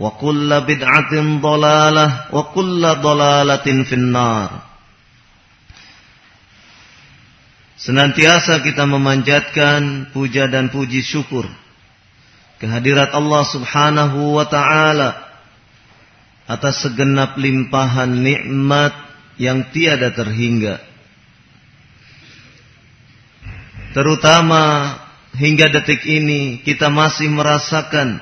وكل بدعة ضلالة وكل ضلالة في النار Senantiasa kita memanjatkan puja dan puji syukur kehadirat Allah Subhanahu wa taala atas segenap limpahan nikmat yang tiada terhingga. Terutama hingga detik ini kita masih merasakan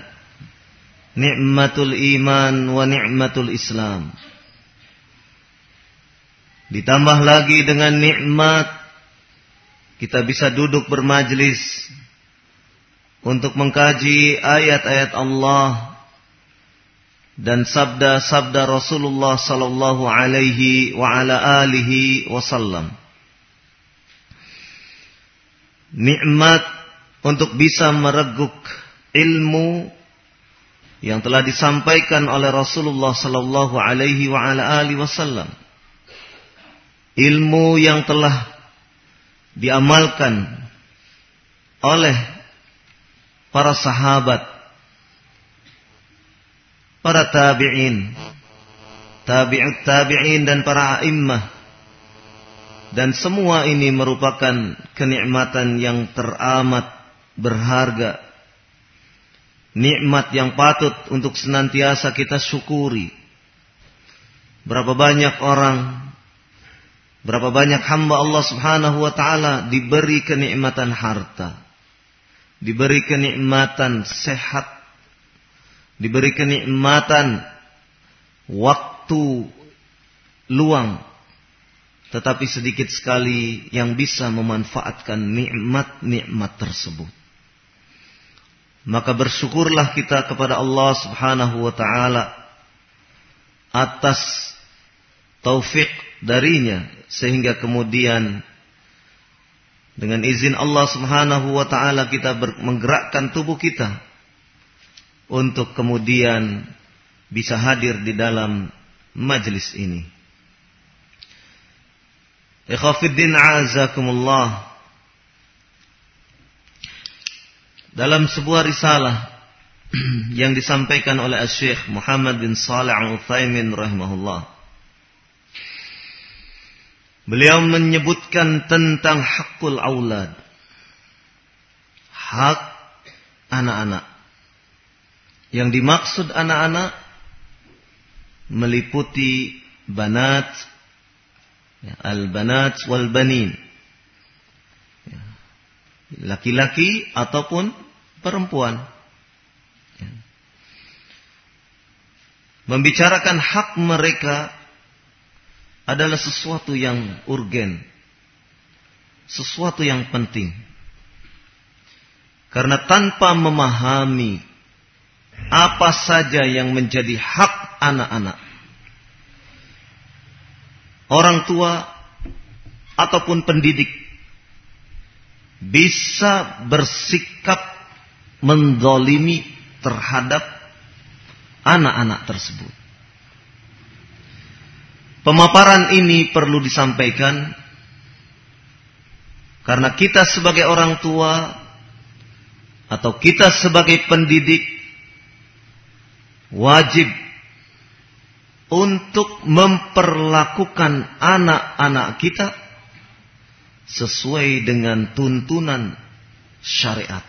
nikmatul iman wa nikmatul Islam. Ditambah lagi dengan nikmat kita bisa duduk bermajlis untuk mengkaji ayat-ayat Allah dan sabda-sabda Rasulullah sallallahu alaihi wa ala alihi wasallam. Nikmat untuk bisa mereguk ilmu yang telah disampaikan oleh Rasulullah sallallahu alaihi wa ala alihi wasallam. Ilmu yang telah diamalkan oleh para sahabat, para tabi'in, tabi'ut tabi'in dan para a'immah. Dan semua ini merupakan kenikmatan yang teramat berharga nikmat yang patut untuk senantiasa kita syukuri. Berapa banyak orang, berapa banyak hamba Allah Subhanahu wa taala diberi kenikmatan harta, diberi kenikmatan sehat, diberi kenikmatan waktu luang, tetapi sedikit sekali yang bisa memanfaatkan nikmat-nikmat tersebut maka bersyukurlah kita kepada Allah Subhanahu wa taala atas taufik darinya sehingga kemudian dengan izin Allah Subhanahu wa taala kita menggerakkan tubuh kita untuk kemudian bisa hadir di dalam majlis ini. Ikhwafiddin azakumullah dalam sebuah risalah yang disampaikan oleh Syekh Muhammad bin Salih Al-Utsaimin rahimahullah. Beliau menyebutkan tentang hakul aulad. Hak anak-anak. Yang dimaksud anak-anak meliputi banat, ya, al-banat wal banin laki-laki ataupun perempuan. Membicarakan hak mereka adalah sesuatu yang urgen, sesuatu yang penting. Karena tanpa memahami apa saja yang menjadi hak anak-anak, orang tua ataupun pendidik bisa bersikap mendolimi terhadap anak-anak tersebut. Pemaparan ini perlu disampaikan karena kita sebagai orang tua atau kita sebagai pendidik wajib untuk memperlakukan anak-anak kita sesuai dengan tuntunan syariat.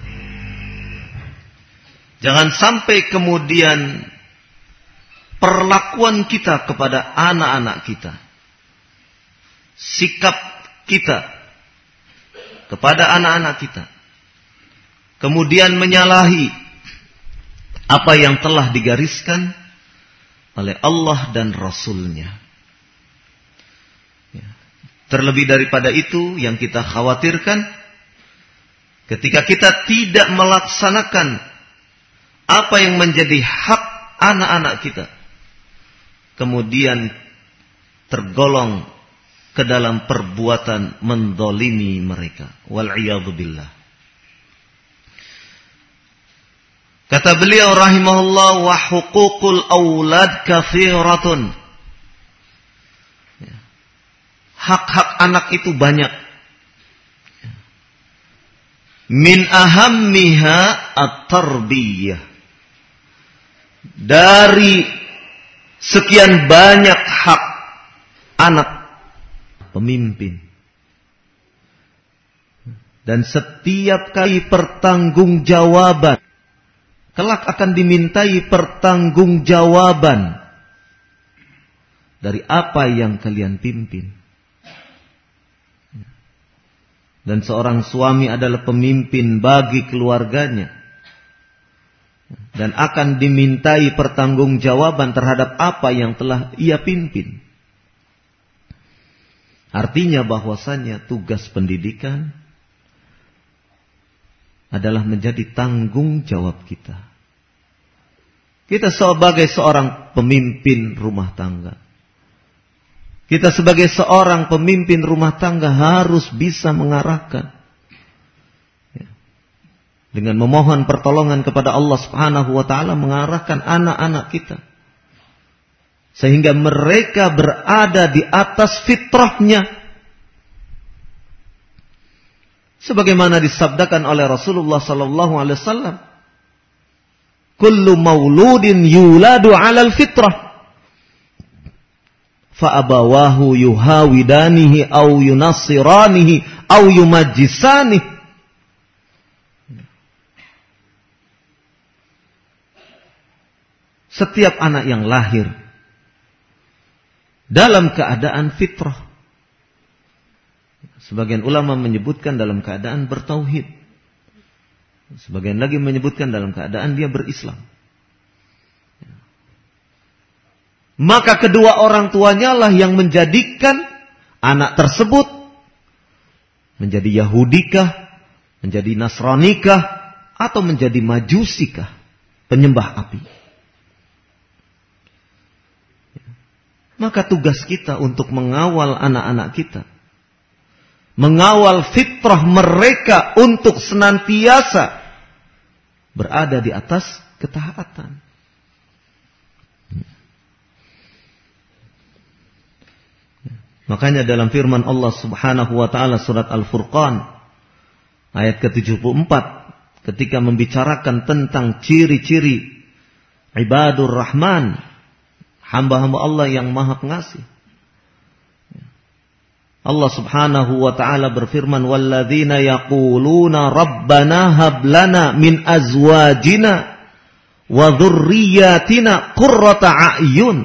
Jangan sampai kemudian perlakuan kita kepada anak-anak kita, sikap kita kepada anak-anak kita, kemudian menyalahi apa yang telah digariskan oleh Allah dan Rasulnya. Ya. Terlebih daripada itu yang kita khawatirkan ketika kita tidak melaksanakan apa yang menjadi hak anak-anak kita kemudian tergolong ke dalam perbuatan mendolimi mereka. Wal billah. Kata beliau rahimahullah wa huququl aulad kathiratun. Ya. Hak-hak anak itu banyak. Ya. Min ahammiha at-tarbiyah. Dari sekian banyak hak anak pemimpin. Dan setiap kali pertanggungjawaban kelak akan dimintai pertanggungjawaban dari apa yang kalian pimpin. Dan seorang suami adalah pemimpin bagi keluarganya dan akan dimintai pertanggungjawaban terhadap apa yang telah ia pimpin. Artinya bahwasanya tugas pendidikan adalah menjadi tanggung jawab kita. Kita sebagai seorang pemimpin rumah tangga. Kita sebagai seorang pemimpin rumah tangga harus bisa mengarahkan dengan memohon pertolongan kepada Allah Subhanahu wa taala mengarahkan anak-anak kita sehingga mereka berada di atas fitrahnya. Sebagaimana disabdakan oleh Rasulullah sallallahu alaihi wasallam kullu mauludin yuladu 'alal fitrah fa abawahu yuhawidanihi au yunassiranihi au yumajjisanihi setiap anak yang lahir dalam keadaan fitrah. Sebagian ulama menyebutkan dalam keadaan bertauhid. Sebagian lagi menyebutkan dalam keadaan dia berislam. Maka kedua orang tuanya lah yang menjadikan anak tersebut menjadi Yahudikah, menjadi Nasranikah, atau menjadi Majusikah, penyembah api. Maka tugas kita untuk mengawal anak-anak kita. Mengawal fitrah mereka untuk senantiasa berada di atas ketaatan. Makanya dalam firman Allah Subhanahu wa taala surat Al-Furqan ayat ke-74 ketika membicarakan tentang ciri-ciri ibadur rahman hamba-hamba Allah yang maha pengasih. Allah subhanahu wa ta'ala berfirman, وَالَّذِينَ يَقُولُونَ رَبَّنَا هَبْ لَنَا مِنْ أَزْوَاجِنَا وَذُرِّيَّاتِنَا قُرَّةَ أَعْيُنٍ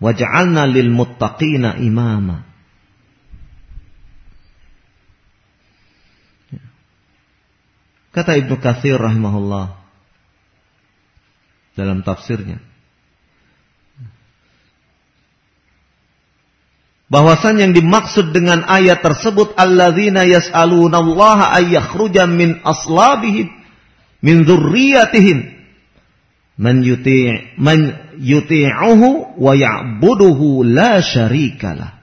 وَجَعَلْنَا لِلْمُتَّقِينَ إِمَامًا Kata Ibnu Katsir rahimahullah dalam tafsirnya, Bahwasan yang dimaksud dengan ayat tersebut alladzina yas'alunallaha ayyakhruja min aslabihim min dzurriyyatihim man yuti' man yuti'uhu wa ya'buduhu la syarikalah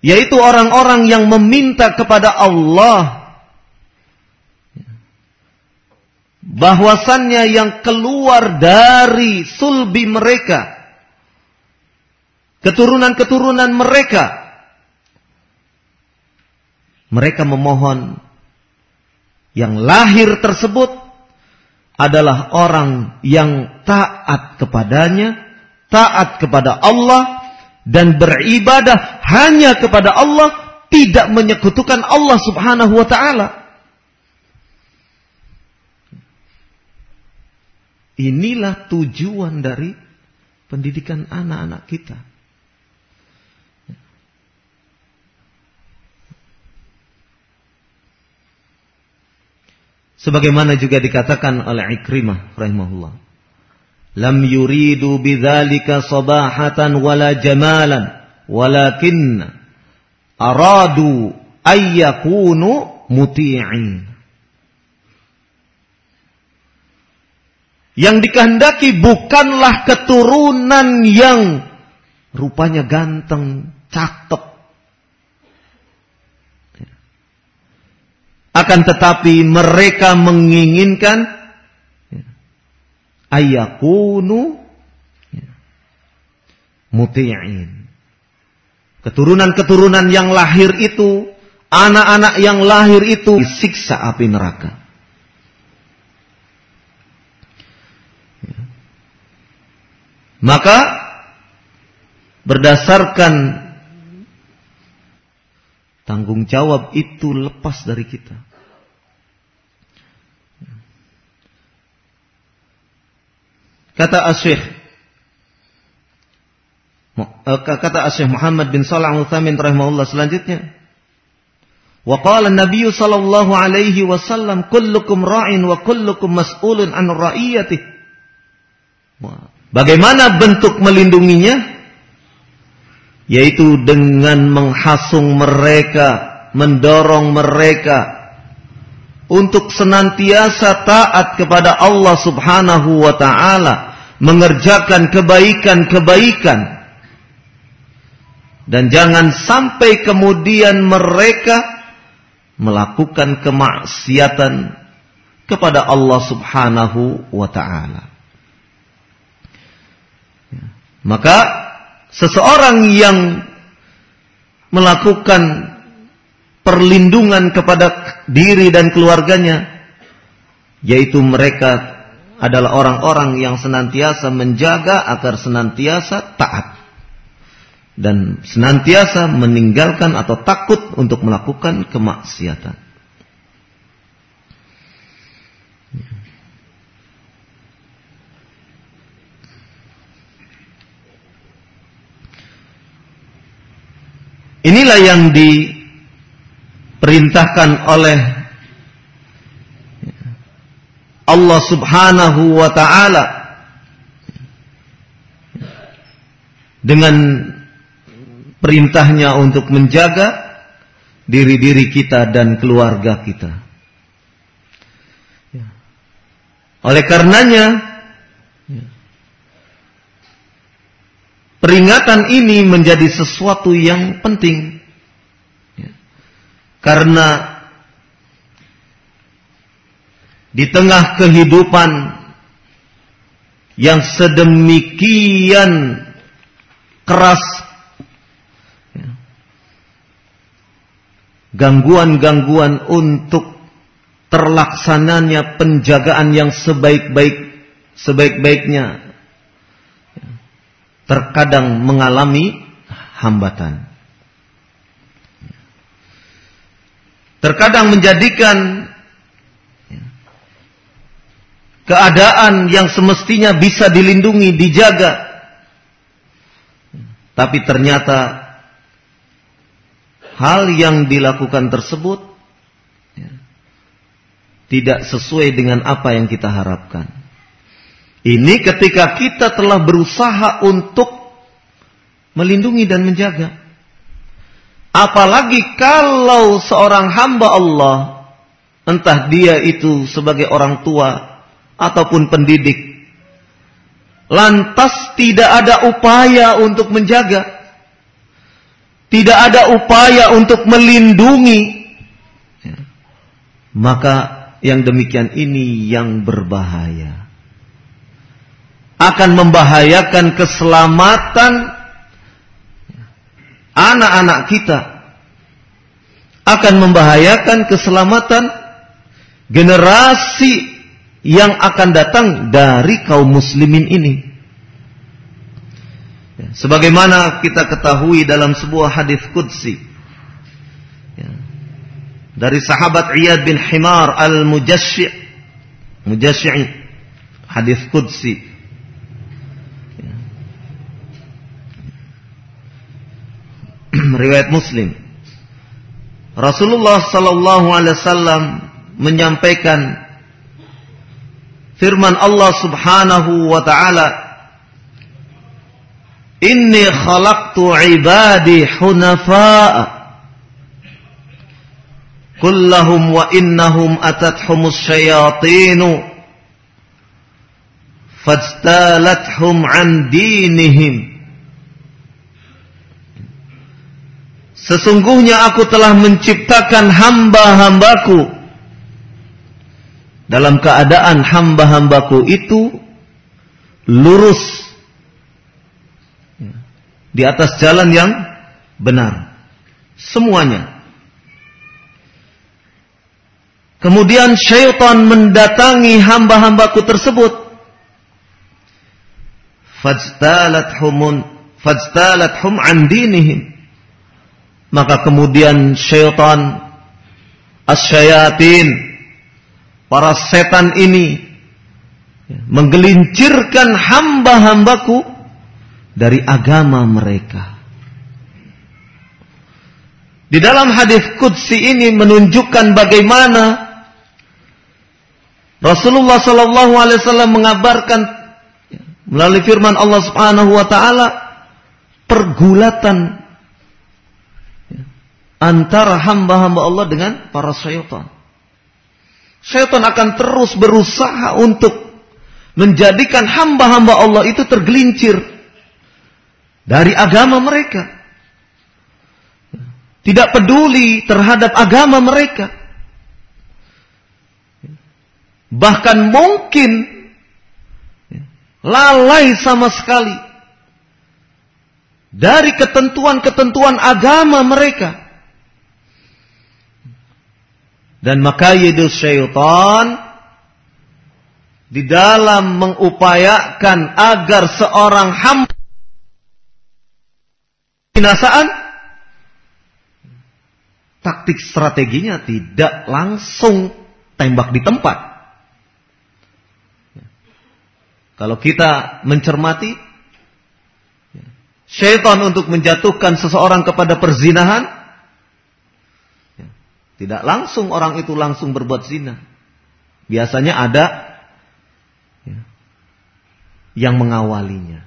yaitu orang-orang yang meminta kepada Allah bahwasannya yang keluar dari sulbi mereka keturunan-keturunan mereka mereka memohon yang lahir tersebut adalah orang yang taat kepadanya, taat kepada Allah dan beribadah hanya kepada Allah, tidak menyekutukan Allah Subhanahu wa taala. Inilah tujuan dari pendidikan anak-anak kita. Sebagaimana juga dikatakan oleh Ikrimah rahimahullah. Lam yuridu bidzalika sabahatan wala jamalan walakin aradu ayyakunu muti'in. Yang dikehendaki bukanlah keturunan yang rupanya ganteng, cakep. Akan tetapi mereka menginginkan ayakunu muti'in. Keturunan-keturunan yang lahir itu, anak-anak yang lahir itu disiksa api neraka. Maka berdasarkan tanggung jawab itu lepas dari kita. Kata Asyikh eh, kata Asyikh Muhammad bin Salah Al-Uthamin rahimahullah selanjutnya. Wa qala Nabi sallallahu alaihi wasallam kullukum ra'in wa kullukum mas'ulun an ra'iyatih. Bagaimana bentuk melindunginya? Yaitu dengan menghasung mereka, mendorong mereka untuk senantiasa taat kepada Allah Subhanahu wa taala, mengerjakan kebaikan-kebaikan. Dan jangan sampai kemudian mereka melakukan kemaksiatan kepada Allah Subhanahu wa taala. Maka seseorang yang melakukan perlindungan kepada diri dan keluarganya yaitu mereka adalah orang-orang yang senantiasa menjaga agar senantiasa taat dan senantiasa meninggalkan atau takut untuk melakukan kemaksiatan. Inilah yang diperintahkan oleh Allah Subhanahu wa taala dengan perintahnya untuk menjaga diri-diri kita dan keluarga kita. Oleh karenanya peringatan ini menjadi sesuatu yang penting. Karena di tengah kehidupan yang sedemikian keras gangguan-gangguan untuk terlaksananya penjagaan yang sebaik-baik sebaik-baiknya terkadang mengalami hambatan. Terkadang menjadikan keadaan yang semestinya bisa dilindungi, dijaga. Tapi ternyata hal yang dilakukan tersebut tidak sesuai dengan apa yang kita harapkan. Ini ketika kita telah berusaha untuk melindungi dan menjaga. Apalagi kalau seorang hamba Allah, entah dia itu sebagai orang tua ataupun pendidik, lantas tidak ada upaya untuk menjaga, tidak ada upaya untuk melindungi, maka yang demikian ini yang berbahaya. Akan membahayakan keselamatan anak-anak kita. Akan membahayakan keselamatan generasi yang akan datang dari kaum muslimin ini. Ya, sebagaimana kita ketahui dalam sebuah hadis qudsi ya, dari sahabat Iyad bin Himar al-Mujassi' Mujassi' hadis qudsi riwayat Muslim Rasulullah sallallahu alaihi wasallam menyampaikan firman Allah Subhanahu wa taala Inni khalaqtu ibadi hunafa'a kullahum wa innahum atathumus syayatinu fajtalathum an dinihim Sesungguhnya aku telah menciptakan hamba-hambaku. Dalam keadaan hamba-hambaku itu lurus di atas jalan yang benar. Semuanya. Kemudian syaitan mendatangi hamba-hambaku tersebut. Fajtalathum fajtalathum an maka kemudian syaitan asyayatin para setan ini menggelincirkan hamba-hambaku dari agama mereka. Di dalam hadis Qudsi ini menunjukkan bagaimana Rasulullah Shallallahu Alaihi Wasallam mengabarkan melalui firman Allah Subhanahu Wa Taala pergulatan antara hamba-hamba Allah dengan para syaitan. Syaitan akan terus berusaha untuk menjadikan hamba-hamba Allah itu tergelincir dari agama mereka. Tidak peduli terhadap agama mereka. Bahkan mungkin lalai sama sekali dari ketentuan-ketentuan agama mereka. Dan makayidul syaitan di dalam mengupayakan agar seorang hamba binasaan taktik strateginya tidak langsung tembak di tempat. Kalau kita mencermati syaitan untuk menjatuhkan seseorang kepada perzinahan tidak langsung orang itu langsung berbuat zina. Biasanya ada ya, yang mengawalinya.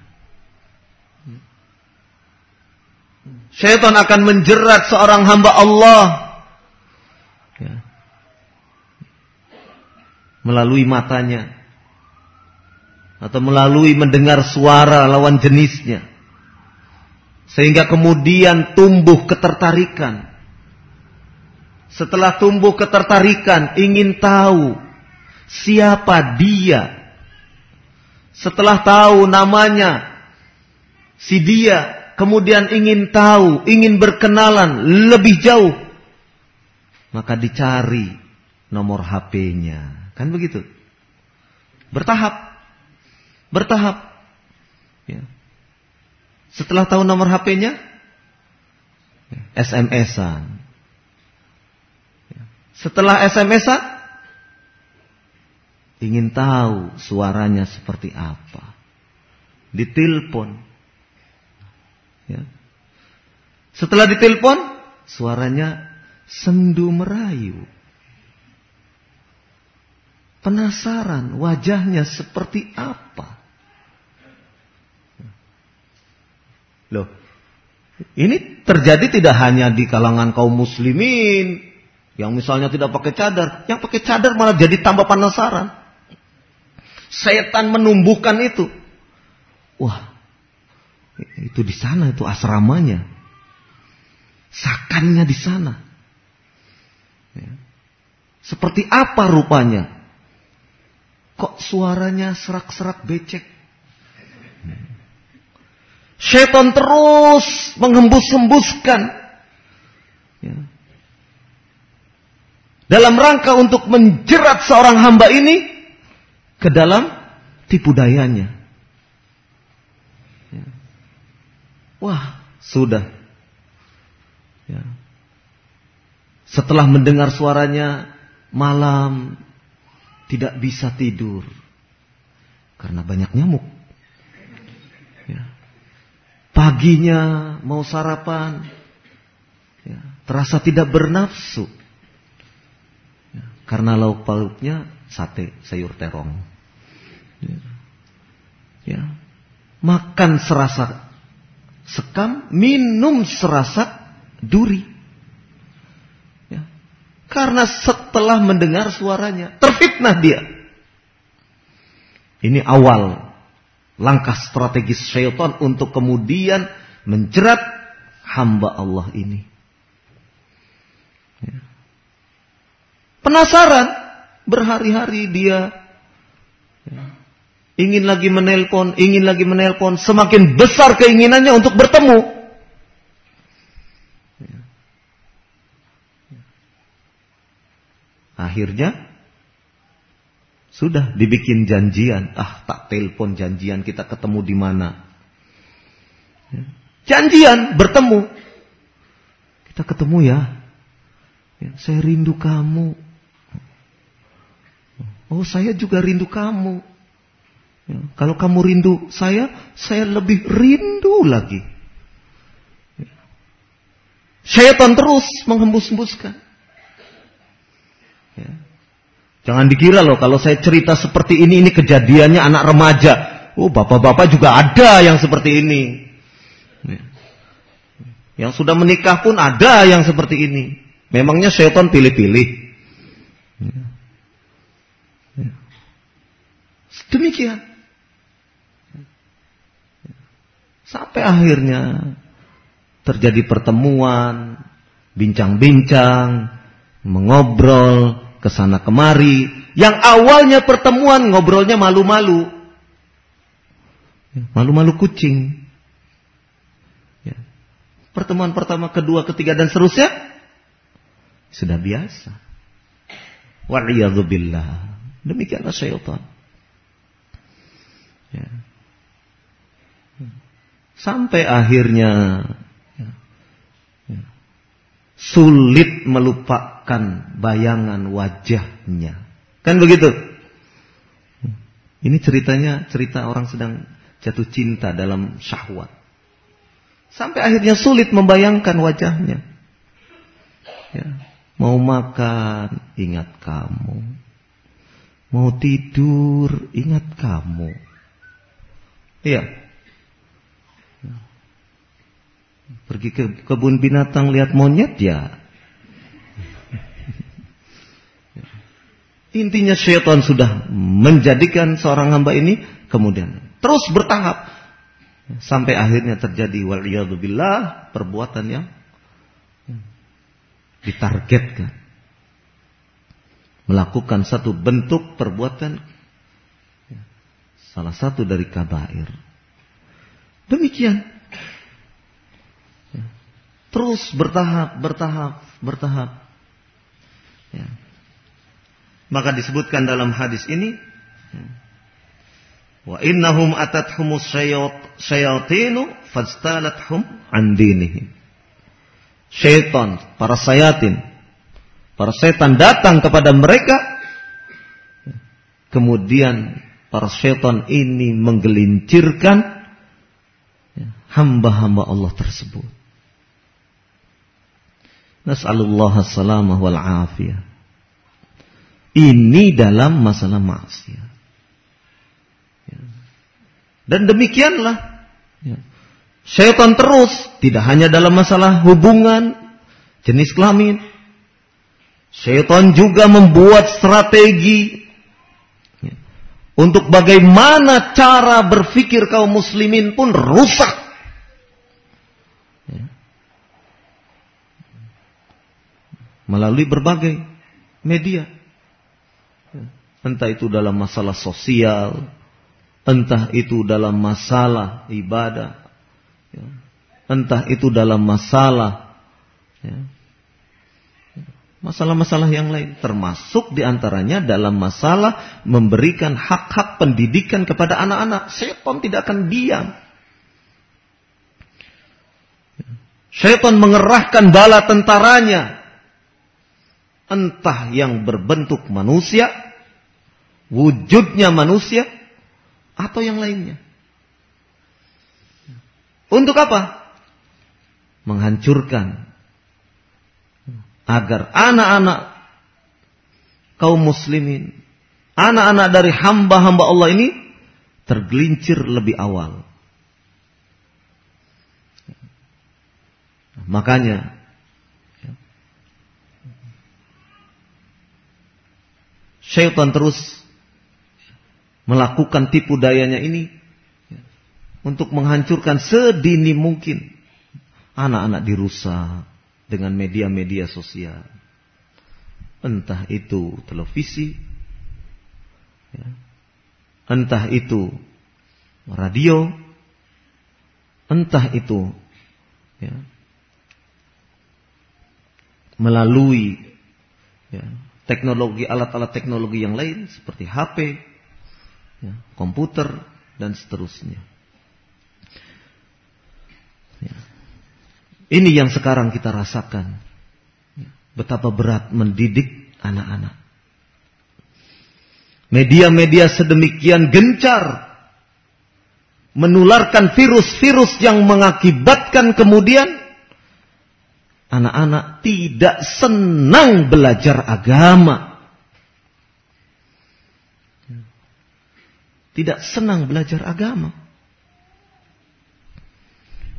Syaitan akan menjerat seorang hamba Allah ya, melalui matanya atau melalui mendengar suara lawan jenisnya sehingga kemudian tumbuh ketertarikan setelah tumbuh ketertarikan, ingin tahu siapa dia. Setelah tahu namanya, si dia, kemudian ingin tahu, ingin berkenalan lebih jauh. Maka dicari nomor HP-nya. Kan begitu? Bertahap. Bertahap. Ya. Setelah tahu nomor HP-nya, SMS-an. Setelah SMS-an ingin tahu suaranya seperti apa. Ditelepon. Ya. Setelah ditelepon, suaranya sendu merayu. Penasaran wajahnya seperti apa. Loh, ini terjadi tidak hanya di kalangan kaum muslimin, yang misalnya tidak pakai cadar, yang pakai cadar malah jadi tambah penasaran. Setan menumbuhkan itu. Wah, itu di sana itu asramanya. Sakannya di sana. Ya. Seperti apa rupanya? Kok suaranya serak-serak becek? Setan terus menghembus-hembuskan. Ya. Dalam rangka untuk menjerat seorang hamba ini ke dalam tipu dayanya. Ya. Wah, sudah. Ya. Setelah mendengar suaranya malam tidak bisa tidur karena banyak nyamuk. Ya. Paginya mau sarapan, ya, terasa tidak bernafsu. Karena lauk pauknya sate, sayur terong. Ya. ya. Makan serasa sekam, minum serasa duri. Ya. Karena setelah mendengar suaranya, terfitnah dia. Ini awal langkah strategis syaitan untuk kemudian menjerat hamba Allah ini. Penasaran, berhari-hari dia ingin lagi menelpon, ingin lagi menelpon, semakin besar keinginannya untuk bertemu. Ya. Akhirnya sudah dibikin janjian. Ah, tak telepon janjian kita ketemu di mana. Janjian bertemu. Kita ketemu ya. ya. Saya rindu kamu. Oh, saya juga rindu kamu. Ya. Kalau kamu rindu saya, saya lebih rindu lagi. Ya. Syaitan terus menghembus-hembuskan. Ya. Jangan dikira loh kalau saya cerita seperti ini, ini kejadiannya anak remaja. Oh bapak-bapak juga ada yang seperti ini. Yang sudah menikah pun ada yang seperti ini. Memangnya setan pilih-pilih. Demikian. Sampai akhirnya terjadi pertemuan, bincang-bincang, mengobrol, ke sana kemari. Yang awalnya pertemuan ngobrolnya malu-malu. Malu-malu kucing. Ya. Pertemuan pertama, kedua, ketiga, dan seterusnya. Sudah biasa. Wa'iyadzubillah. Demikianlah syaitan. Ya. Sampai akhirnya sulit melupakan bayangan wajahnya. Kan begitu? Ini ceritanya cerita orang sedang jatuh cinta dalam syahwat. Sampai akhirnya sulit membayangkan wajahnya. Ya. Mau makan, ingat kamu. Mau tidur, ingat kamu. Iya. Pergi ke kebun binatang lihat monyet ya. Intinya syaitan sudah menjadikan seorang hamba ini kemudian terus bertahap sampai akhirnya terjadi waliyadzubillah perbuatan yang ditargetkan melakukan satu bentuk perbuatan salah satu dari kabair. Demikian Terus bertahap, bertahap, bertahap. Ya. Maka disebutkan dalam hadis ini, ya. wa innahum atathumus syayatinu fastalathum an dinihim. Syaitan, para sayatin, para setan datang kepada mereka, kemudian para syaitan ini menggelincirkan hamba-hamba Allah tersebut. Nas'alullah salamah wal afiyah. Ini dalam masalah maksiat. Dan demikianlah. Ya. Syaitan terus. Tidak hanya dalam masalah hubungan. Jenis kelamin. Syaitan juga membuat strategi. Ya. Untuk bagaimana cara berpikir kaum muslimin pun rusak. melalui berbagai media. Entah itu dalam masalah sosial, entah itu dalam masalah ibadah, ya. entah itu dalam masalah ya. Masalah-masalah yang lain, termasuk di antaranya dalam masalah memberikan hak-hak pendidikan kepada anak-anak. Setan tidak akan diam. Setan mengerahkan bala tentaranya. Entah yang berbentuk manusia, wujudnya manusia atau yang lainnya. Untuk apa? Menghancurkan agar anak-anak kaum muslimin, anak-anak dari hamba-hamba Allah ini tergelincir lebih awal. Makanya syaitan terus melakukan tipu dayanya ini untuk menghancurkan sedini mungkin anak-anak dirusak dengan media-media sosial. Entah itu televisi, ya. entah itu radio, entah itu ya, melalui ya, teknologi alat-alat teknologi yang lain seperti HP, ya, komputer dan seterusnya. Ya. Ini yang sekarang kita rasakan. Betapa berat mendidik anak-anak. Media-media sedemikian gencar menularkan virus-virus yang mengakibatkan kemudian anak-anak tidak senang belajar agama. tidak senang belajar agama.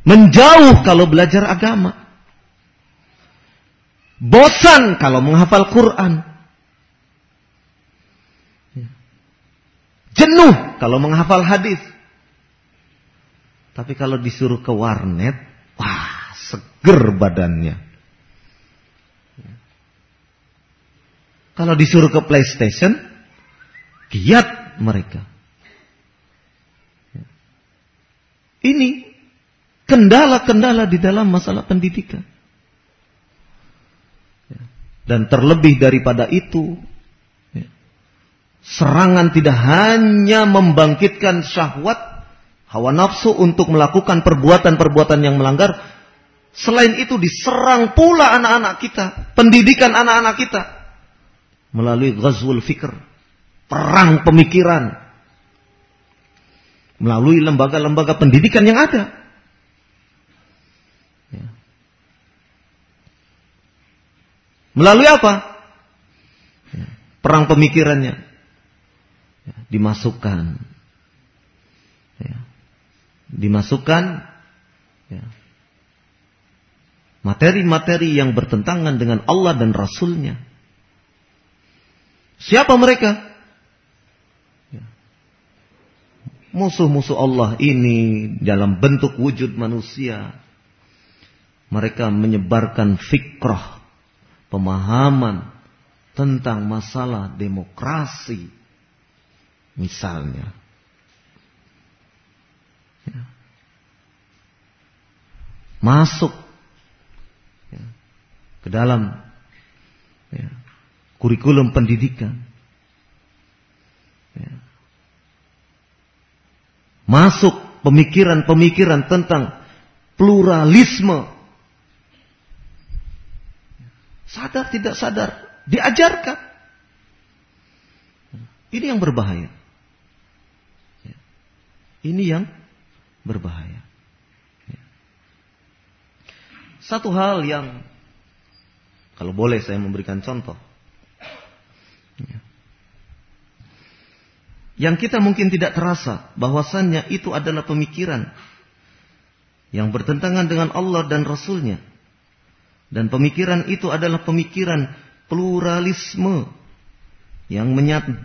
Menjauh kalau belajar agama. Bosan kalau menghafal Quran. Jenuh kalau menghafal hadis. Tapi kalau disuruh ke warnet, wah, seger badannya. Kalau disuruh ke PlayStation, giat mereka. Ini kendala-kendala di dalam masalah pendidikan. Ya. Dan terlebih daripada itu, ya, serangan tidak hanya membangkitkan syahwat, hawa nafsu untuk melakukan perbuatan-perbuatan yang melanggar, selain itu diserang pula anak-anak kita, pendidikan anak-anak kita melalui ghazwul fikr, perang pemikiran, melalui lembaga-lembaga pendidikan yang ada. Melalui apa? Perang pemikirannya ya. dimasukkan, ya. dimasukkan ya. materi-materi yang bertentangan dengan Allah dan Rasulnya. Siapa mereka? musuh-musuh Allah ini dalam bentuk wujud manusia. Mereka menyebarkan fikrah, pemahaman tentang masalah demokrasi. Misalnya. Ya. Masuk ya, ke dalam ya, kurikulum pendidikan. Masuk pemikiran-pemikiran tentang pluralisme. Sadar tidak sadar, diajarkan. Ini yang berbahaya. Ini yang berbahaya. Satu hal yang kalau boleh saya memberikan contoh. yang kita mungkin tidak terasa bahwasannya itu adalah pemikiran yang bertentangan dengan Allah dan Rasulnya. Dan pemikiran itu adalah pemikiran pluralisme yang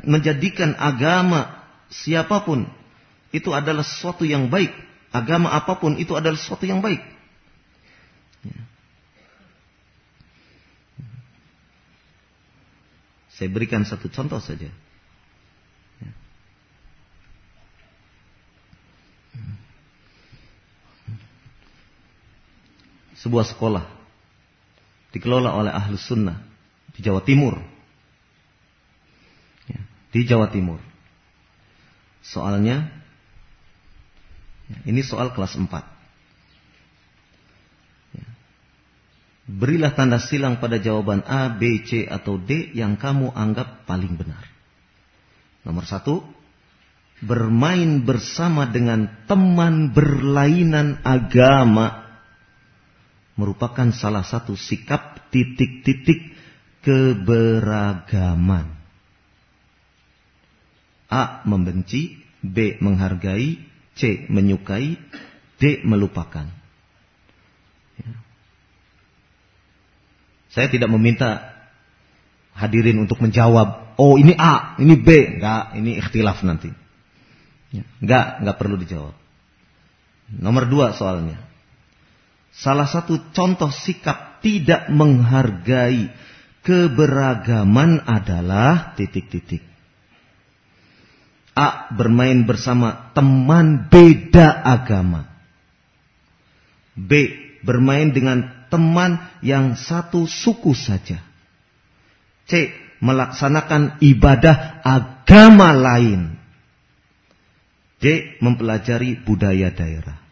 menjadikan agama siapa pun itu adalah sesuatu yang baik. Agama apa pun itu adalah sesuatu yang baik. Saya berikan satu contoh saja. Sebuah sekolah dikelola oleh ahlus sunnah di Jawa Timur. Ya, di Jawa Timur. Soalnya, ya, ini soal kelas 4. Ya. Berilah tanda silang pada jawaban A, B, C, atau D yang kamu anggap paling benar. Nomor satu, bermain bersama dengan teman berlainan agama merupakan salah satu sikap titik-titik keberagaman. A membenci, B menghargai, C menyukai, D melupakan. Ya. Saya tidak meminta hadirin untuk menjawab, oh ini A, ini B, enggak, ini ikhtilaf nanti. Ya. Enggak, enggak perlu dijawab. Nomor dua soalnya. Salah satu contoh sikap tidak menghargai keberagaman adalah titik-titik. A. Bermain bersama teman beda agama. B. Bermain dengan teman yang satu suku saja. C. Melaksanakan ibadah agama lain. D. Mempelajari budaya daerah.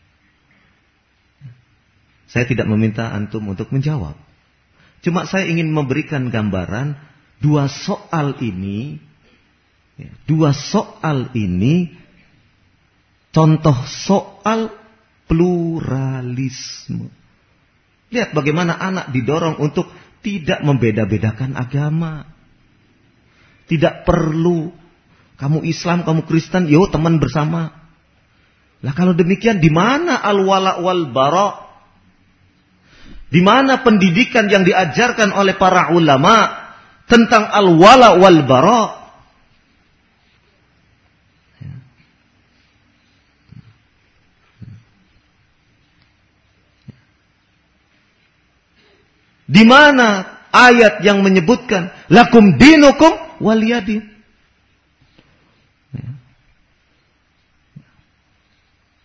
Saya tidak meminta antum untuk menjawab. Cuma saya ingin memberikan gambaran dua soal ini, ya, dua soal ini contoh soal pluralisme. Lihat bagaimana anak didorong untuk tidak membeda-bedakan agama. Tidak perlu kamu Islam, kamu Kristen, yo teman bersama. Lah kalau demikian di mana al-wala wal bara? Di mana pendidikan yang diajarkan oleh para ulama tentang al-wala wal bara? Di mana ayat yang menyebutkan lakum dinukum waliyadin?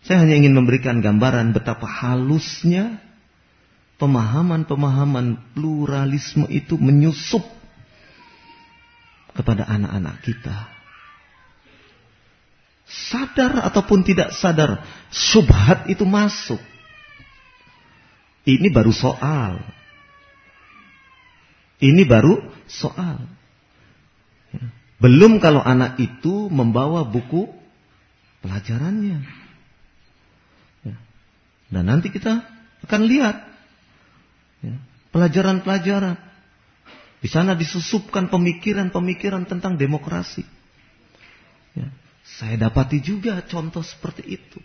Saya hanya ingin memberikan gambaran betapa halusnya pemahaman-pemahaman pluralisme itu menyusup kepada anak-anak kita. Sadar ataupun tidak sadar, subhat itu masuk. Ini baru soal. Ini baru soal. Ya. Belum kalau anak itu membawa buku pelajarannya. Ya. Dan nanti kita akan lihat Ya. Pelajaran-pelajaran. Di sana disusupkan pemikiran-pemikiran tentang demokrasi. Ya. Saya dapati juga contoh seperti itu.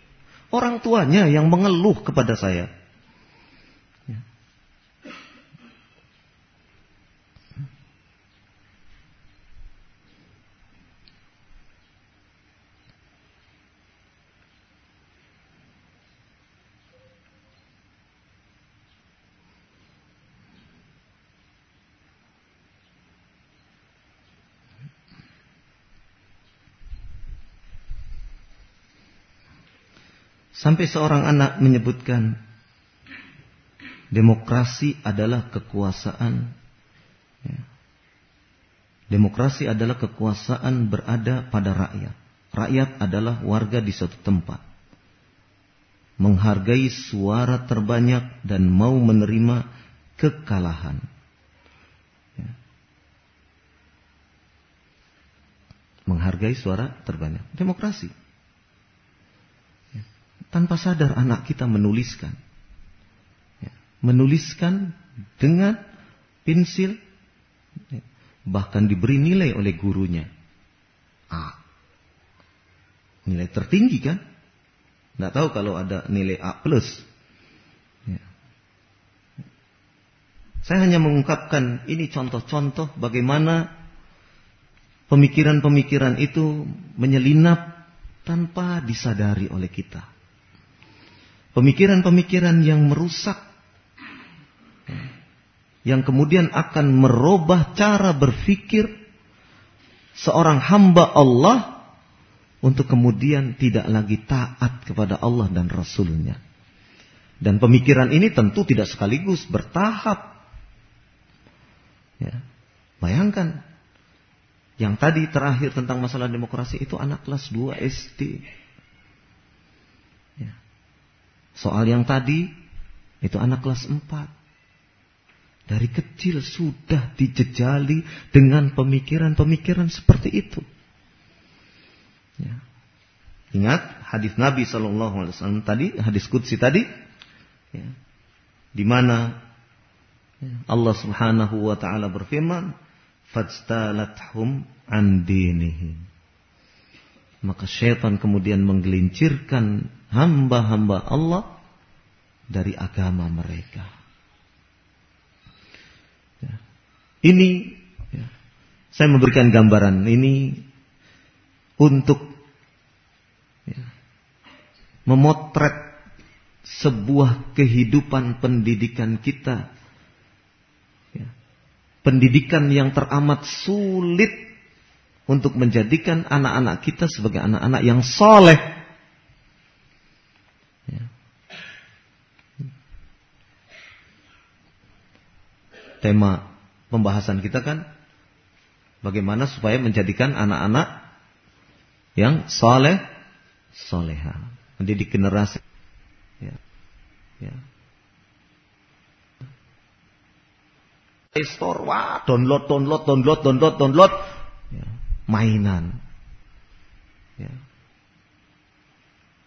Orang tuanya yang mengeluh kepada saya. Sampai seorang anak menyebutkan demokrasi adalah kekuasaan. Ya. Demokrasi adalah kekuasaan berada pada rakyat. Rakyat adalah warga di suatu tempat. Menghargai suara terbanyak dan mau menerima kekalahan. Ya. Menghargai suara terbanyak. Demokrasi. Tanpa sadar anak kita menuliskan. Ya, menuliskan dengan pensil. Ya, bahkan diberi nilai oleh gurunya. A. Nilai tertinggi kan? Tidak tahu kalau ada nilai A plus. Ya. Saya hanya mengungkapkan ini contoh-contoh bagaimana pemikiran-pemikiran itu menyelinap tanpa disadari oleh kita. Pemikiran-pemikiran yang merusak. Yang kemudian akan merubah cara berpikir seorang hamba Allah untuk kemudian tidak lagi taat kepada Allah dan Rasulnya. Dan pemikiran ini tentu tidak sekaligus bertahap. Ya. Bayangkan, yang tadi terakhir tentang masalah demokrasi itu anak kelas 2 SD. Soal yang tadi itu anak kelas 4. Dari kecil sudah dijejali dengan pemikiran-pemikiran seperti itu. Ya. Ingat hadis Nabi Wasallam tadi, hadis kudsi tadi, ya, di mana ya, Allah Subhanahu Wa Taala berfirman, "Fajtalathum an dinihim." Maka syaitan kemudian menggelincirkan hamba-hamba Allah dari agama mereka. Ya. Ini ya, saya memberikan gambaran ini untuk ya, memotret sebuah kehidupan pendidikan kita. Pendidikan yang teramat sulit untuk menjadikan anak-anak kita sebagai anak-anak yang soleh. Tema pembahasan kita kan bagaimana supaya menjadikan anak-anak yang soleh, soleha. Mendidik generasi. Ya. Ya. Store, wah, download, download, download, download, download. Ya. Mainan. Ya.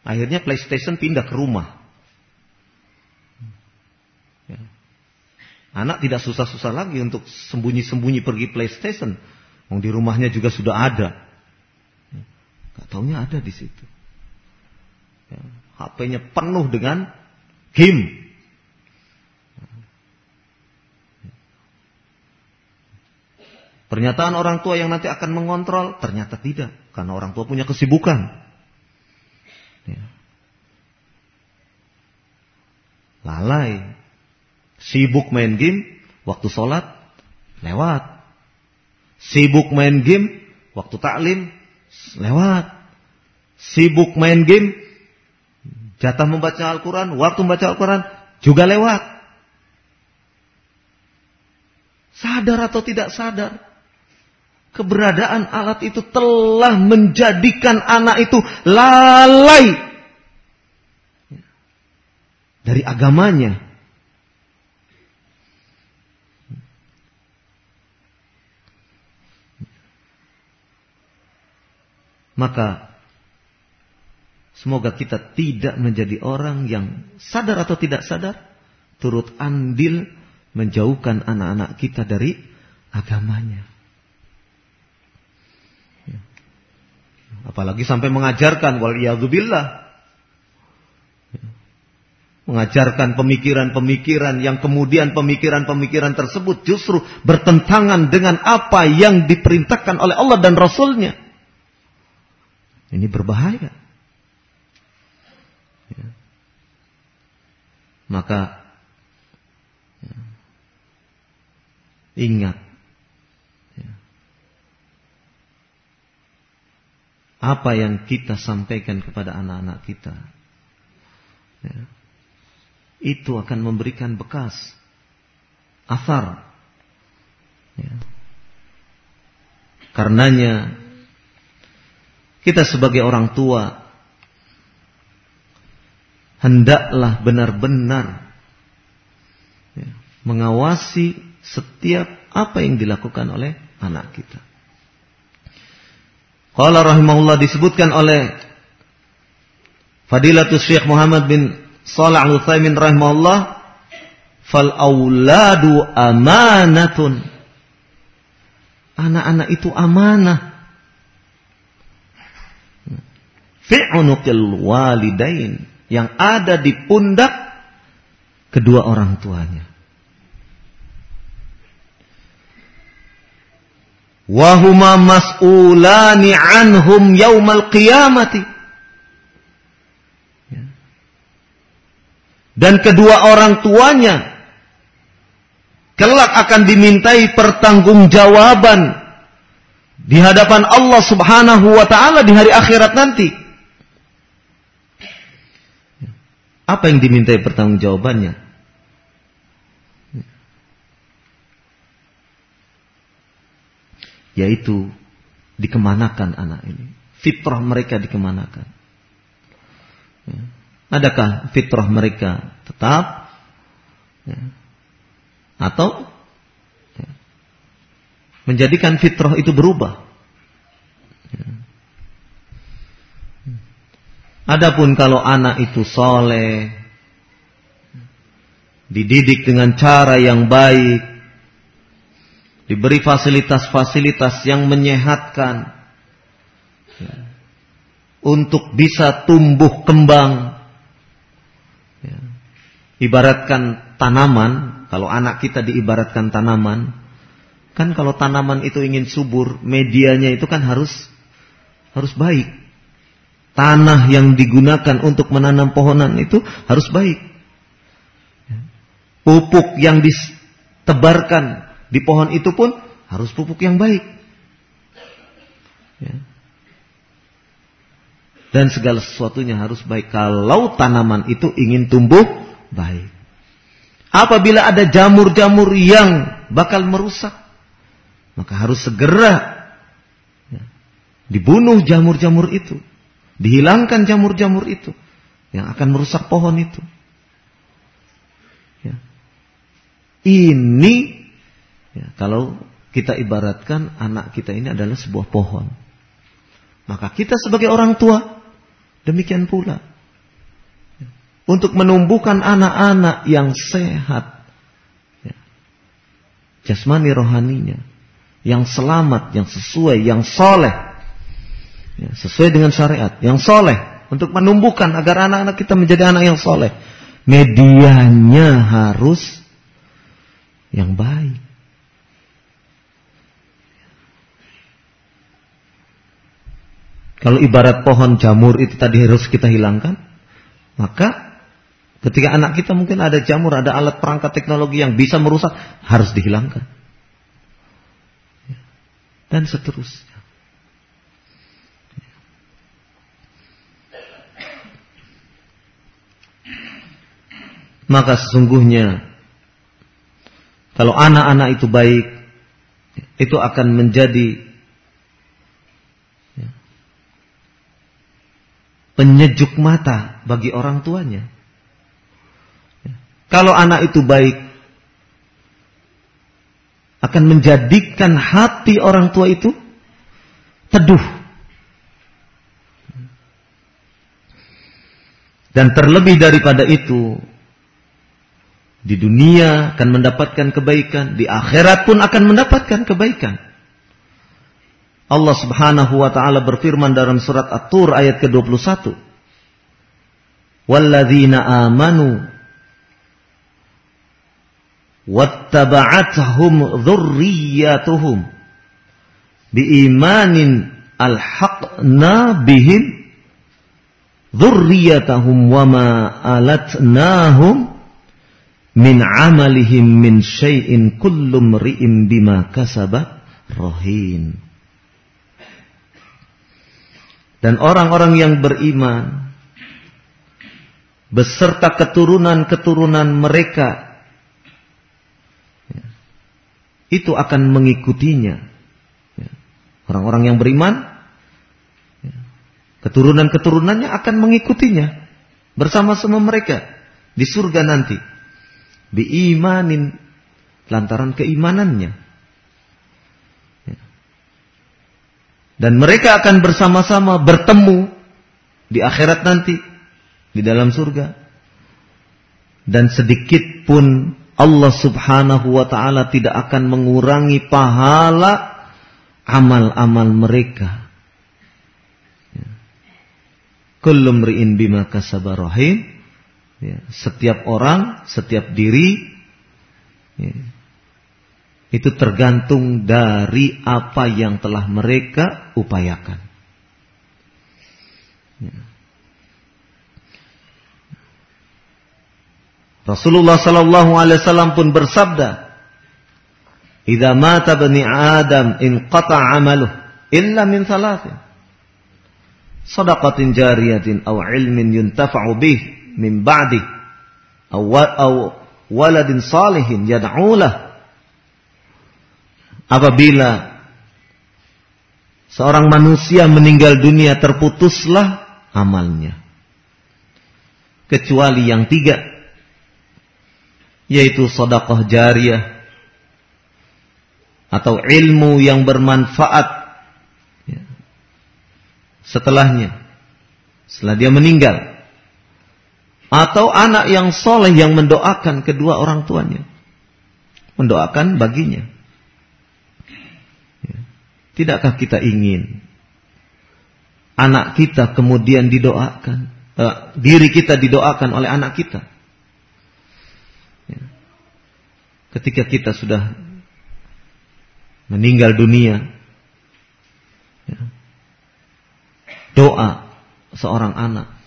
Akhirnya PlayStation pindah ke rumah. Anak tidak susah-susah lagi untuk sembunyi-sembunyi pergi PlayStation. Yang di rumahnya juga sudah ada. Gak taunya ada di situ. Ya, HP-nya penuh dengan game. Pernyataan orang tua yang nanti akan mengontrol ternyata tidak, karena orang tua punya kesibukan. Ya. Lalai, sibuk main game, waktu sholat lewat. Sibuk main game, waktu taklim Lewat. Sibuk main game. Jatah membaca Al-Quran. Waktu membaca Al-Quran. Juga lewat. Sadar atau tidak sadar. Keberadaan alat itu telah menjadikan anak itu lalai. Dari agamanya. Maka semoga kita tidak menjadi orang yang sadar atau tidak sadar turut andil menjauhkan anak-anak kita dari agamanya. Ya. Apalagi sampai mengajarkan wal ya. mengajarkan pemikiran-pemikiran yang kemudian pemikiran-pemikiran tersebut justru bertentangan dengan apa yang diperintahkan oleh Allah dan Rasulnya. Ini berbahaya. Ya. Maka ya, ingat ya, apa yang kita sampaikan kepada anak-anak kita. Ya, itu akan memberikan bekas, asar. Ya. Karenanya kita sebagai orang tua hendaklah benar-benar ya, mengawasi setiap apa yang dilakukan oleh anak kita. Qala rahimahullah disebutkan oleh Fadilatul Syekh Muhammad bin Shalih Al-Utsaimin rahimahullah fal auladu amanatun. Anak-anak itu amanah fi'unuqil walidain yang ada di pundak kedua orang tuanya. Wahuma mas'ulani anhum yaumal qiyamati. Ya. Dan kedua orang tuanya kelak akan dimintai pertanggungjawaban di hadapan Allah Subhanahu wa taala di hari akhirat nanti. Apa yang dimintai pertanggungjawabannya? Yaitu dikemanakan anak ini. Fitrah mereka dikemanakan. Ya. Adakah fitrah mereka tetap? Ya. Atau ya, menjadikan fitrah itu berubah? Adapun kalau anak itu soleh, dididik dengan cara yang baik, diberi fasilitas-fasilitas yang menyehatkan, ya, untuk bisa tumbuh kembang. Ya. Ibaratkan tanaman, kalau anak kita diibaratkan tanaman, kan kalau tanaman itu ingin subur, medianya itu kan harus harus baik tanah yang digunakan untuk menanam pohonan itu harus baik. Pupuk yang ditebarkan di pohon itu pun harus pupuk yang baik. Ya. Dan segala sesuatunya harus baik kalau tanaman itu ingin tumbuh baik. Apabila ada jamur-jamur yang bakal merusak, maka harus segera ya, dibunuh jamur-jamur itu. Dihilangkan jamur-jamur itu yang akan merusak pohon itu. Ya. Ini ya, kalau kita ibaratkan anak kita ini adalah sebuah pohon. Maka kita sebagai orang tua demikian pula. Ya. Untuk menumbuhkan anak-anak yang sehat. Ya. Jasmani rohaninya. Yang selamat, yang sesuai, yang soleh ya, sesuai dengan syariat yang soleh untuk menumbuhkan agar anak-anak kita menjadi anak yang soleh. Medianya harus yang baik. Kalau ibarat pohon jamur itu tadi harus kita hilangkan maka ketika anak kita mungkin ada jamur ada alat perangkat teknologi yang bisa merusak harus dihilangkan. Dan seterusnya maka sesungguhnya kalau anak-anak itu baik itu akan menjadi penyejuk mata bagi orang tuanya. Ya. Kalau anak itu baik akan menjadikan hati orang tua itu teduh. Dan terlebih daripada itu, di dunia akan mendapatkan kebaikan, di akhirat pun akan mendapatkan kebaikan. Allah Subhanahu wa taala berfirman dalam surat At-Tur ayat ke-21. Walladzina amanu wattaba'athum dzurriyyatuhum biimanin alhaqna bihim dzurriyyatahum wama alatnahum min amalihim min syai'in kullu mri'in bima kasaba rohin. Dan orang-orang yang beriman beserta keturunan-keturunan mereka ya, itu akan mengikutinya. Ya, orang-orang yang beriman ya, keturunan-keturunannya akan mengikutinya bersama-sama mereka di surga nanti biimanin lantaran keimanannya. Ya. Dan mereka akan bersama-sama bertemu di akhirat nanti di dalam surga. Dan sedikit pun Allah Subhanahu wa taala tidak akan mengurangi pahala amal-amal mereka. Ya. Kullu mri'in bima kasaba Ya, setiap orang, setiap diri ya, itu tergantung dari apa yang telah mereka upayakan. Ya. Rasulullah Sallallahu Alaihi Wasallam pun bersabda, "Idza mata bani Adam in qata amaluh illa min thalathin. Sadaqatin jariyatin aw ilmin yuntafa'u bih min ba'di aw, waladin salihin yad'ulah. Apabila seorang manusia meninggal dunia terputuslah amalnya. Kecuali yang tiga. Yaitu sedekah jariah atau ilmu yang bermanfaat ya, setelahnya, setelah dia meninggal, atau anak yang soleh yang mendoakan kedua orang tuanya, mendoakan baginya. Ya. Tidakkah kita ingin anak kita kemudian didoakan, uh, diri kita didoakan oleh anak kita? Ya. Ketika kita sudah meninggal dunia, ya, doa seorang anak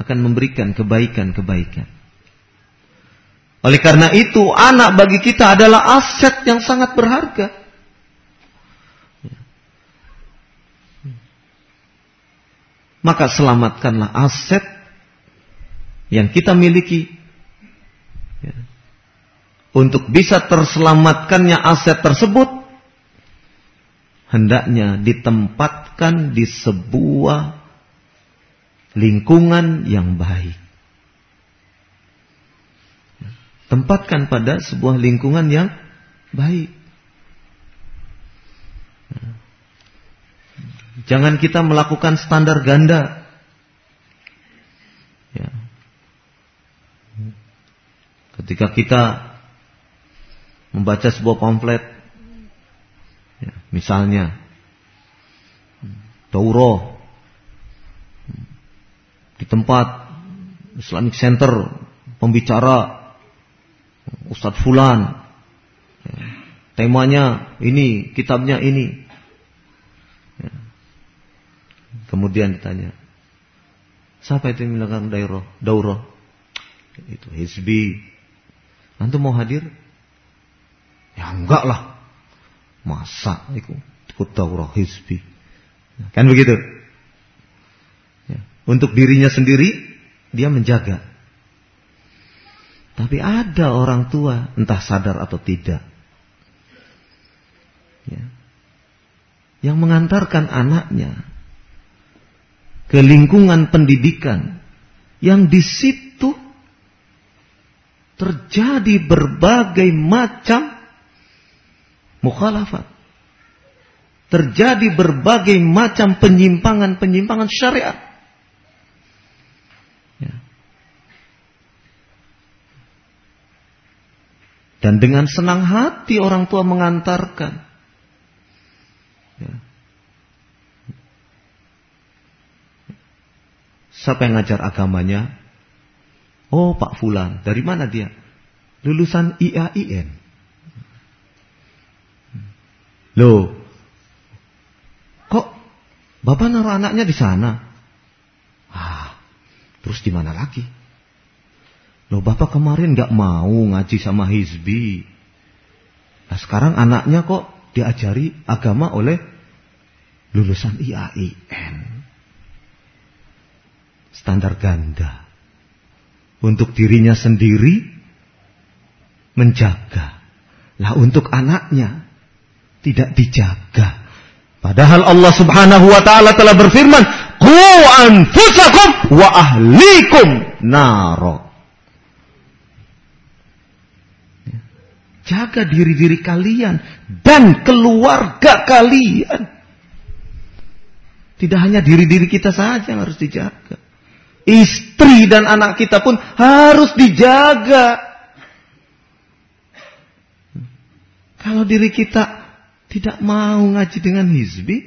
akan memberikan kebaikan-kebaikan. Oleh karena itu, anak bagi kita adalah aset yang sangat berharga. Maka selamatkanlah aset yang kita miliki untuk bisa terselamatkannya aset tersebut hendaknya ditempatkan di sebuah lingkungan yang baik. Tempatkan pada sebuah lingkungan yang baik. Jangan kita melakukan standar ganda. Ya. Ketika kita membaca sebuah pamflet, ya, misalnya Daurah di tempat Islamic Center pembicara Ustadz Fulan ya, temanya ini kitabnya ini kemudian ditanya siapa itu yang melakukan daurah daurah itu Hizbi antum mau hadir Ya enggak lah. Masa itu ikut daurah hizbi. Kan begitu. Untuk dirinya sendiri dia menjaga. Tapi ada orang tua entah sadar atau tidak. Ya. Yang mengantarkan anaknya ke lingkungan pendidikan yang di situ terjadi berbagai macam mukhalafat. Terjadi berbagai macam penyimpangan-penyimpangan syariat. Dan dengan senang hati orang tua mengantarkan. Ya. Siapa yang ngajar agamanya? Oh Pak Fulan. Dari mana dia? Lulusan IAIN. Loh, kok bapak naruh anaknya di sana? Ah, terus di mana lagi? Loh, bapak kemarin nggak mau ngaji sama Hizbi. Nah, sekarang anaknya kok diajari agama oleh lulusan IAIN. Standar ganda. Untuk dirinya sendiri menjaga. Lah untuk anaknya tidak dijaga. Padahal Allah Subhanahu wa taala telah berfirman, "Qu anfusakum wa ahlikum naro." Jaga diri-diri kalian dan keluarga kalian. Tidak hanya diri-diri kita saja yang harus dijaga. Istri dan anak kita pun harus dijaga. Kalau diri kita tidak mau ngaji dengan hizbi,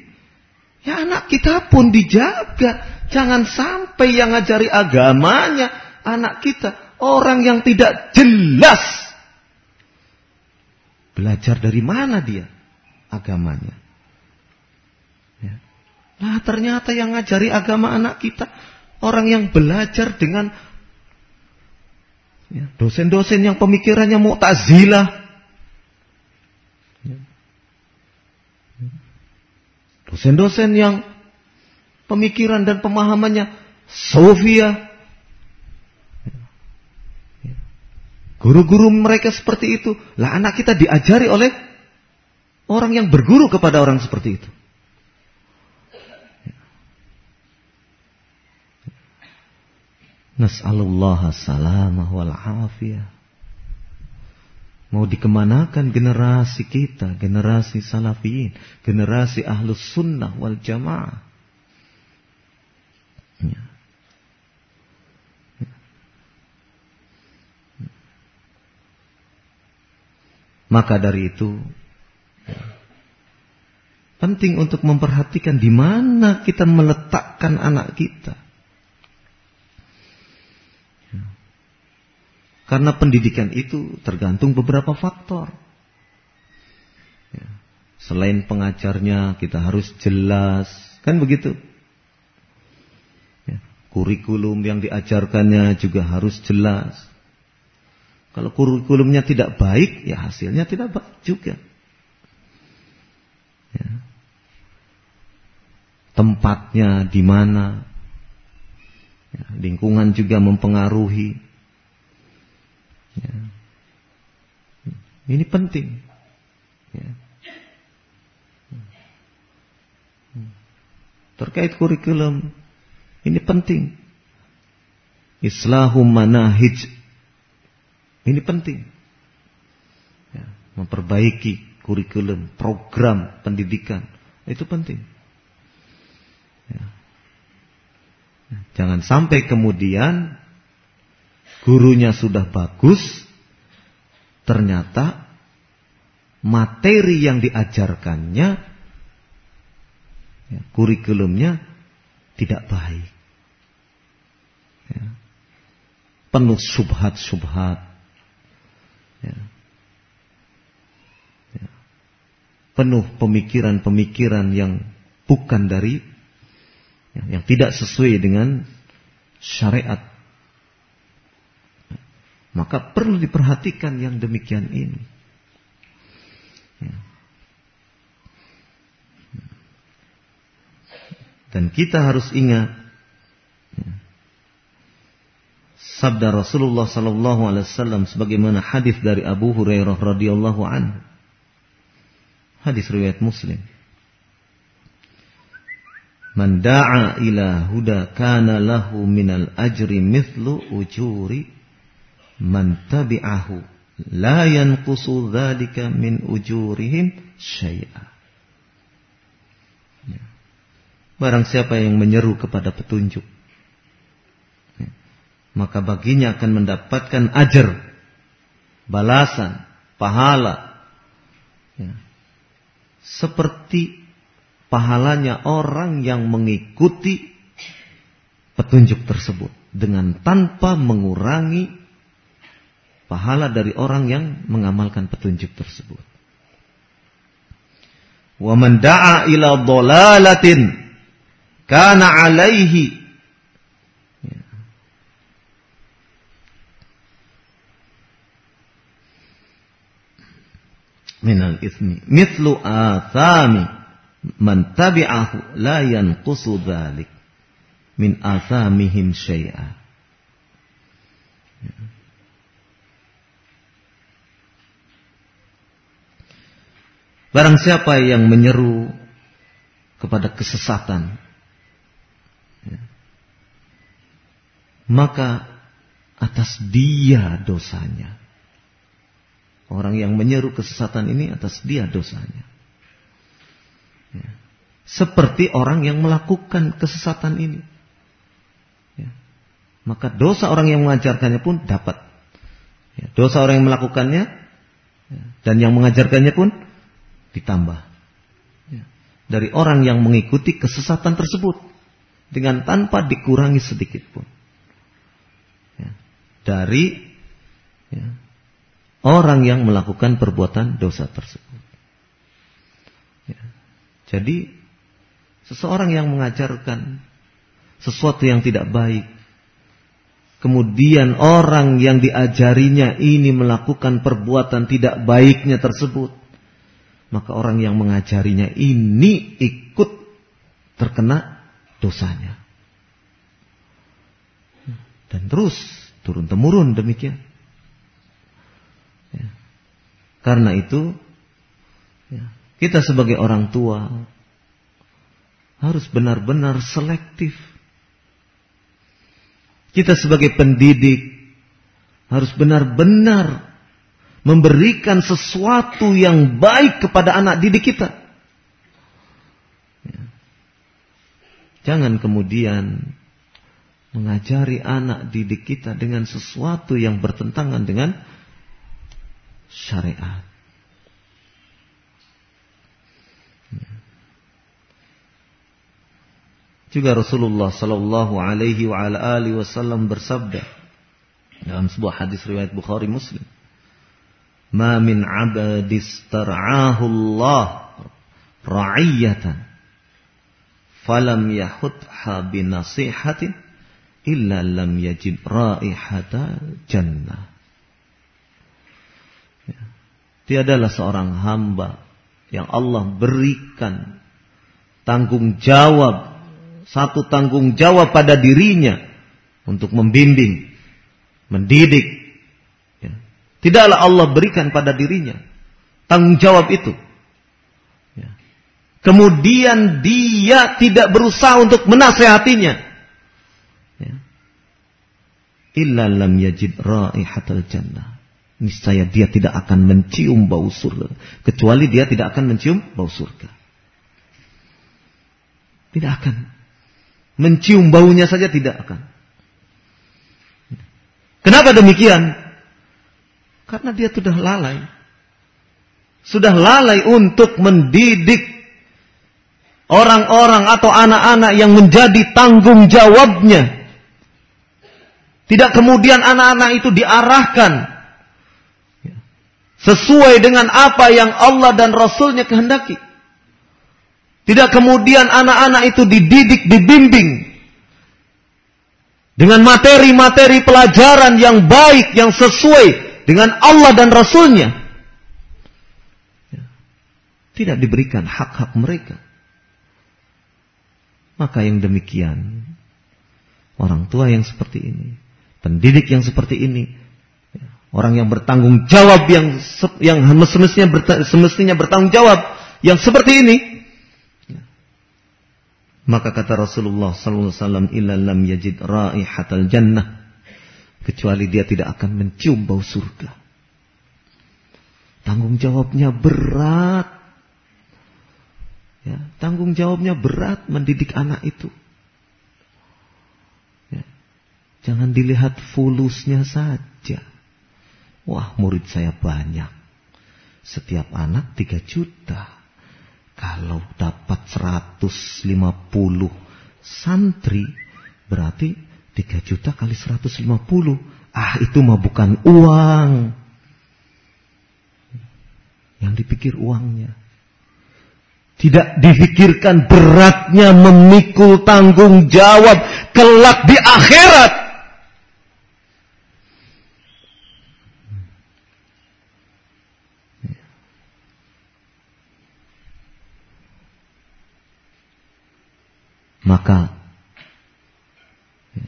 ya anak kita pun dijaga. Jangan sampai yang ngajari agamanya anak kita orang yang tidak jelas. Belajar dari mana dia agamanya? Ya. Nah ternyata yang ngajari agama anak kita orang yang belajar dengan ya, dosen-dosen ya, yang pemikirannya mu'tazilah Dosen-dosen yang pemikiran dan pemahamannya Sofia. Guru-guru mereka seperti itu. Lah anak kita diajari oleh orang yang berguru kepada orang seperti itu. Nas'alullah salamah wal afiyah. Mau dikemanakan generasi kita, generasi salafiyin, generasi ahlus sunnah wal jamaah. Ya. Maka dari itu ya, penting untuk memperhatikan di mana kita meletakkan anak kita. Karena pendidikan itu tergantung beberapa faktor. Ya. Selain pengajarnya kita harus jelas, kan begitu? Ya. Kurikulum yang diajarkannya juga harus jelas. Kalau kurikulumnya tidak baik, ya hasilnya tidak baik juga. Ya. Tempatnya di mana, ya, lingkungan juga mempengaruhi. Ya. Ini penting. Ya. Terkait kurikulum, ini penting. Islahum manahij. Ini penting. Ya. Memperbaiki kurikulum, program pendidikan. Itu penting. Ya. Jangan sampai kemudian gurunya sudah bagus, ternyata materi yang diajarkannya, ya, kurikulumnya tidak baik. Ya. Penuh subhat-subhat. Ya. Ya. Penuh pemikiran-pemikiran yang bukan dari, ya, yang tidak sesuai dengan syariat maka perlu diperhatikan yang demikian ini. Ya. Dan kita harus ingat ya, sabda Rasulullah sallallahu alaihi wasallam sebagaimana hadis dari Abu Hurairah radhiyallahu anhu. Hadis riwayat Muslim. Man da'a ila huda kana lahu minal ajri mithlu ujuri man tabi'ahu la yanqusu dzalika min ujurihim syai'a. Ya. Barang siapa yang menyeru kepada petunjuk. Maka baginya akan mendapatkan ajar balasan pahala ya. seperti pahalanya orang yang mengikuti petunjuk tersebut dengan tanpa mengurangi pahala dari orang yang mengamalkan petunjuk tersebut. Wa man da'a ila dhalalatin kana 'alaihi ya. Minal ismi mithlu athami man tabi'ahu la yanqusu dhalik min athamihim syai'a ya. Barang siapa yang menyeru kepada kesesatan, ya, maka atas dia dosanya. Orang yang menyeru kesesatan ini atas dia dosanya. Ya. Seperti orang yang melakukan kesesatan ini. Ya. Maka dosa orang yang mengajarkannya pun dapat. Ya. Dosa orang yang melakukannya ya. dan yang mengajarkannya pun ditambah ya. dari orang yang mengikuti kesesatan tersebut dengan tanpa dikurangi sedikit pun ya. dari ya, orang yang melakukan perbuatan dosa tersebut. Ya. Jadi seseorang yang mengajarkan sesuatu yang tidak baik Kemudian orang yang diajarinya ini melakukan perbuatan tidak baiknya tersebut maka orang yang mengajarinya ini ikut terkena dosanya. Dan terus turun temurun demikian. Karena itu ya, kita sebagai orang tua harus benar-benar selektif. Kita sebagai pendidik harus benar-benar memberikan sesuatu yang baik kepada anak didik kita. Ya. Jangan kemudian mengajari anak didik kita dengan sesuatu yang bertentangan dengan syariat. Juga Rasulullah Sallallahu Alaihi Wasallam bersabda dalam sebuah hadis riwayat Bukhari Muslim, "Ma min abadis tar'ahu Allah ra'iyatan falam yahutha binasihatin illa lam yajid raihata jannah. Ya. Tiadalah seorang hamba yang Allah berikan tanggung jawab, satu tanggung jawab pada dirinya untuk membimbing, mendidik. Ya. Tidaklah Allah berikan pada dirinya tanggung jawab itu. Ya. Kemudian dia tidak berusaha untuk menasehatinya illa lam yajid raihatal jannah. Niscaya dia tidak akan mencium bau surga. Kecuali dia tidak akan mencium bau surga. Tidak akan. Mencium baunya saja tidak akan. Kenapa demikian? Karena dia sudah lalai. Sudah lalai untuk mendidik orang-orang atau anak-anak yang menjadi tanggung jawabnya tidak kemudian anak-anak itu diarahkan sesuai dengan apa yang Allah dan Rasulnya kehendaki. Tidak kemudian anak-anak itu dididik, dibimbing dengan materi-materi pelajaran yang baik, yang sesuai dengan Allah dan Rasulnya. Tidak diberikan hak-hak mereka. Maka yang demikian, orang tua yang seperti ini, pendidik yang seperti ini, orang yang bertanggung jawab yang yang semestinya semestinya bertanggung jawab yang seperti ini, maka kata Rasulullah sallallahu alaihi wasallam lam yajid raihatal jannah kecuali dia tidak akan mencium bau surga. Tanggung jawabnya berat. Ya, tanggung jawabnya berat mendidik anak itu. Jangan dilihat fulusnya saja. Wah murid saya banyak. Setiap anak 3 juta. Kalau dapat 150 santri, berarti 3 juta kali 150. Ah itu mah bukan uang. Yang dipikir uangnya. Tidak dipikirkan beratnya memikul tanggung jawab kelak di akhirat. Maka ya,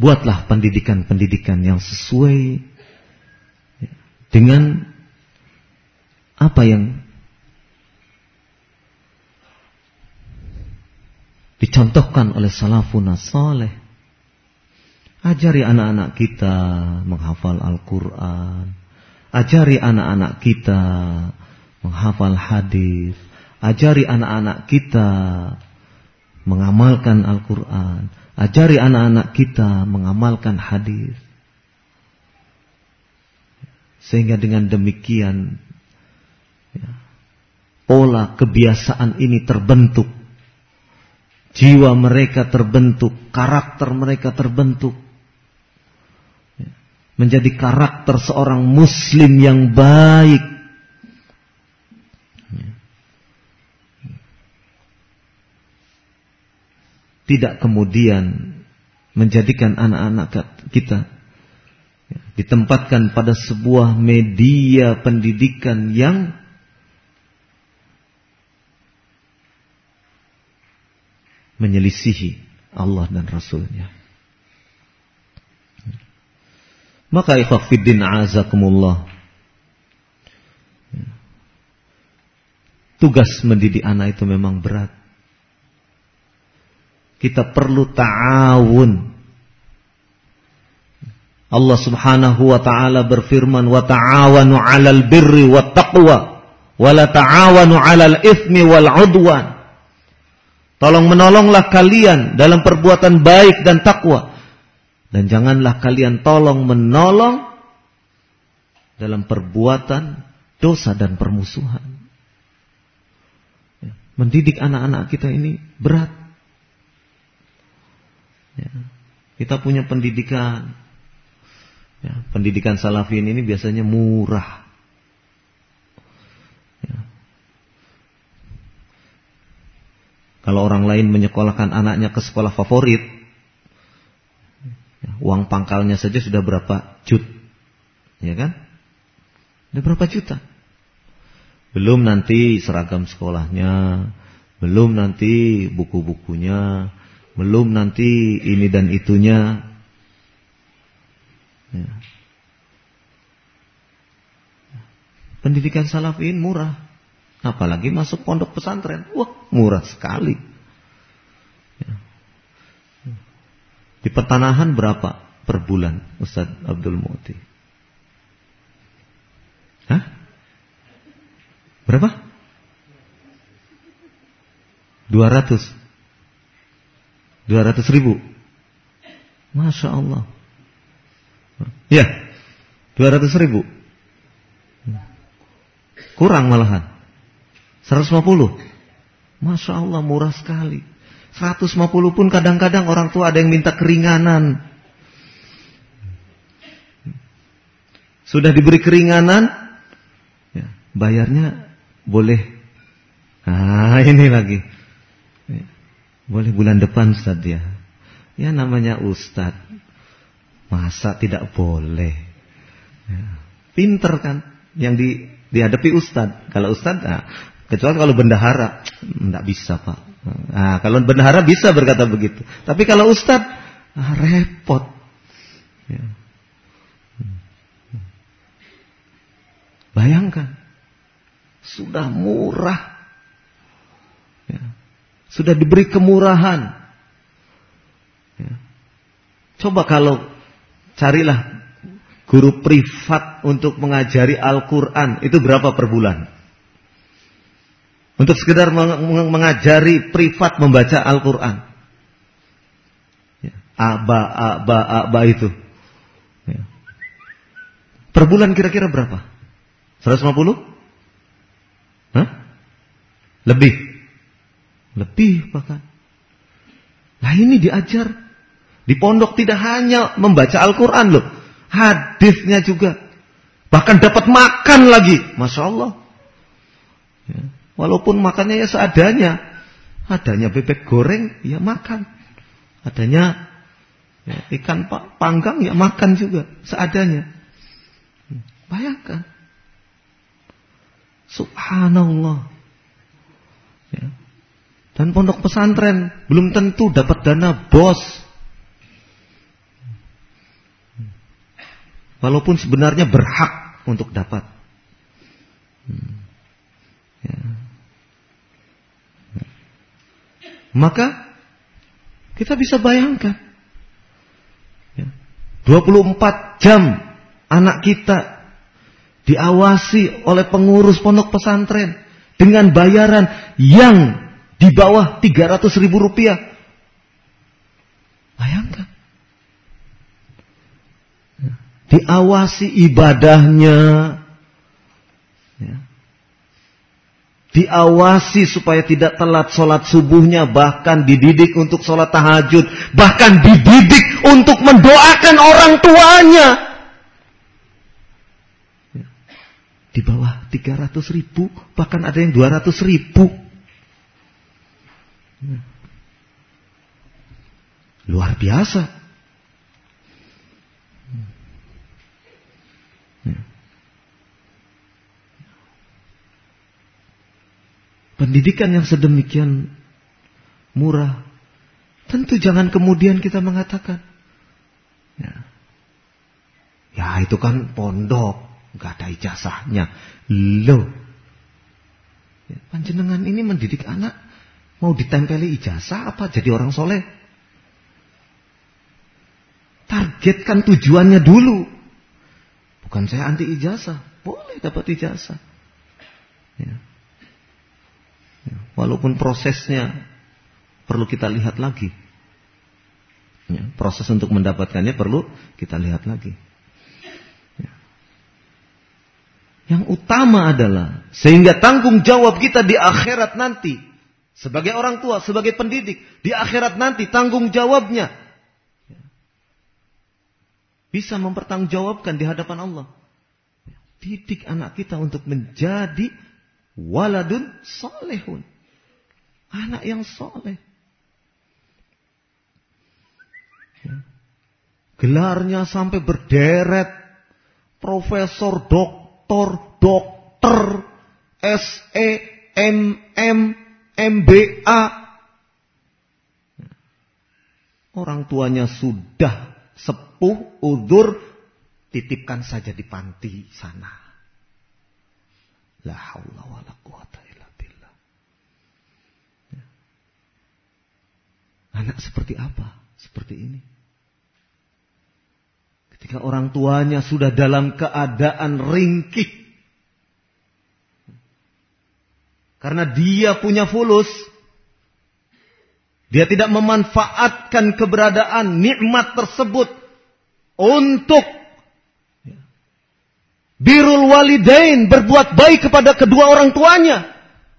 buatlah pendidikan-pendidikan yang sesuai ya, dengan apa yang dicontohkan oleh salafun saleh. Ajari anak-anak kita menghafal Al-Quran. Ajari anak-anak kita menghafal hadis. Ajari anak-anak kita mengamalkan Al-Quran. Ajari anak-anak kita mengamalkan hadis. Sehingga dengan demikian ya, pola kebiasaan ini terbentuk. Jiwa mereka terbentuk, karakter mereka terbentuk. Ya, menjadi karakter seorang muslim yang baik tidak kemudian menjadikan anak-anak kita ya, ditempatkan pada sebuah media pendidikan yang menyelisihi Allah dan Rasulnya. Maka ikhwafiddin azakumullah. Tugas mendidik anak itu memang berat. Kita perlu ta'awun. Allah subhanahu wa ta'ala berfirman, wa ta'awanu 'alal birri wa taqwa, wa la ta'awanu 'alal ithmi wal 'udwan. Tolong menolonglah kalian dalam perbuatan baik dan takwa. Dan janganlah kalian tolong menolong dalam perbuatan dosa dan permusuhan. Ya, mendidik anak-anak kita ini berat. Ya, kita punya pendidikan. Ya, pendidikan salafin ini biasanya murah. Kalau orang lain menyekolahkan anaknya ke sekolah favorit, ya, uang pangkalnya saja sudah berapa jut, ya kan? Sudah berapa juta? Belum nanti seragam sekolahnya, belum nanti buku-bukunya, belum nanti ini dan itunya. Ya. Pendidikan salafin murah. Apalagi masuk pondok pesantren. Wah, murah sekali. Ya. Di pertanahan berapa per bulan Ustaz Abdul Muti? Hah? Berapa? 200 200 ribu Masya Allah Ya 200 ribu Kurang malahan 150. Masya Allah murah sekali. 150 pun kadang-kadang orang tua ada yang minta keringanan. Sudah diberi keringanan, ya, bayarnya boleh. Ah ini lagi. Boleh bulan depan Ustaz ya. Ya namanya Ustaz. Masa tidak boleh. Ya, pinter kan. Yang di, dihadapi Ustaz. Kalau Ustaz, nah, Kecuali kalau bendahara, tidak bisa pak. Nah, kalau bendahara bisa berkata begitu. Tapi kalau ustad, ah, repot. Ya. Bayangkan, sudah murah. Sudah diberi kemurahan. Ya. Coba kalau carilah guru privat untuk mengajari Al-Quran, itu berapa per bulan? Untuk sekedar mengajari privat membaca Al-Quran. Ya, aba, aba, aba itu. Ya. Per bulan kira-kira berapa? 150? Hah? Lebih. Lebih bahkan. Nah ini diajar. Di pondok tidak hanya membaca Al-Quran loh. Hadisnya juga. Bahkan dapat makan lagi. Masya Allah. Ya. Walaupun makannya ya seadanya. Adanya bebek goreng, ya makan. Adanya ya, ikan panggang, ya makan juga. Seadanya. Bayangkan. Subhanallah. Ya. Dan pondok pesantren belum tentu dapat dana bos. Walaupun sebenarnya berhak untuk dapat. Hmm. Ya. Maka kita bisa bayangkan. 24 ya. jam anak kita diawasi oleh pengurus pondok pesantren dengan bayaran yang di bawah 300 ribu rupiah. Bayangkan. Ya. Diawasi ibadahnya. Ya diawasi supaya tidak telat sholat subuhnya, bahkan dididik untuk sholat tahajud, bahkan dididik untuk mendoakan orang tuanya. Di bawah 300 ribu, bahkan ada yang 200 ribu. Luar biasa. Pendidikan yang sedemikian murah Tentu jangan kemudian kita mengatakan, ya, ya itu kan pondok, nggak ada ijazahnya. Loh, ya, panjenengan ini mendidik anak mau ditempeli ijazah apa jadi orang soleh? Targetkan tujuannya dulu. Bukan saya anti ijazah, boleh dapat ijazah. Ya. Ya, walaupun prosesnya perlu kita lihat lagi. Ya, proses untuk mendapatkannya perlu kita lihat lagi. Ya. Yang utama adalah sehingga tanggung jawab kita di akhirat nanti sebagai orang tua, sebagai pendidik di akhirat nanti tanggung jawabnya ya, bisa mempertanggungjawabkan di hadapan Allah. Didik anak kita untuk menjadi waladun solehun. Anak yang soleh. Gelarnya sampai berderet. Profesor, doktor, dokter, SE, MM, MBA. Orang tuanya sudah sepuh, udur, titipkan saja di panti sana. La haula wa la quwata illa billah. Anak seperti apa? Seperti ini. Ketika orang tuanya sudah dalam keadaan ringkih. Karena dia punya fulus. Dia tidak memanfaatkan keberadaan nikmat tersebut untuk birul walidain berbuat baik kepada kedua orang tuanya.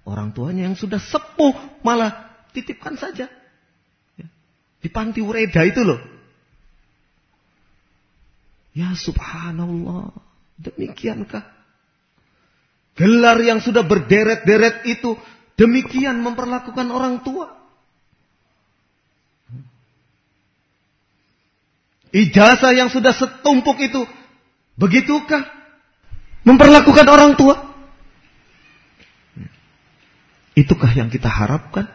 Orang tuanya yang sudah sepuh malah titipkan saja. Di panti ureda itu loh. Ya subhanallah. Demikiankah? Gelar yang sudah berderet-deret itu demikian memperlakukan orang tua. Ijazah yang sudah setumpuk itu begitukah memperlakukan orang tua? Itukah yang kita harapkan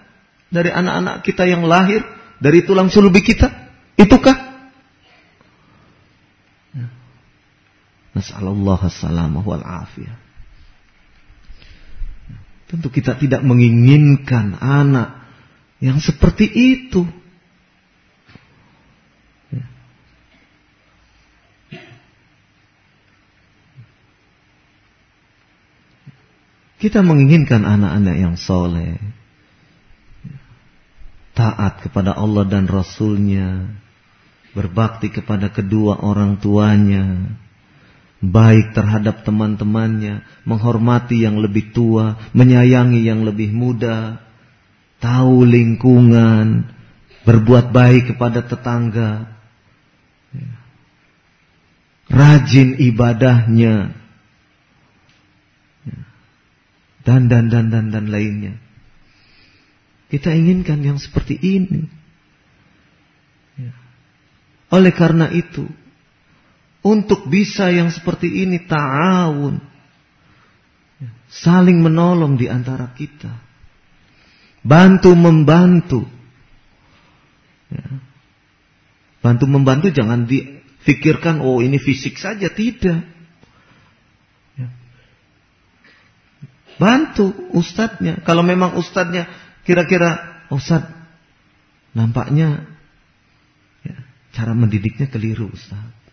dari anak-anak kita yang lahir dari tulang sulubi kita? Itukah? Nasallallahu salamah wal afiyah. Tentu kita tidak menginginkan anak yang seperti itu. Kita menginginkan anak-anak yang soleh. Taat kepada Allah dan Rasulnya. Berbakti kepada kedua orang tuanya baik terhadap teman-temannya, menghormati yang lebih tua, menyayangi yang lebih muda, tahu lingkungan, berbuat baik kepada tetangga, rajin ibadahnya, dan dan dan dan dan lainnya. Kita inginkan yang seperti ini. Oleh karena itu, untuk bisa yang seperti ini ta'awun. Saling menolong di antara kita. Bantu membantu. Ya. Bantu membantu jangan difikirkan oh ini fisik saja tidak. Ya. Bantu ustadznya. Kalau memang ustadznya kira-kira ustadz nampaknya ya, cara mendidiknya keliru ustadz.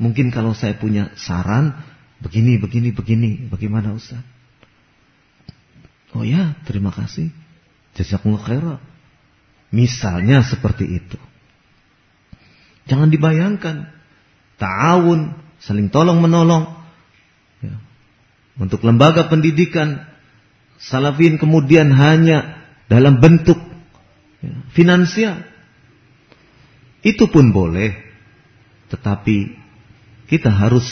Mungkin kalau saya punya saran, begini, begini, begini. Bagaimana Ustaz? Oh ya, terima kasih. Jazakumullah khairan. Misalnya seperti itu. Jangan dibayangkan. Ta'awun, saling tolong menolong. Ya. Untuk lembaga pendidikan, salafin kemudian hanya dalam bentuk ya, finansial. Itu pun boleh. Tetapi kita harus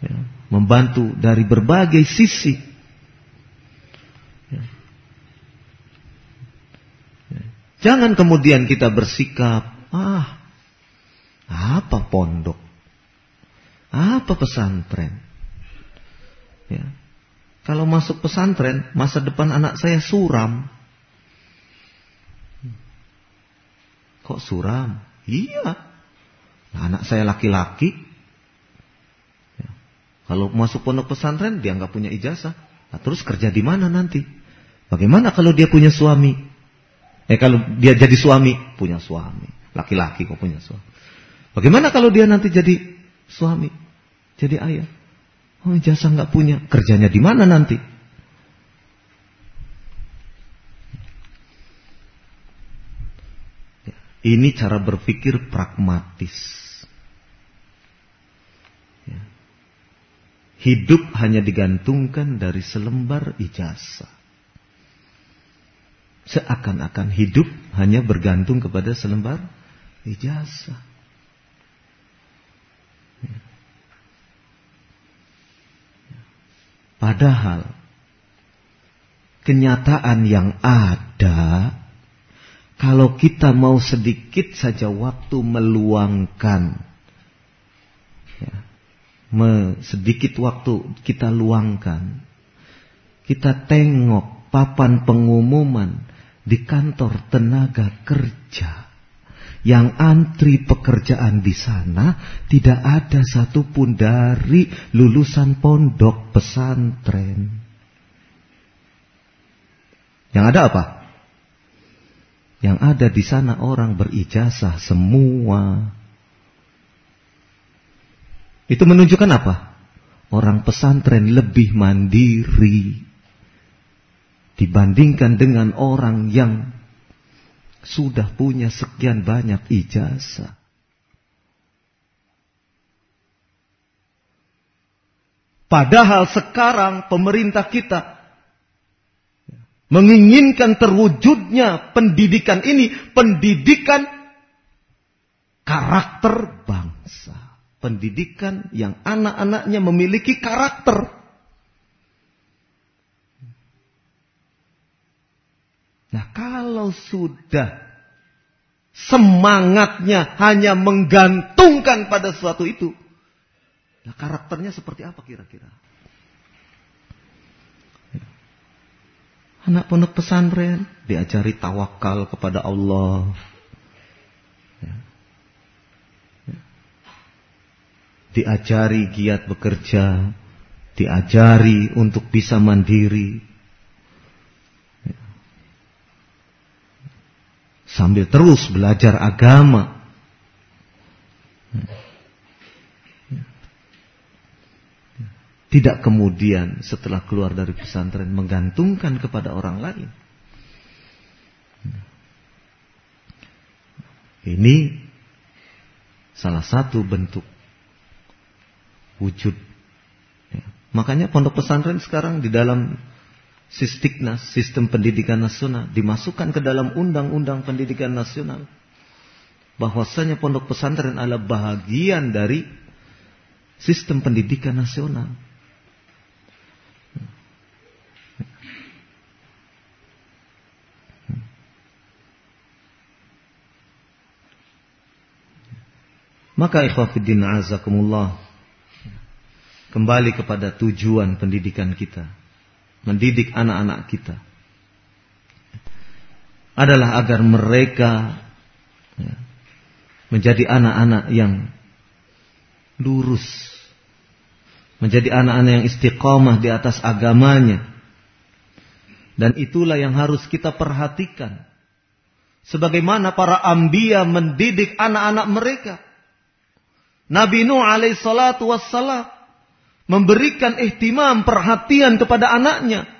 ya, membantu dari berbagai sisi. Ya. Ya. Jangan kemudian kita bersikap, ah, apa pondok? Apa pesantren? Ya. Kalau masuk pesantren, masa depan anak saya suram. Kok suram? Iya. Nah, anak saya laki-laki. Ya. Kalau masuk pondok pesantren dia nggak punya ijazah. Nah, terus kerja di mana nanti? Bagaimana kalau dia punya suami? Eh kalau dia jadi suami, punya suami. Laki-laki kok punya suami. Bagaimana kalau dia nanti jadi suami? Jadi ayah. Oh ijazah nggak punya. Kerjanya di mana nanti? Ini cara berpikir pragmatis. Ya. Hidup hanya digantungkan dari selembar ijazah. Seakan-akan hidup hanya bergantung kepada selembar ijazah. Padahal kenyataan yang ada kalau kita mau sedikit saja waktu meluangkan, me, sedikit waktu kita luangkan, kita tengok papan pengumuman di kantor tenaga kerja yang antri pekerjaan di sana tidak ada satupun dari lulusan pondok pesantren. Yang ada apa? Yang ada di sana orang berijazah semua. Itu menunjukkan apa? Orang pesantren lebih mandiri dibandingkan dengan orang yang sudah punya sekian banyak ijazah. Padahal sekarang pemerintah kita menginginkan terwujudnya pendidikan ini, pendidikan karakter bangsa. Pendidikan yang anak-anaknya memiliki karakter. Nah kalau sudah semangatnya hanya menggantungkan pada sesuatu itu. Nah karakternya seperti apa kira-kira? Anak pondok pesantren diajari tawakal kepada Allah. Ya. Ya. Diajari giat bekerja, diajari untuk bisa mandiri. Sambil terus belajar agama. Tidak kemudian setelah keluar dari pesantren menggantungkan kepada orang lain. Ini salah satu bentuk wujud. Ya. Makanya pondok pesantren sekarang di dalam Sistiknas, sistem pendidikan nasional, dimasukkan ke dalam undang-undang pendidikan nasional. Bahwasanya pondok pesantren adalah bagian dari sistem pendidikan nasional. Maka ikhwafiddin azakumullah. Kembali kepada tujuan pendidikan kita. Mendidik anak-anak kita. Adalah agar mereka ya, menjadi anak-anak yang lurus. Menjadi anak-anak yang istiqomah di atas agamanya. Dan itulah yang harus kita perhatikan. Sebagaimana para ambia mendidik anak-anak mereka. Nabi Nuh alaihissalatu wassalam memberikan ihtimam perhatian kepada anaknya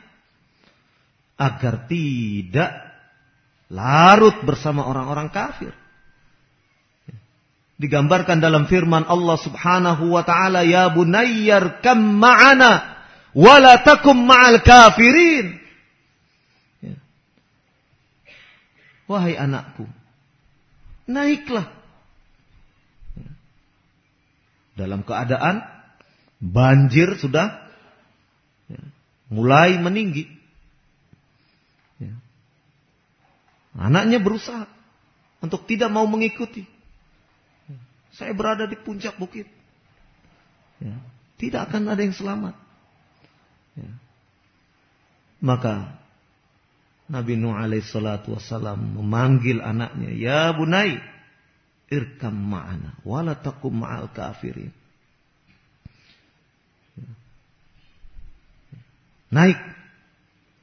agar tidak larut bersama orang-orang kafir. Digambarkan dalam firman Allah Subhanahu wa taala, "Ya bunayyar kam ma'ana wa la takum ma'al kafirin." Ya. Wahai anakku, naiklah dalam keadaan banjir sudah ya, mulai meninggi. Ya. Anaknya berusaha untuk tidak mau mengikuti. Ya. Saya berada di puncak bukit. Ya. Tidak akan ada yang selamat. Ya. Maka Nabi Nuh alaihi salatu wasalam memanggil anaknya, "Ya bunai, irkam ma'ana wala takum ma'al kafirin." Naik.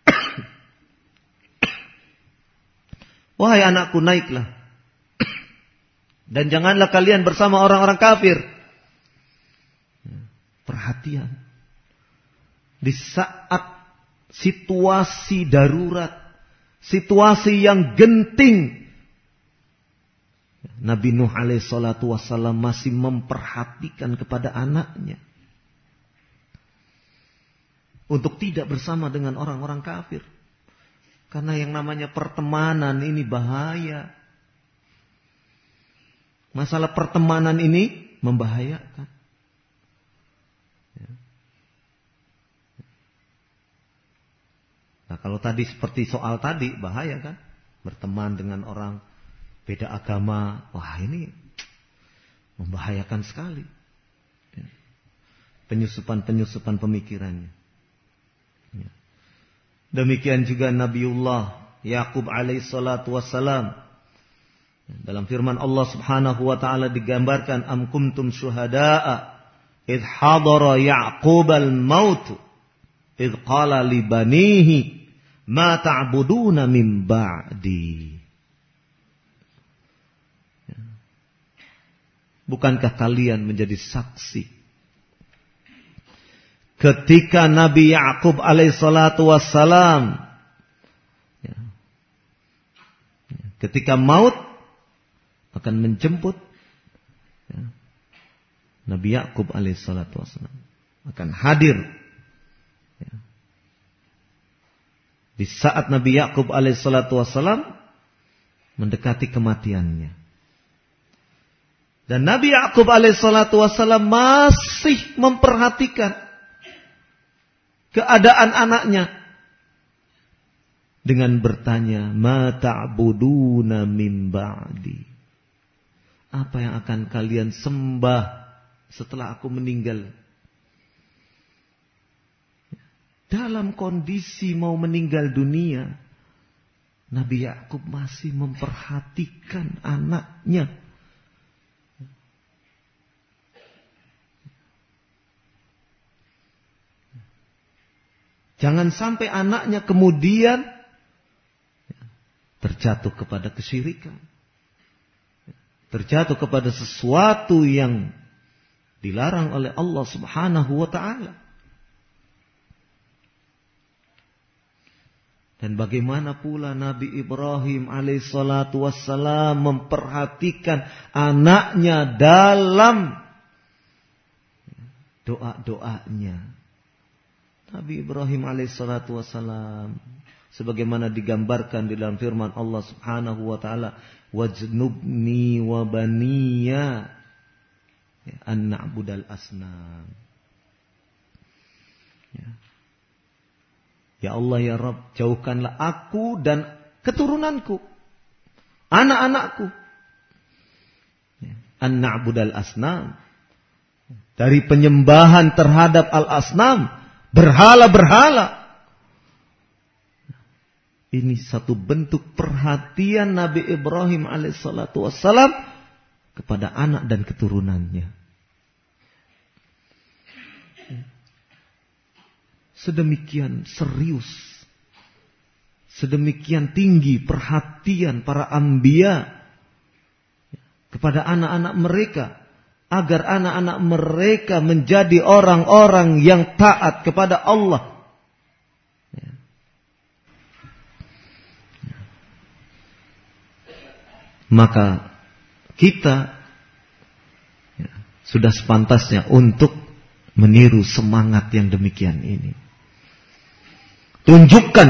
Wahai anakku, naiklah. Dan janganlah kalian bersama orang-orang kafir. Perhatian. Di saat situasi darurat situasi yang genting. Nabi Nuh alaihissalatu wassalam masih memperhatikan kepada anaknya. Untuk tidak bersama dengan orang-orang kafir. Karena yang namanya pertemanan ini bahaya. Masalah pertemanan ini membahayakan. Nah kalau tadi seperti soal tadi bahaya kan. Berteman dengan orang beda agama. Wah ini membahayakan sekali. Ya. Penyusupan-penyusupan pemikirannya. Demikian juga Nabiullah Yakub alaihissalatu wassalam. Dalam firman Allah subhanahu wa ta'ala digambarkan. Am kuntum syuhada'a. Idh hadara Ya'qub al-mautu. Idh qala li banihi ma ta'buduna min ba'di. Bukankah kalian menjadi saksi ketika Nabi Yakub alaihissalatu wassalam ya, ya, ketika maut akan menjemput Nabi Yakub alaihissalatu wassalam akan hadir Di saat Nabi Yakub alaihissalatu wassalam mendekati kematiannya. Dan Nabi Yakub alaihissalatu wassalam masih memperhatikan keadaan anaknya dengan bertanya, "Ma ta'buduna min ba'di?" Apa yang akan kalian sembah setelah aku meninggal? dalam kondisi mau meninggal dunia, Nabi Yakub masih memperhatikan anaknya. Jangan sampai anaknya kemudian terjatuh kepada kesyirikan. Terjatuh kepada sesuatu yang dilarang oleh Allah Subhanahu wa taala. Dan bagaimana pula Nabi Ibrahim alaihissalatu wassalam memperhatikan anaknya dalam doa-doanya. Nabi Ibrahim alaihissalatu wassalam sebagaimana digambarkan di dalam firman Allah Subhanahu wa taala wajnubni wa baniya an na'budal asnam. Ya. Ya Allah ya Rabb, jauhkanlah aku dan keturunanku, anak-anakku. Ya. An-na'budal asnam. Dari penyembahan terhadap al-asnam, berhala-berhala. Ini satu bentuk perhatian Nabi Ibrahim alaihissalatu wassalam kepada anak dan keturunannya. sedemikian serius, sedemikian tinggi perhatian para ambia kepada anak-anak mereka agar anak-anak mereka menjadi orang-orang yang taat kepada Allah. Maka kita ya, sudah sepantasnya untuk meniru semangat yang demikian ini. Tunjukkan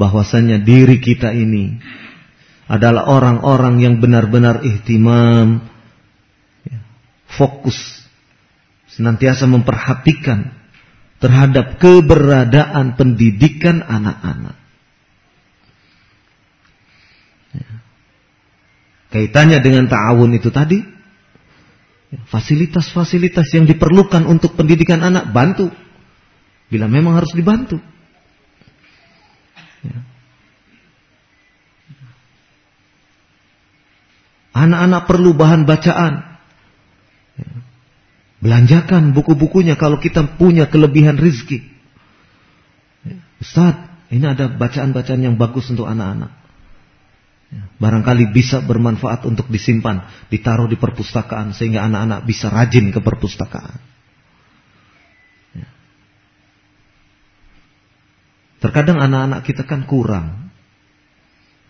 bahwasanya diri kita ini adalah orang-orang yang benar-benar ihtimam, ya, fokus, senantiasa memperhatikan terhadap keberadaan pendidikan anak-anak. Ya. Kaitannya dengan ta'awun itu tadi, ya, fasilitas-fasilitas yang diperlukan untuk pendidikan anak, bantu. Bila memang harus dibantu. Ya. Anak-anak perlu bahan bacaan. Belanjakan buku-bukunya kalau kita punya kelebihan rizki. Ya. Ustaz, ini ada bacaan-bacaan yang bagus untuk anak-anak. Ya. Barangkali bisa bermanfaat untuk disimpan, ditaruh di perpustakaan sehingga anak-anak bisa rajin ke perpustakaan. Ya. Terkadang anak-anak kita kan kurang.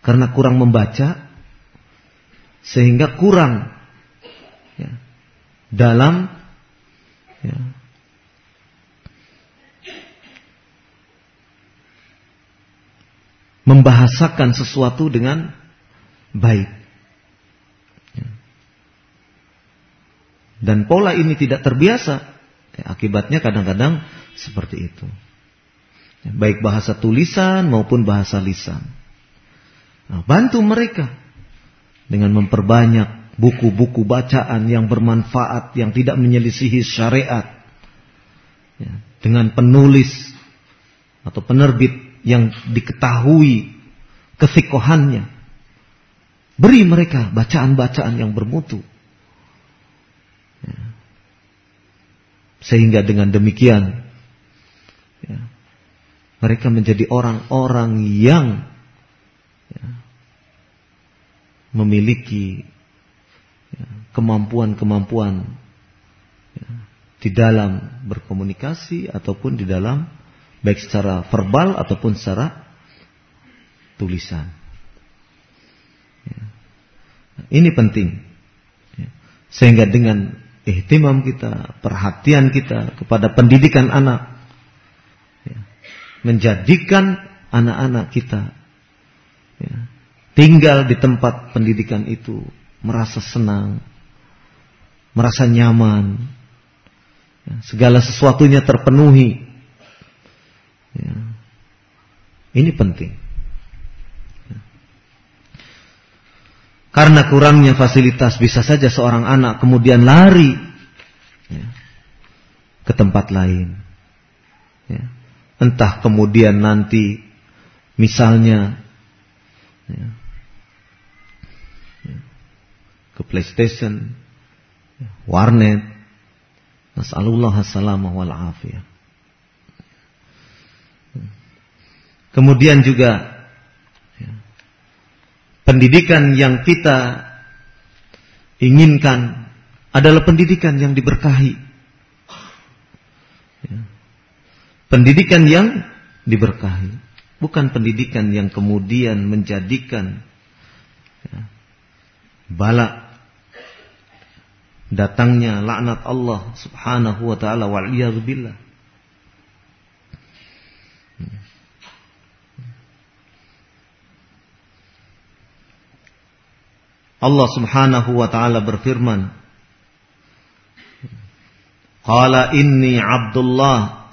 Karena kurang membaca, sehingga kurang dalam Ya. Membahasakan sesuatu dengan baik. Ya. Dan pola ini tidak terbiasa. Ya, akibatnya kadang-kadang seperti itu. Ya, baik bahasa tulisan maupun bahasa lisan. Nah, bantu mereka dengan memperbanyak buku-buku bacaan yang bermanfaat, yang tidak menyelisihi syariat. Ya, dengan penulis atau penerbit yang diketahui kesikohannya. Beri mereka bacaan-bacaan yang bermutu. Ya. Sehingga dengan demikian ya, mereka menjadi orang-orang yang ya, memiliki kemampuan-kemampuan ya, di dalam berkomunikasi ataupun di dalam baik secara verbal ataupun secara tulisan. Ya. Ini penting. Ya. Sehingga dengan ihtimam kita, perhatian kita kepada pendidikan anak, ya, menjadikan anak-anak kita ya, tinggal di tempat pendidikan itu merasa senang, merasa nyaman, ya, segala sesuatunya terpenuhi. Ya. Ini penting. Ya. Karena kurangnya fasilitas bisa saja seorang anak kemudian lari ke tempat lain. Entah kemudian nanti misalnya ya, ke PlayStation, warnet. Nas'alullah assalamah wal afiyah. Kemudian juga ya, pendidikan yang kita inginkan adalah pendidikan yang diberkahi. Ya. Pendidikan yang diberkahi, bukan pendidikan yang kemudian menjadikan ya, balak datangnya laknat Allah Subhanahu wa taala wal billah. Allah Subhanahu wa taala berfirman Qala inni Abdullah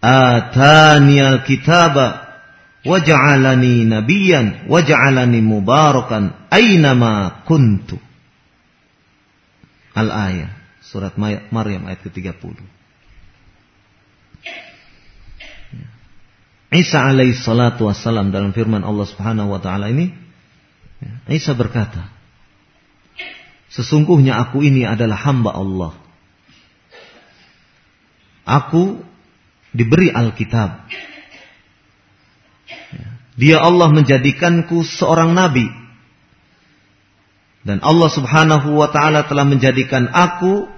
atani al-kitaba waj'alani nabiyyan waj'alani mubarakan aynama kuntu Al-Ayah. Surat Maryam ayat ke-30. Isa alaihi salatu wassalam dalam firman Allah subhanahu wa ta'ala ini. Isa berkata. Sesungguhnya aku ini adalah hamba Allah. Aku diberi Alkitab. Dia Allah menjadikanku seorang nabi dan Allah subhanahu wa ta'ala telah menjadikan aku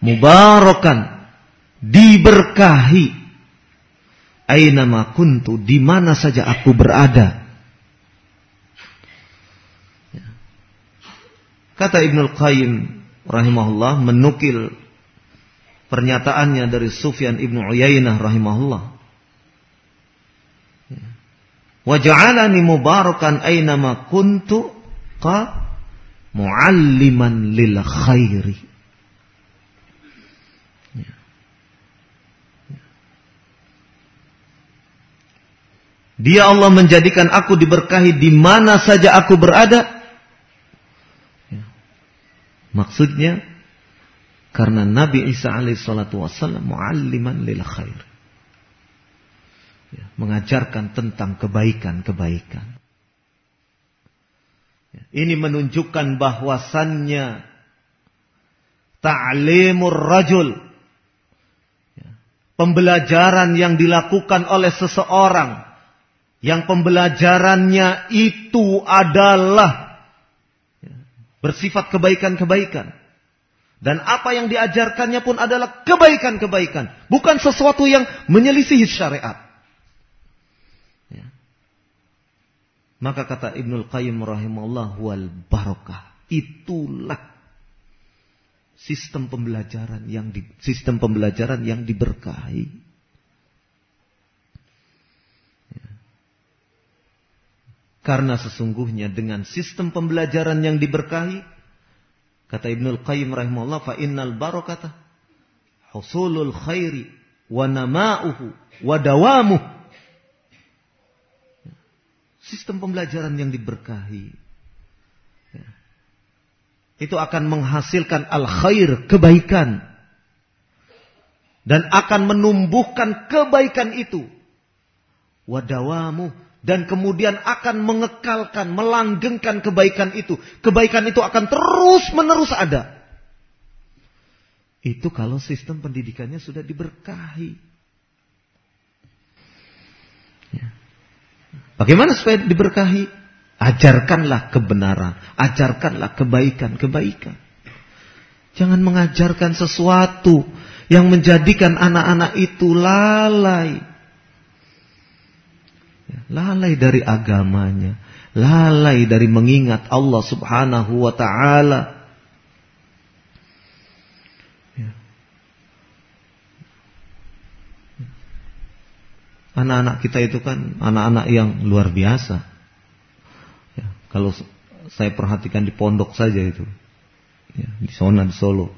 mubarakan, diberkahi. Aynama kuntu, di mana saja aku berada. Ya. Kata Ibnul Qayyim rahimahullah menukil pernyataannya dari Sufyan Ibnu Uyainah rahimahullah. Ya. Wa ja'alani mubarakan aynama kuntu qa mualliman lil khairi. Dia Allah menjadikan aku diberkahi di mana saja aku berada. Ya. Maksudnya karena Nabi Isa alaihissalatu wassalam mualliman lil khair. Ya, mengajarkan tentang kebaikan-kebaikan. Ini menunjukkan bahwasannya ta'limur rajul pembelajaran yang dilakukan oleh seseorang yang pembelajarannya itu adalah bersifat kebaikan-kebaikan. Dan apa yang diajarkannya pun adalah kebaikan-kebaikan bukan sesuatu yang menyelisihi syariat maka kata Ibnul Qayyim rahimahullah wal barakah itulah sistem pembelajaran yang di, sistem pembelajaran yang diberkahi. Ya. Karena sesungguhnya dengan sistem pembelajaran yang diberkahi, kata Ibnul Qayyim rahimahullah, fa innal barakata husulul khairi wa nama'uhu wa dawamuh. Ya. Sistem pembelajaran yang diberkahi. Itu akan menghasilkan al khair kebaikan. Dan akan menumbuhkan kebaikan itu. Wadawamu dan kemudian akan mengekalkan melanggengkan kebaikan itu. Kebaikan itu akan terus menerus ada. Itu kalau sistem pendidikannya sudah diberkahi. Ya. Bagaimana supaya diberkahi Ajarkanlah kebenaran, ajarkanlah kebaikan-kebaikan. Jangan mengajarkan sesuatu yang menjadikan anak-anak itu lalai. Ya, lalai dari agamanya, lalai dari mengingat Allah Subhanahu wa taala. Anak-anak kita itu kan anak-anak yang luar biasa. Kalau saya perhatikan di pondok saja itu. Ya, di Sona, di Solo.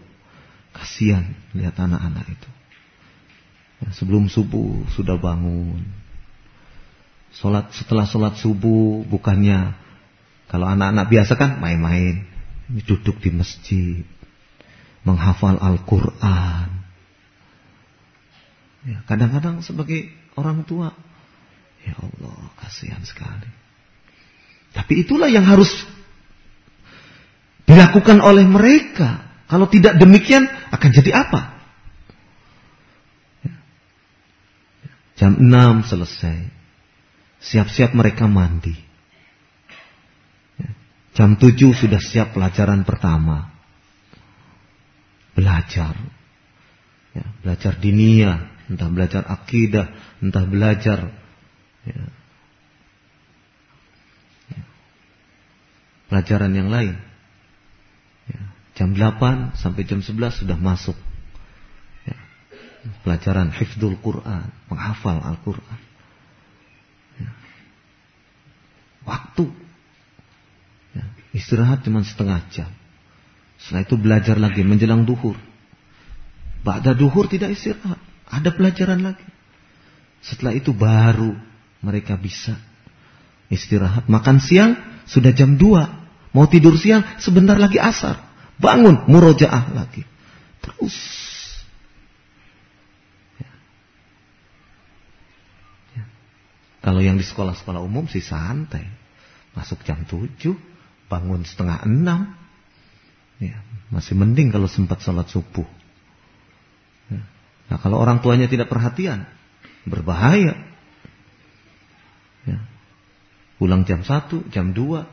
Kasihan lihat anak-anak itu. Ya, sebelum subuh sudah bangun. Sholat, setelah sholat subuh bukannya kalau anak-anak biasa kan main-main. Duduk di masjid. Menghafal Al-Quran. Ya, kadang-kadang sebagai orang tua. Ya Allah kasihan sekali. Tapi itulah yang harus dilakukan oleh mereka. Kalau tidak demikian akan jadi apa? Jam 6 selesai. Siap-siap mereka mandi. Jam 7 sudah siap pelajaran pertama. Belajar. Ya, belajar dinia, entah belajar akidah, entah belajar ya, pelajaran yang lain. Ya, jam 8 sampai jam 11 sudah masuk. Ya, pelajaran hifdul Quran, menghafal Al-Quran. Ya, waktu. Ya, istirahat cuma setengah jam. Setelah itu belajar lagi menjelang duhur. Ba'da duhur tidak istirahat. Ada pelajaran lagi. Setelah itu baru mereka bisa istirahat. Makan siang sudah jam 2. Mau tidur siang, sebentar lagi asar. Bangun, murojaah lagi. Terus. Ya. Ya. Kalau yang di sekolah-sekolah umum sih santai. Masuk jam 7, bangun setengah 6. Ya, masih mending kalau sempat sholat subuh. Ya. Nah kalau orang tuanya tidak perhatian, berbahaya. Ya. Pulang jam 1, jam 2.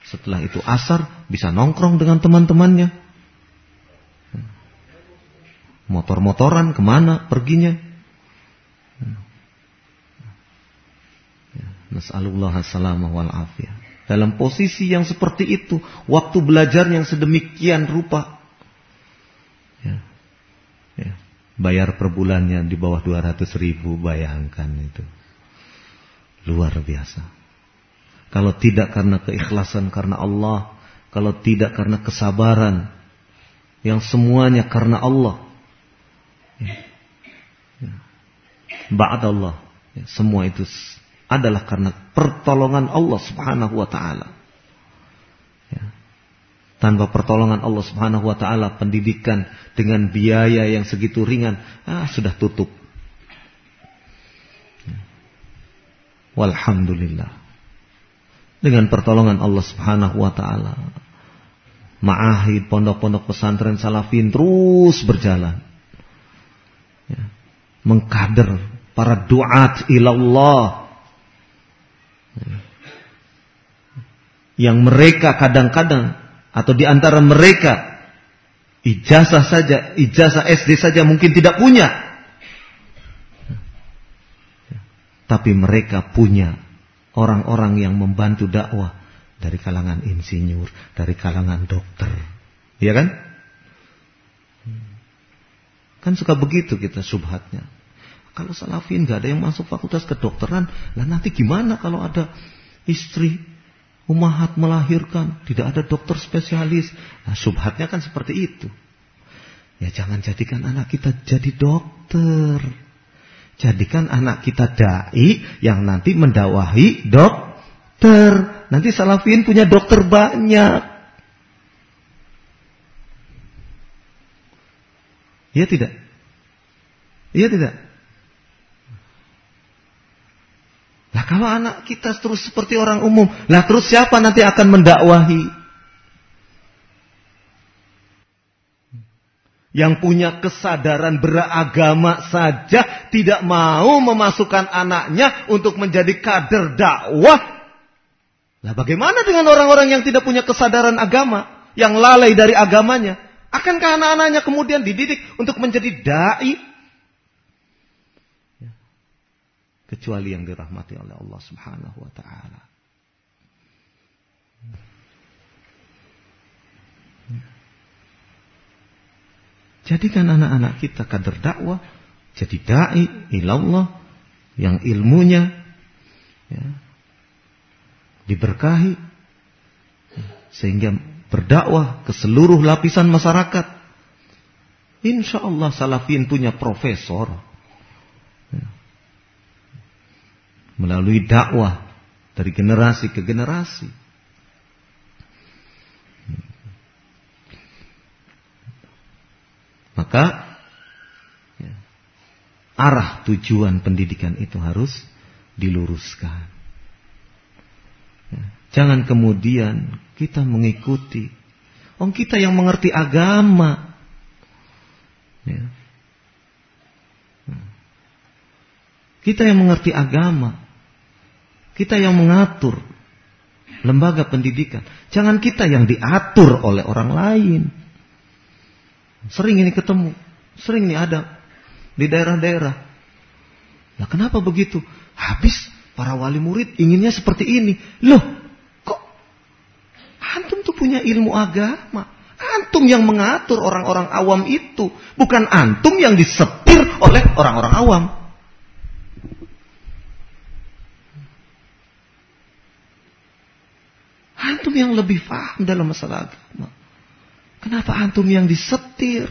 Setelah itu asar, bisa nongkrong dengan teman-temannya. Motor-motoran ke mana perginya. Nas'alullah salamah wal afiyah. Dalam posisi yang seperti itu, waktu belajar yang sedemikian rupa. Ya. Ya. Bayar per bulannya di bawah 200 ribu, bayangkan itu. Luar biasa. Kalau tidak karena keikhlasan karena Allah, kalau tidak karena kesabaran, yang semuanya karena Allah. Ya. Ya. Ba'ad Allah. Ya, semua itu adalah karena pertolongan Allah subhanahu wa ta'ala. Tanpa pertolongan Allah subhanahu wa ta'ala, pendidikan dengan biaya yang segitu ringan, ah, sudah tutup. Walhamdulillah. dengan pertolongan Allah Subhanahu wa taala. Ma'ahid, pondok-pondok pesantren salafin terus berjalan. Ya. Mengkader para duat ilallah. Ya. Yang mereka kadang-kadang atau di antara mereka ijazah saja, ijazah SD saja mungkin tidak punya. Tapi mereka punya orang-orang yang membantu dakwah dari kalangan insinyur, dari kalangan dokter. Iya kan? Kan suka begitu kita subhatnya. Kalau salafin gak ada yang masuk fakultas kedokteran, lah nanti gimana kalau ada istri umahat melahirkan, tidak ada dokter spesialis. Nah, subhatnya kan seperti itu. Ya jangan jadikan anak kita jadi dokter. Jadikan anak kita dai yang nanti mendawahi dokter. Nanti salafin punya dokter banyak. Iya tidak? Iya tidak? Lah kalau anak kita terus seperti orang umum, lah terus siapa nanti akan mendakwahi? Yang punya kesadaran beragama saja tidak mau memasukkan anaknya untuk menjadi kader dakwah Nah bagaimana dengan orang-orang yang tidak punya kesadaran agama, yang lalai dari agamanya? Akankah anak-anaknya kemudian dididik untuk menjadi da'i? Ya. Kecuali yang dirahmati oleh Allah subhanahu wa ta'ala. Jadikan anak-anak kita kader dakwah, jadi da'i ilallah yang ilmunya ya, diberkahi sehingga berdakwah ke seluruh lapisan masyarakat. Insya Allah salafin punya profesor melalui dakwah dari generasi ke generasi. Maka ya, arah tujuan pendidikan itu harus diluruskan. Ya. Jangan kemudian kita mengikuti. Om kita yang mengerti agama. Ya. Kita yang mengerti agama. Kita yang mengatur lembaga pendidikan. Jangan kita yang diatur oleh orang lain. Sering ini ketemu. Sering ini ada di daerah-daerah. Nah kenapa begitu? Habis Para wali murid inginnya seperti ini. Loh, kok antum tuh punya ilmu agama? Antum yang mengatur orang-orang awam itu. Bukan antum yang disetir oleh orang-orang awam. Antum yang lebih paham dalam masalah agama. Kenapa antum yang disetir?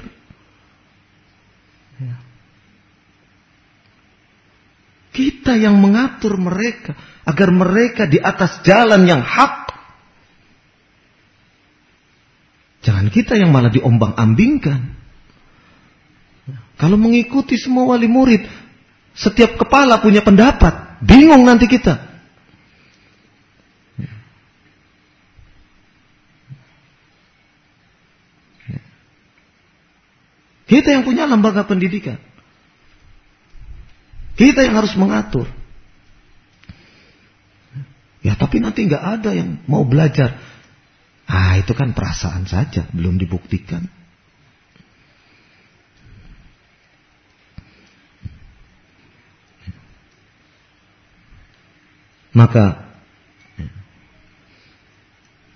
Ya. Kita yang mengatur mereka agar mereka di atas jalan yang hak. Jangan kita yang malah diombang-ambingkan. Kalau mengikuti semua wali murid, setiap kepala punya pendapat, bingung nanti kita. Kita yang punya lembaga pendidikan. Kita yang harus mengatur. Ya tapi nanti nggak ada yang mau belajar. Ah itu kan perasaan saja, belum dibuktikan. Maka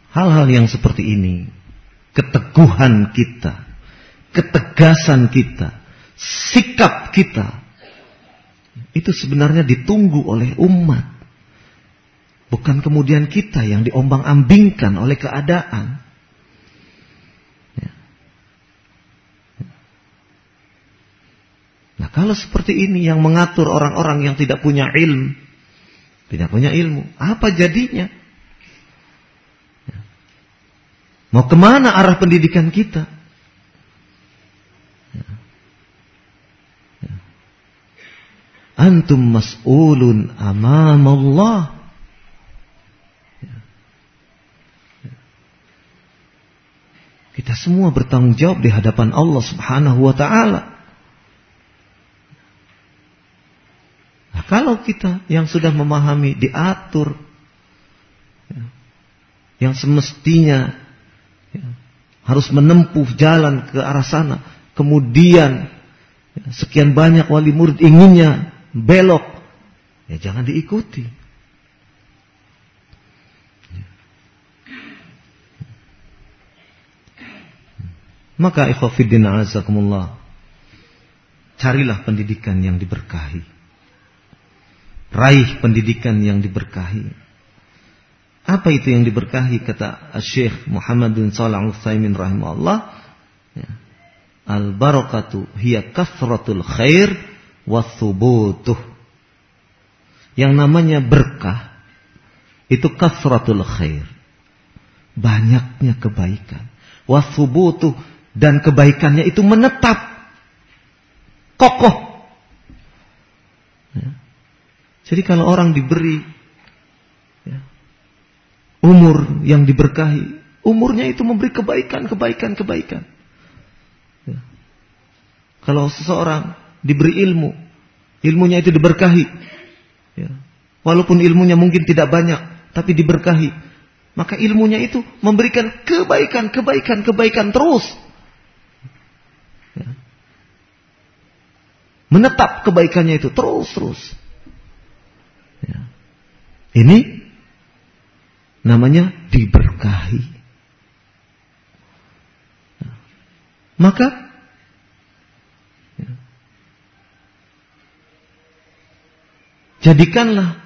hal-hal yang seperti ini, keteguhan kita, ketegasan kita, sikap kita itu sebenarnya ditunggu oleh umat. Bukan kemudian kita yang diombang-ambingkan oleh keadaan. Ya. Nah kalau seperti ini yang mengatur orang-orang yang tidak punya ilmu. Tidak punya ilmu. Apa jadinya? Ya. Mau ke mana arah pendidikan kita? Antum mas'ulun amamallah. Kita semua bertanggung jawab di hadapan Allah Subhanahu wa taala. Nah, kalau kita yang sudah memahami diatur ya, yang semestinya ya, harus menempuh jalan ke arah sana, kemudian ya, sekian banyak wali murid inginnya belok, ya jangan diikuti. Maka ikhwafiddin azakumullah. Carilah pendidikan yang diberkahi. Raih pendidikan yang diberkahi. Apa itu yang diberkahi kata Syekh Muhammad bin Shalih Al-Utsaimin rahimahullah? Ya. Al barakatu hiya kasratul khair wa thubutuh. Yang namanya berkah itu kasratul khair. Banyaknya kebaikan. Wa thubutuh dan kebaikannya itu menetap kokoh. Ya. Jadi kalau orang diberi ya, umur yang diberkahi, umurnya itu memberi kebaikan, kebaikan, kebaikan. Ya. Kalau seseorang diberi ilmu, ilmunya itu diberkahi, ya. walaupun ilmunya mungkin tidak banyak, tapi diberkahi, maka ilmunya itu memberikan kebaikan, kebaikan, kebaikan terus. Ya. Menetap kebaikannya itu terus-terus. Ya. Ini namanya diberkahi. Ya. Maka jadikanlah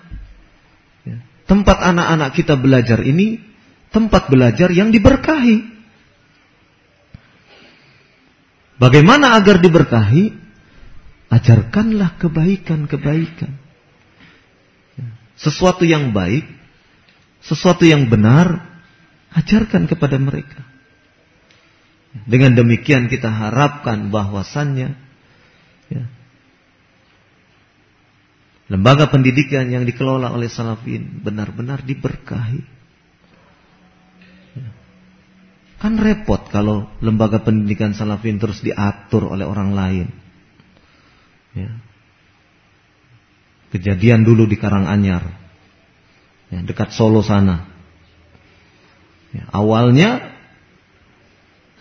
ya, tempat anak-anak kita belajar ini tempat belajar yang diberkahi. Bagaimana agar diberkahi? Ajarkanlah kebaikan-kebaikan. Sesuatu yang baik, sesuatu yang benar, ajarkan kepada mereka. Dengan demikian kita harapkan bahwasannya lembaga pendidikan yang dikelola oleh salafin benar-benar diberkahi. Kan repot kalau lembaga pendidikan salafin terus diatur oleh orang lain. Ya. Kejadian dulu di Karanganyar, ya, dekat Solo sana. Ya, awalnya,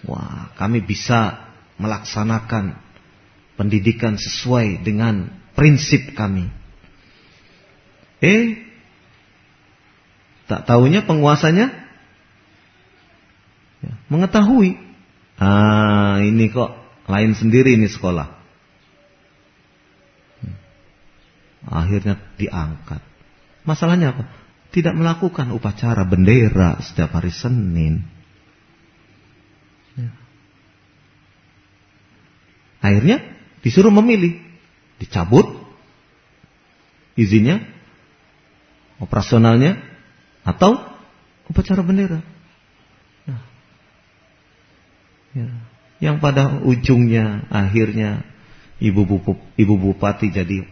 wah kami bisa melaksanakan pendidikan sesuai dengan prinsip kami. Eh, tak tahunya penguasanya Ya, mengetahui, ah ini kok lain sendiri ini sekolah. Hmm. Akhirnya diangkat. Masalahnya apa? Tidak melakukan upacara bendera setiap hari Senin. Ya. Akhirnya disuruh memilih. Dicabut izinnya, operasionalnya, atau upacara bendera. Ya. Yang pada ujungnya akhirnya ibu, bupu, ibu bupati jadi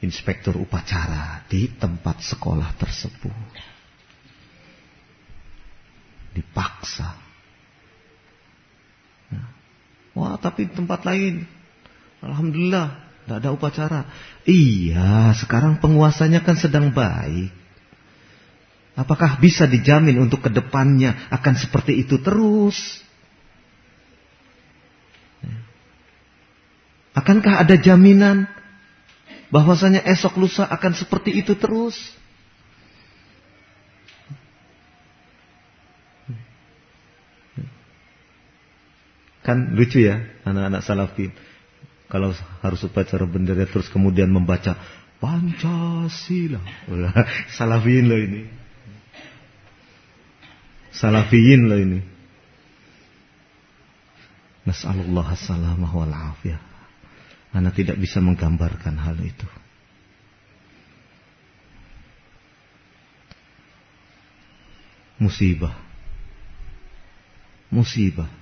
inspektur upacara di tempat sekolah tersebut. Dipaksa. Ya. Wah tapi tempat lain. Alhamdulillah. Tidak ada upacara. Iya sekarang penguasanya kan sedang baik. Apakah bisa dijamin untuk ke depannya akan seperti itu terus? Akankah ada jaminan bahwasanya esok lusa akan seperti itu terus? Kan lucu ya anak-anak salafin. Kalau harus upacara bendera terus kemudian membaca Pancasila. Salafin loh ini. Salafiyin loh ini. Nas'alullah salamah wal afiyah. Anda tidak bisa menggambarkan hal itu. Musibah. Musibah.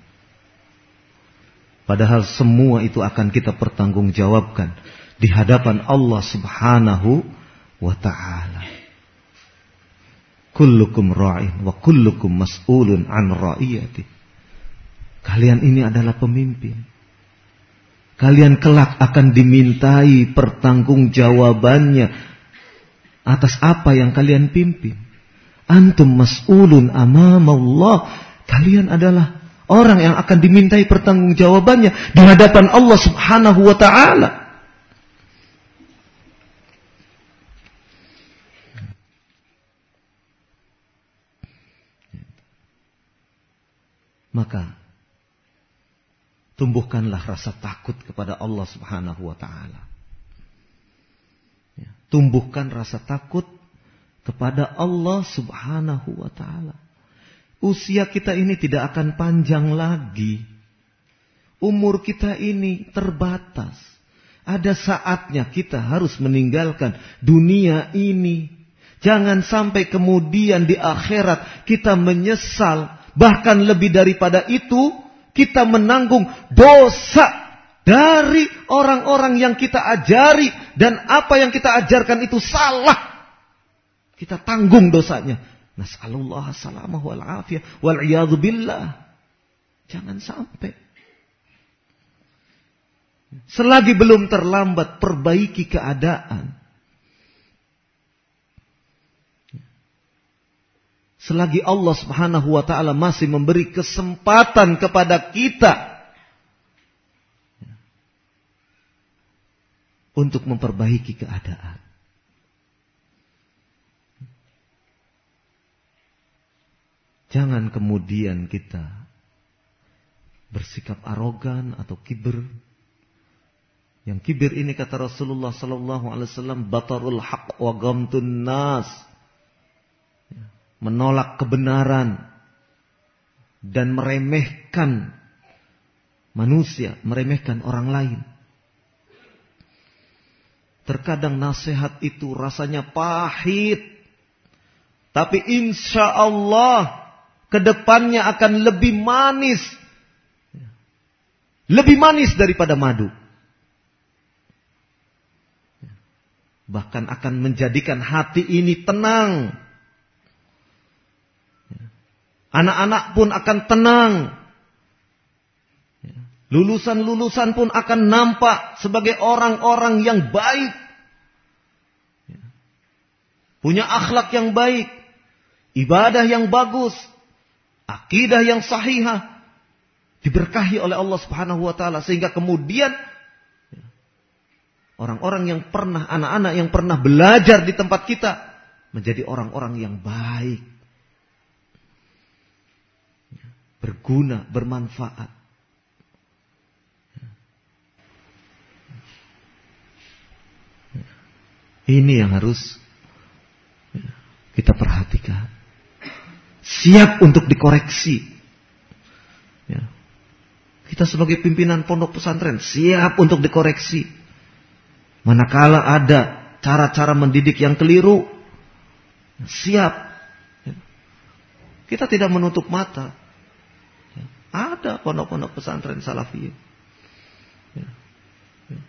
Padahal semua itu akan kita pertanggungjawabkan di hadapan Allah Subhanahu wa taala. Kullukum ra'in wa kullukum mas'ulun an ra'iyati. Kalian ini adalah pemimpin. Kalian kelak akan dimintai pertanggungjawabannya atas apa yang kalian pimpin. Antum mas'ulun amam Allah. Kalian adalah orang yang akan dimintai pertanggungjawabannya di hadapan Allah Subhanahu wa taala. Maka tumbuhkanlah rasa takut kepada Allah Subhanahu wa taala. Ya, tumbuhkan rasa takut kepada Allah Subhanahu wa taala. Usia kita ini tidak akan panjang lagi. Umur kita ini terbatas. Ada saatnya kita harus meninggalkan dunia ini. Jangan sampai kemudian di akhirat kita menyesal. Bahkan lebih daripada itu, kita menanggung dosa dari orang-orang yang kita ajari dan apa yang kita ajarkan itu salah. Kita tanggung dosanya. Nas'alullah salamah wal afiyah wal billah. Jangan sampai. Selagi belum terlambat perbaiki keadaan. Selagi Allah Subhanahu wa taala masih memberi kesempatan kepada kita untuk memperbaiki keadaan. Jangan kemudian kita bersikap arogan atau kibir. Yang kibir ini kata Rasulullah sallallahu alaihi wasallam batarul haq wa gamtun nas menolak kebenaran dan meremehkan manusia, meremehkan orang lain. Terkadang nasihat itu rasanya pahit. Tapi insya Allah ke depannya akan lebih manis. Lebih manis daripada madu. Bahkan akan menjadikan hati ini tenang. Anak-anak pun akan tenang. Lulusan-lulusan pun akan nampak sebagai orang-orang yang baik. Punya akhlak yang baik. Ibadah yang bagus. Akidah yang sahihah. Diberkahi oleh Allah subhanahu wa ta'ala. Sehingga kemudian orang-orang yang pernah, anak-anak yang pernah belajar di tempat kita. Menjadi orang-orang yang baik. berguna, bermanfaat. Ini yang harus kita perhatikan. Siap untuk dikoreksi. Ya. Kita sebagai pimpinan pondok pesantren siap untuk dikoreksi. Manakala ada cara-cara mendidik yang keliru, siap. Ya. Kita tidak menutup mata. Ada pondok-pondok pesantren salafiyah. Ya. Ya.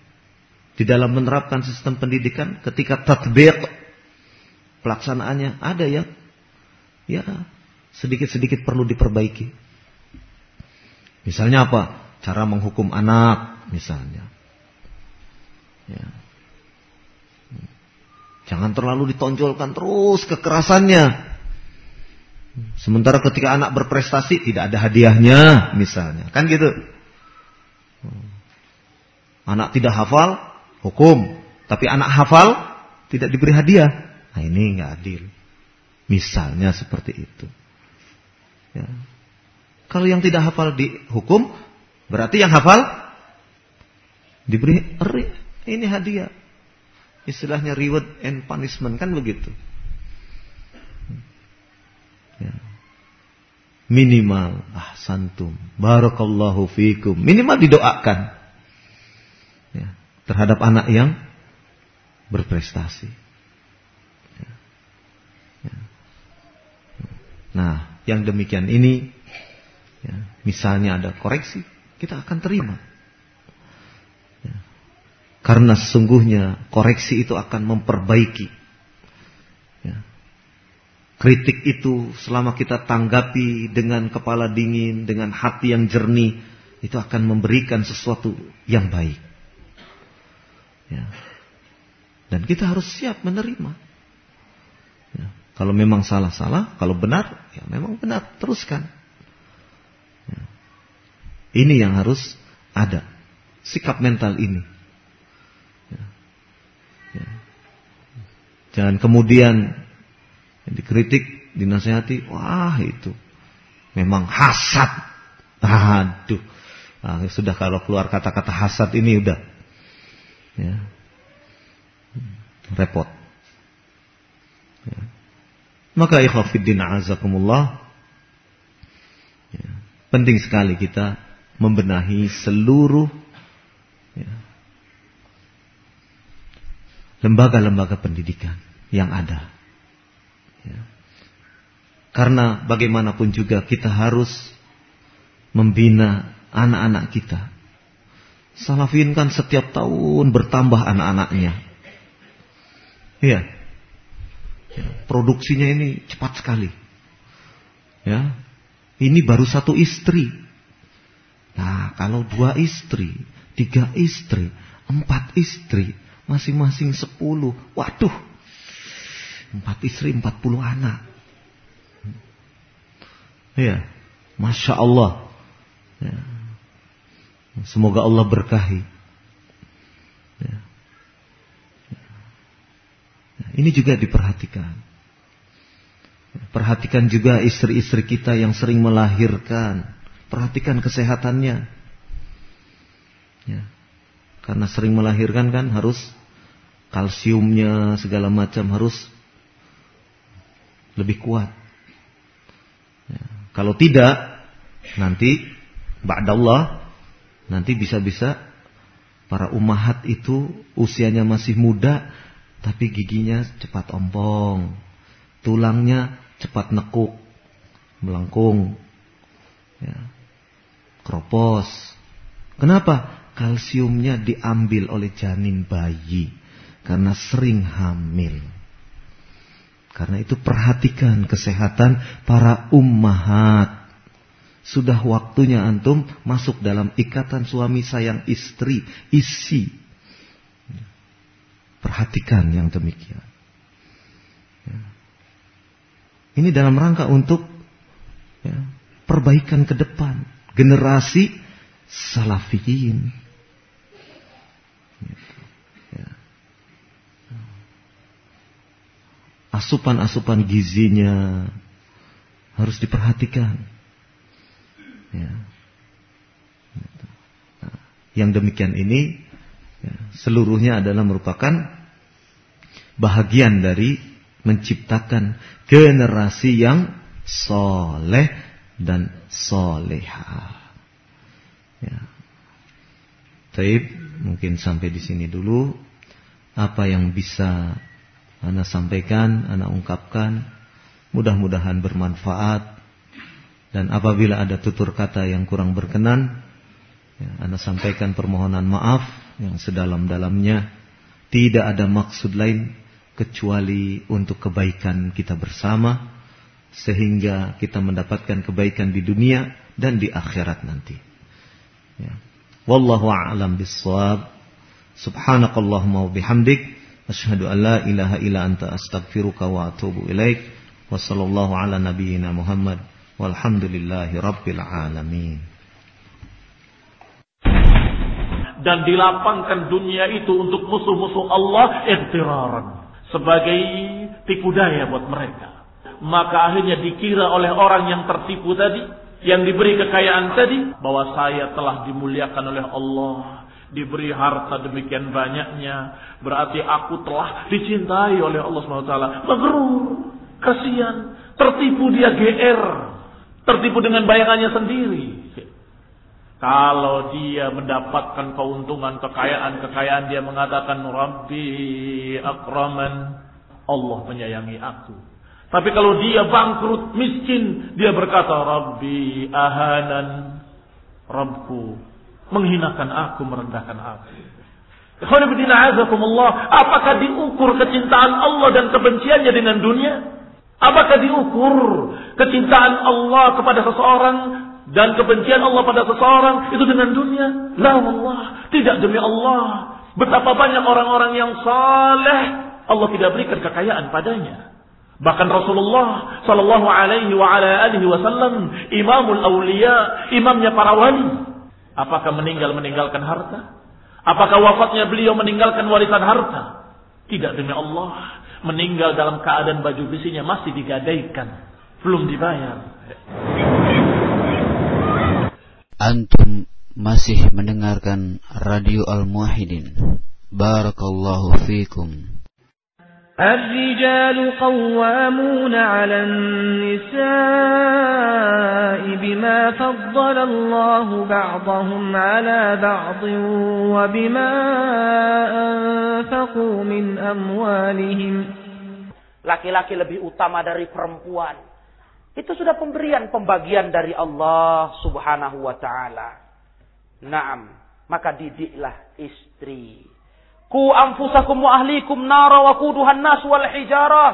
Di dalam menerapkan sistem pendidikan ketika tatbiq pelaksanaannya ada yang ya sedikit-sedikit perlu diperbaiki. Misalnya apa? Cara menghukum anak misalnya. Ya. Jangan terlalu ditonjolkan terus kekerasannya. Sementara ketika anak berprestasi tidak ada hadiahnya misalnya. Kan gitu. Anak tidak hafal, hukum. Tapi anak hafal, tidak diberi hadiah. Nah ini nggak adil. Misalnya seperti itu. Ya. Kalau yang tidak hafal dihukum, berarti yang hafal diberi ini hadiah. Istilahnya reward and punishment kan begitu. Ya. Minimal ahsantum. Barakallahu fikum. Minimal didoakan. Ya. Terhadap anak yang berprestasi. Ya. Ya. Nah, yang demikian ini, ya, misalnya ada koreksi, kita akan terima. Ya. Karena sesungguhnya koreksi itu akan memperbaiki kritik itu selama kita tanggapi dengan kepala dingin, dengan hati yang jernih, itu akan memberikan sesuatu yang baik. Ya. Dan kita harus siap menerima. Kalau memang salah-salah, kalau benar, ya memang benar, teruskan. Ya. Ini yang harus ada. Sikap mental ini. Ya. Ya. Jangan kemudian dikritik, dinasehati, wah itu memang hasad. Aduh, nah, sudah kalau keluar kata-kata hasad ini udah ya, repot. Ya. Maka ikhwafiddin azakumullah, ya, penting sekali kita membenahi seluruh ya, lembaga-lembaga pendidikan yang ada. Ya. Karena bagaimanapun juga kita harus membina anak-anak kita. Salafin kan setiap tahun bertambah anak-anaknya. Iya. Ya, produksinya ini cepat sekali. Ya. Ini baru satu istri. Nah, kalau dua istri, tiga istri, empat istri, masing-masing sepuluh. Waduh, Empat istri, empat puluh anak. Ya, Masya Allah. Ya. Semoga Allah berkahi. Ya. Ya. Ini juga diperhatikan. Perhatikan juga istri-istri kita yang sering melahirkan. Perhatikan kesehatannya. Ya. Karena sering melahirkan kan harus kalsiumnya segala macam harus lebih kuat. Ya. Kalau tidak, nanti ba'dallah nanti bisa-bisa para umahat itu usianya masih muda tapi giginya cepat ompong, tulangnya cepat nekuk, melengkung, ya. kropos. Kenapa? Kalsiumnya diambil oleh janin bayi karena sering hamil. Karena itu perhatikan kesehatan para ummahat. Sudah waktunya antum masuk dalam ikatan suami sayang istri, isi. Perhatikan yang demikian. Ya. Ini dalam rangka untuk ya, perbaikan ke depan. Generasi salafiyin. asupan-asupan gizinya harus diperhatikan. Ya. Nah, yang demikian ini ya, seluruhnya adalah merupakan bahagian dari menciptakan generasi yang soleh dan soleha. Ya. Taib, mungkin sampai di sini dulu. Apa yang bisa Anda sampaikan, Anda ungkapkan. Mudah-mudahan bermanfaat. Dan apabila ada tutur kata yang kurang berkenan, ya, Anda sampaikan permohonan maaf yang sedalam-dalamnya. Tidak ada maksud lain kecuali untuk kebaikan kita bersama. Sehingga kita mendapatkan kebaikan di dunia dan di akhirat nanti. Ya. Wallahu a'lam bissawab. Subhanakallahumma wa bihamdik. Asyhadu an la ilaha illa anta astaghfiruka wa atubu ilaik. Wa sallallahu ala nabiyyina Muhammad walhamdulillahi rabbil alamin. Dan dilapangkan dunia itu untuk musuh-musuh Allah iktiraran. Sebagai tipu daya buat mereka. Maka akhirnya dikira oleh orang yang tertipu tadi. Yang diberi kekayaan tadi. Bahwa saya telah dimuliakan oleh Allah diberi harta demikian banyaknya, berarti aku telah dicintai oleh Allah SWT. Magrur, kasihan, tertipu dia GR, tertipu dengan bayangannya sendiri. Kalau dia mendapatkan keuntungan, kekayaan-kekayaan, dia mengatakan, Rabbi akraman, Allah menyayangi aku. Tapi kalau dia bangkrut, miskin, dia berkata, Rabbi ahanan, Rabbku menghinakan aku, merendahkan aku. Apakah diukur kecintaan Allah dan kebenciannya dengan dunia? Apakah diukur kecintaan Allah kepada seseorang dan kebencian Allah pada seseorang itu dengan dunia? La Allah, tidak demi Allah. Betapa banyak orang-orang yang saleh Allah tidak berikan kekayaan padanya. Bahkan Rasulullah Sallallahu Alaihi wa ala alihi Wasallam, Imamul Aulia, imamnya para wali. Apakah meninggal meninggalkan harta? Apakah wafatnya beliau meninggalkan warisan harta? Tidak demi Allah. Meninggal dalam keadaan baju besinya masih digadaikan. Belum dibayar. Antum masih mendengarkan Radio Al-Muwahhidin. Barakallahu fikum. الرجال قوامون على النساء بما فضل الله بعضهم على بعض وبما أنفقوا من أموالهم Laki-laki lebih utama dari perempuan. itu sudah pemberian pembagian dari Allah subhanahu wa ta'ala. Naam, maka didiklah istri Ku anfusakum wa ahlikum nara wa kuduhan nas wal hijarah.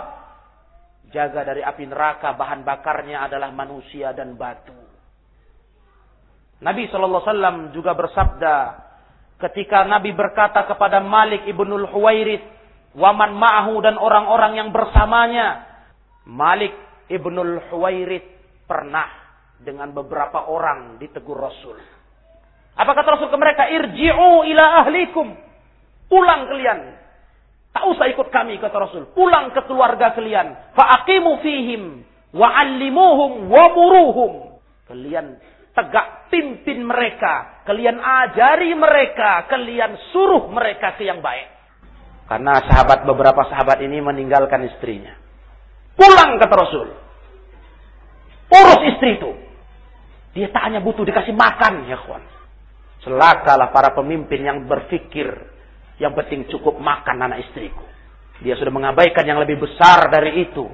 Jaga dari api neraka bahan bakarnya adalah manusia dan batu. Nabi SAW juga bersabda ketika Nabi berkata kepada Malik ibnul Huwairith, waman ma'ahu dan orang-orang yang bersamanya. Malik ibnul Huwairith pernah dengan beberapa orang ditegur Rasul. Apa kata Rasul ke mereka? Irji'u ila ahlikum. Pulang kalian. Tak usah ikut kami kata Rasul. Pulang ke keluarga kalian. Fa'aqimu fihim. Wa'allimuhum wa muruhum. Kalian tegak pimpin mereka. Kalian ajari mereka. Kalian suruh mereka ke yang baik. Karena sahabat beberapa sahabat ini meninggalkan istrinya. Pulang kata Rasul. Urus istri itu. Dia tak hanya butuh dikasih makan ya kawan. Celakalah para pemimpin yang berpikir yang penting cukup makan anak istriku. Dia sudah mengabaikan yang lebih besar dari itu.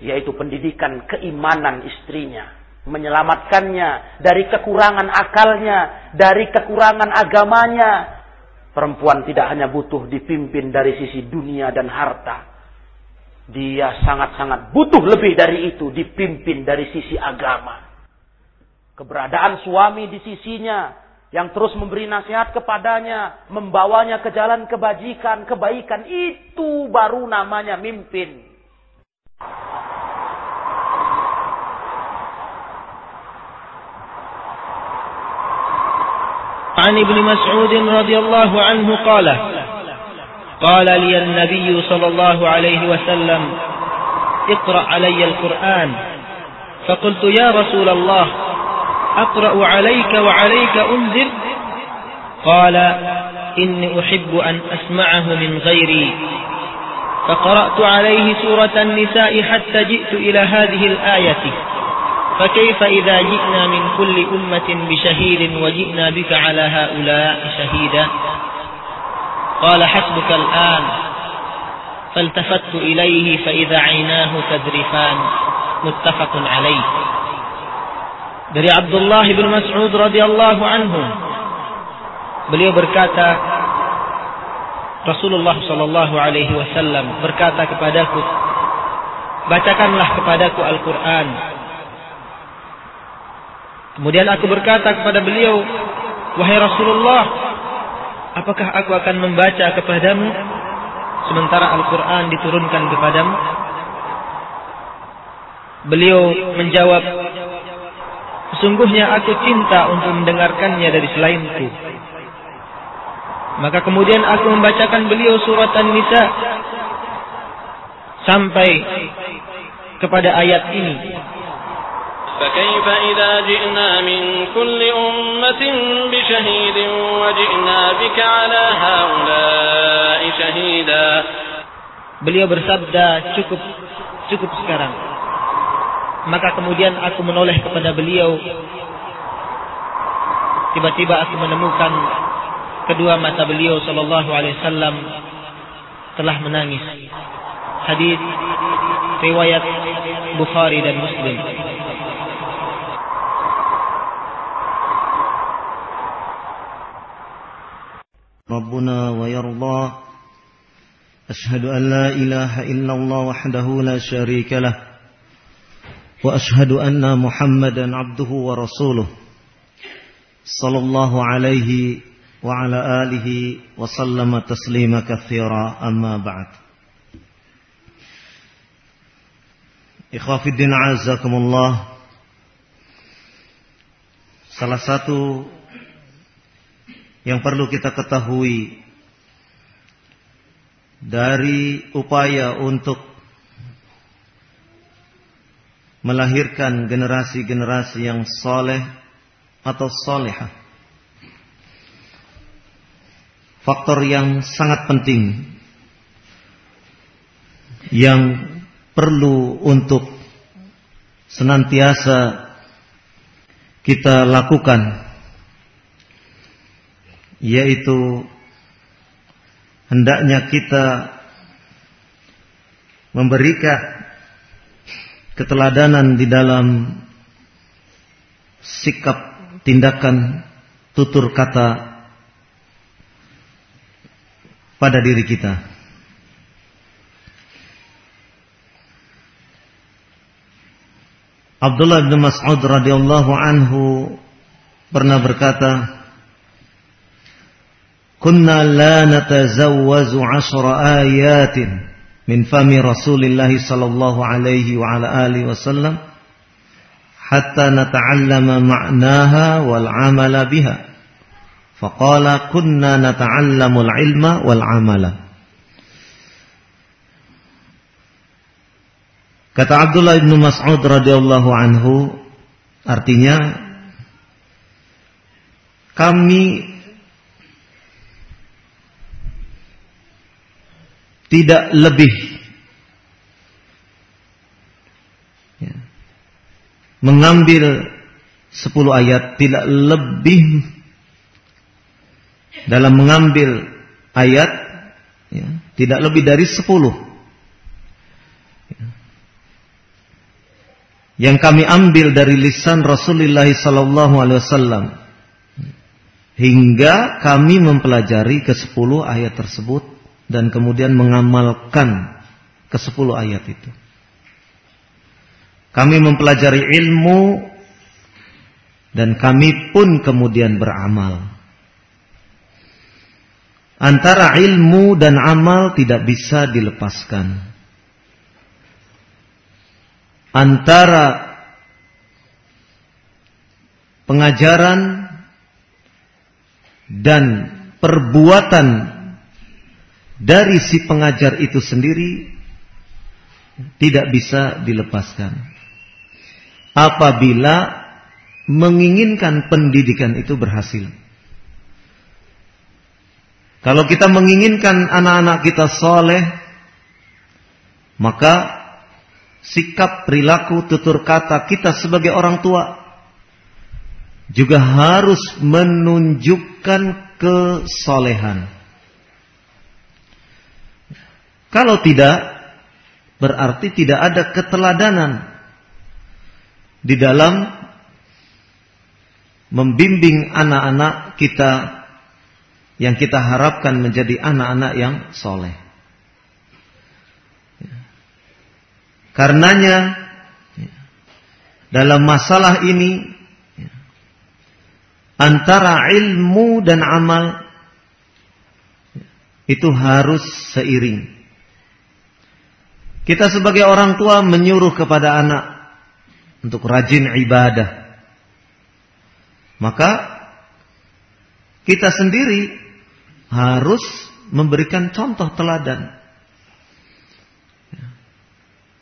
Yaitu pendidikan keimanan istrinya. Menyelamatkannya dari kekurangan akalnya. Dari kekurangan agamanya. Perempuan tidak hanya butuh dipimpin dari sisi dunia dan harta Dia sangat-sangat butuh lebih dari itu. Dipimpin dari sisi agama. Keberadaan suami di sisinya yang terus memberi nasihat kepadanya, membawanya ke jalan kebajikan, kebaikan, itu baru namanya mimpin. عن ابن مسعود رضي الله عنه قال قال لي النبي صلى الله عليه وسلم اقرأ علي القرآن. فقلت يا رسول الله أقرأ عليك وعليك أنزل قال إني أحب أن أسمعه من غيري. فقرأت عليه سورة النساء حتى جئت إلى هذه الآية. فكيف إذا جئنا من كل أمة بشهيد وجئنا بك على هؤلاء شهيدا؟ قال حسبك الآن فالتفت إليه فإذا عيناه تذرفان متفق عليه dari Abdullah bin Mas'ud radhiyallahu anhu beliau berkata Rasulullah sallallahu alaihi wasallam berkata kepadaku bacakanlah kepadaku Al-Qur'an Kemudian aku berkata kepada beliau wahai Rasulullah apakah aku akan membaca kepadamu sementara Al-Qur'an diturunkan kepadamu Beliau menjawab Sesungguhnya aku cinta untuk mendengarkannya dari selainku. Maka kemudian aku membacakan beliau surat An-Nisa sampai kepada ayat ini. فكيف إذا جئنا من كل أمة بشهيد وجئنا بك على هؤلاء شهيدا Beliau bersabda cukup cukup sekarang maka kemudian aku menoleh kepada beliau. Tiba-tiba aku menemukan kedua mata beliau sallallahu alaihi wasallam telah menangis. Hadis riwayat Bukhari dan Muslim. ربنا ويرضى. أشهد أن لا إله إلا الله وحده لا شريك له. وأشهد أن محمدا عبده ورسوله. صلى الله عليه وعلى آله وسلم تسليما كثيرا. أما بعد. إخوة الدين عزكم الله. Salah satu yang perlu kita ketahui dari upaya untuk melahirkan generasi-generasi yang soleh atau solehah. Faktor yang sangat penting yang perlu untuk senantiasa kita lakukan yaitu hendaknya kita memberikan keteladanan di dalam sikap tindakan tutur kata pada diri kita. Abdullah bin Mas'ud radhiyallahu anhu pernah berkata, "Kunna la natazawwazu 'ashra ayatin min fami Rasulillah sallallahu alaihi wa ala alihi wasallam hatta nata'allama ma'naha wal 'amala biha." Faqala kunna nata'allamul ilma wal 'amala. Kata Abdullah bin Mas'ud radhiyallahu anhu artinya kami tidak lebih. Ya, mengambil 10 ayat tidak lebih dalam mengambil ayat ya, tidak lebih dari 10 yang kami ambil dari lisan Rasulullah sallallahu alaihi wasallam hingga kami mempelajari ke sepuluh ayat tersebut dan kemudian mengamalkan ke sepuluh ayat itu. Kami mempelajari ilmu dan kami pun kemudian beramal. Antara ilmu dan amal tidak bisa dilepaskan antara pengajaran dan perbuatan dari si pengajar itu sendiri tidak bisa dilepaskan. Apabila menginginkan pendidikan itu berhasil. Kalau kita menginginkan anak-anak kita soleh, maka sikap, perilaku, tutur kata kita sebagai orang tua juga harus menunjukkan kesolehan. Kalau tidak, berarti tidak ada keteladanan di dalam membimbing anak-anak kita yang kita harapkan menjadi anak-anak yang soleh. Karenanya dalam masalah ini antara ilmu dan amal itu harus seiring. Kita sebagai orang tua menyuruh kepada anak untuk rajin ibadah. Maka kita sendiri harus memberikan contoh teladan.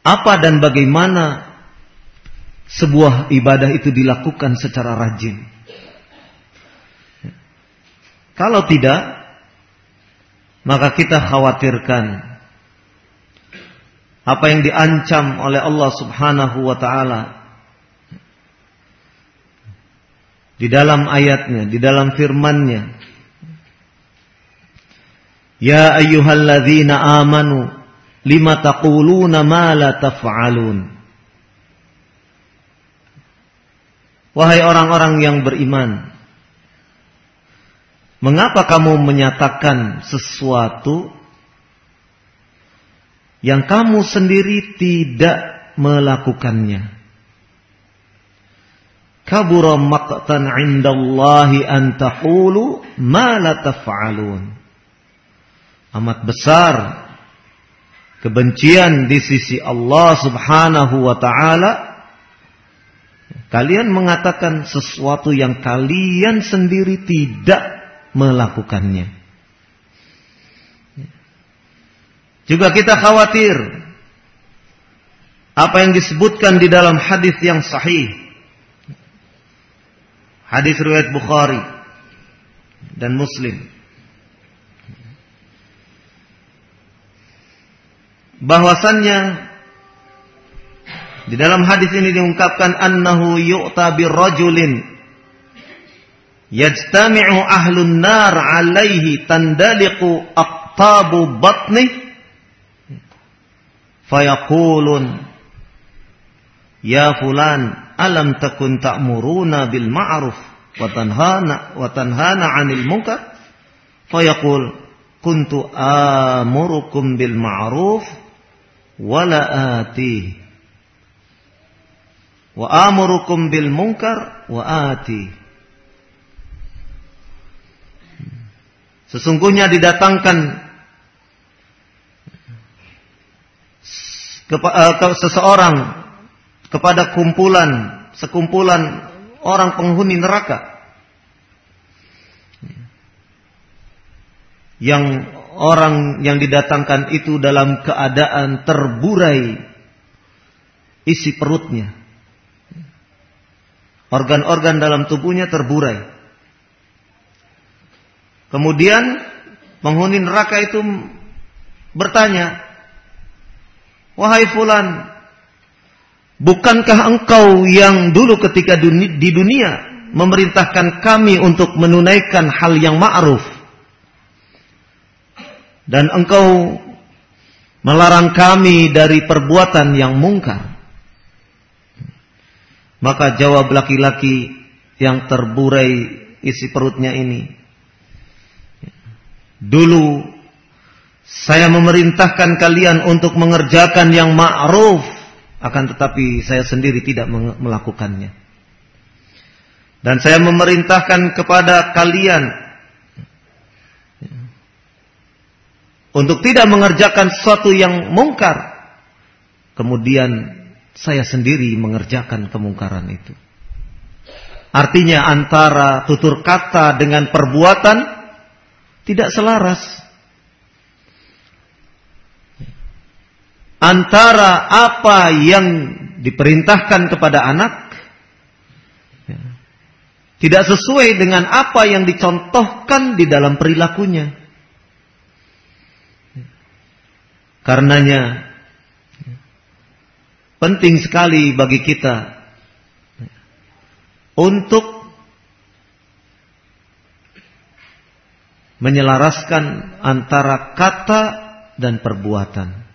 apa dan bagaimana sebuah ibadah itu dilakukan secara rajin. Kalau tidak, maka kita khawatirkan apa yang diancam oleh Allah Subhanahu wa taala di dalam ayatnya, di dalam firman-Nya. Ya ayyuhalladzina amanu lima taquluna ma la taf'alun Wahai orang-orang yang beriman Mengapa kamu menyatakan sesuatu yang kamu sendiri tidak melakukannya. Kabura maqtan 'indallahi an taqulu ma la taf'alun. Amat besar kebencian di sisi Allah Subhanahu wa taala kalian mengatakan sesuatu yang kalian sendiri tidak melakukannya. Juga kita khawatir apa yang disebutkan di dalam hadis yang sahih. Hadis riwayat Bukhari dan Muslim. Bahwasannya di dalam hadis ini diungkapkan annahu yu'ta birrajulin yajtami'u ahlun nar alaihi tandaliqu aqtabu batnih fayaqulun ya fulan alam takun ta'muruna bil ma'ruf wa tanhana wa tanhana 'anil munkar? Fayaqul kuntu amurukum bil ma'ruf wa la ati wa amurukum bil munkar wa ati Sesungguhnya didatangkan ke seseorang kepada kumpulan sekumpulan orang penghuni neraka. Yang orang yang didatangkan itu dalam keadaan terburai isi perutnya. Organ-organ dalam tubuhnya terburai. Kemudian penghuni neraka itu bertanya Wahai fulan, bukankah engkau yang dulu ketika di dunia memerintahkan kami untuk menunaikan hal yang ma'ruf dan engkau melarang kami dari perbuatan yang mungkar? Maka jawab laki-laki yang terburai isi perutnya ini. Dulu saya memerintahkan kalian untuk mengerjakan yang ma'ruf, akan tetapi saya sendiri tidak melakukannya. Dan saya memerintahkan kepada kalian untuk tidak mengerjakan sesuatu yang mungkar. Kemudian saya sendiri mengerjakan kemungkaran itu. Artinya antara tutur kata dengan perbuatan tidak selaras. Antara apa yang diperintahkan kepada anak ya, tidak sesuai dengan apa yang dicontohkan di dalam perilakunya. Karenanya penting sekali bagi kita untuk menyelaraskan antara kata dan perbuatan.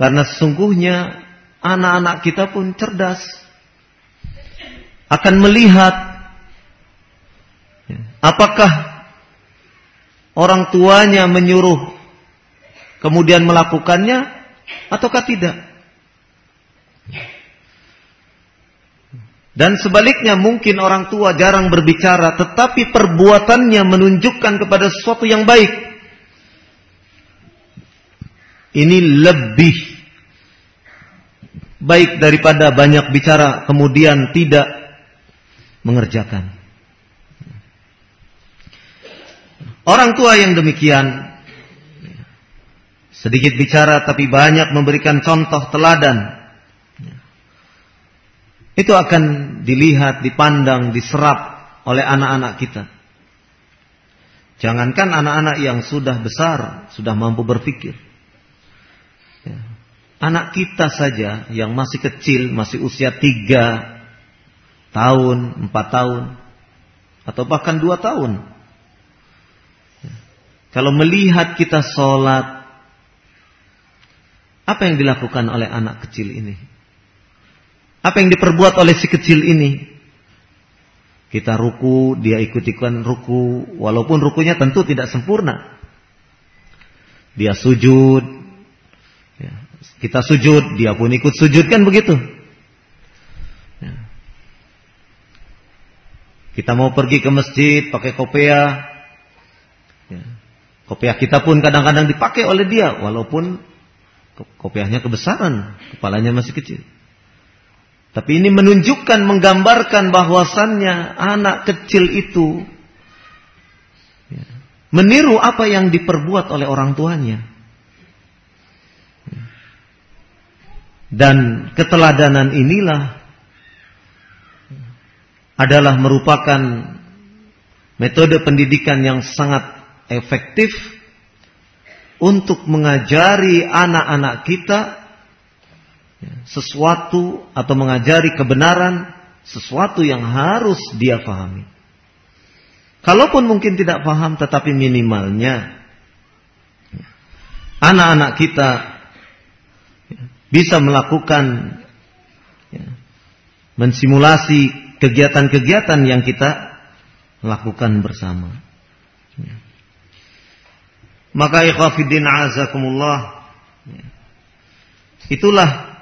Karena sesungguhnya anak-anak kita pun cerdas. Akan melihat ya, apakah orang tuanya menyuruh kemudian melakukannya ataukah tidak. Dan sebaliknya mungkin orang tua jarang berbicara tetapi perbuatannya menunjukkan kepada sesuatu yang baik ini lebih baik daripada banyak bicara kemudian tidak mengerjakan. Orang tua yang demikian sedikit bicara tapi banyak memberikan contoh teladan. Itu akan dilihat, dipandang, diserap oleh anak-anak kita. Jangankan anak-anak yang sudah besar, sudah mampu berpikir. Anak kita saja yang masih kecil, masih usia tiga tahun, empat tahun, atau bahkan dua tahun. Ya. Kalau melihat kita sholat, apa yang dilakukan oleh anak kecil ini? Apa yang diperbuat oleh si kecil ini? Kita ruku, dia ikut-ikutan ruku, walaupun rukunya tentu tidak sempurna. Dia sujud, Kita sujud, dia pun ikut sujud kan begitu. Ya. Kita mau pergi ke masjid pakai kopiah. Ya. Kopiah kita pun kadang-kadang dipakai oleh dia walaupun kopiahnya kebesaran, kepalanya masih kecil. Tapi ini menunjukkan, menggambarkan bahwasannya anak kecil itu ya, meniru apa yang diperbuat oleh orang tuanya. Dan keteladanan inilah adalah merupakan metode pendidikan yang sangat efektif untuk mengajari anak-anak kita sesuatu atau mengajari kebenaran sesuatu yang harus dia pahami. Kalaupun mungkin tidak paham tetapi minimalnya ya, anak-anak kita bisa melakukan mensimulasi kegiatan-kegiatan yang kita lakukan bersama. Maka ikhwafidin azakumullah itulah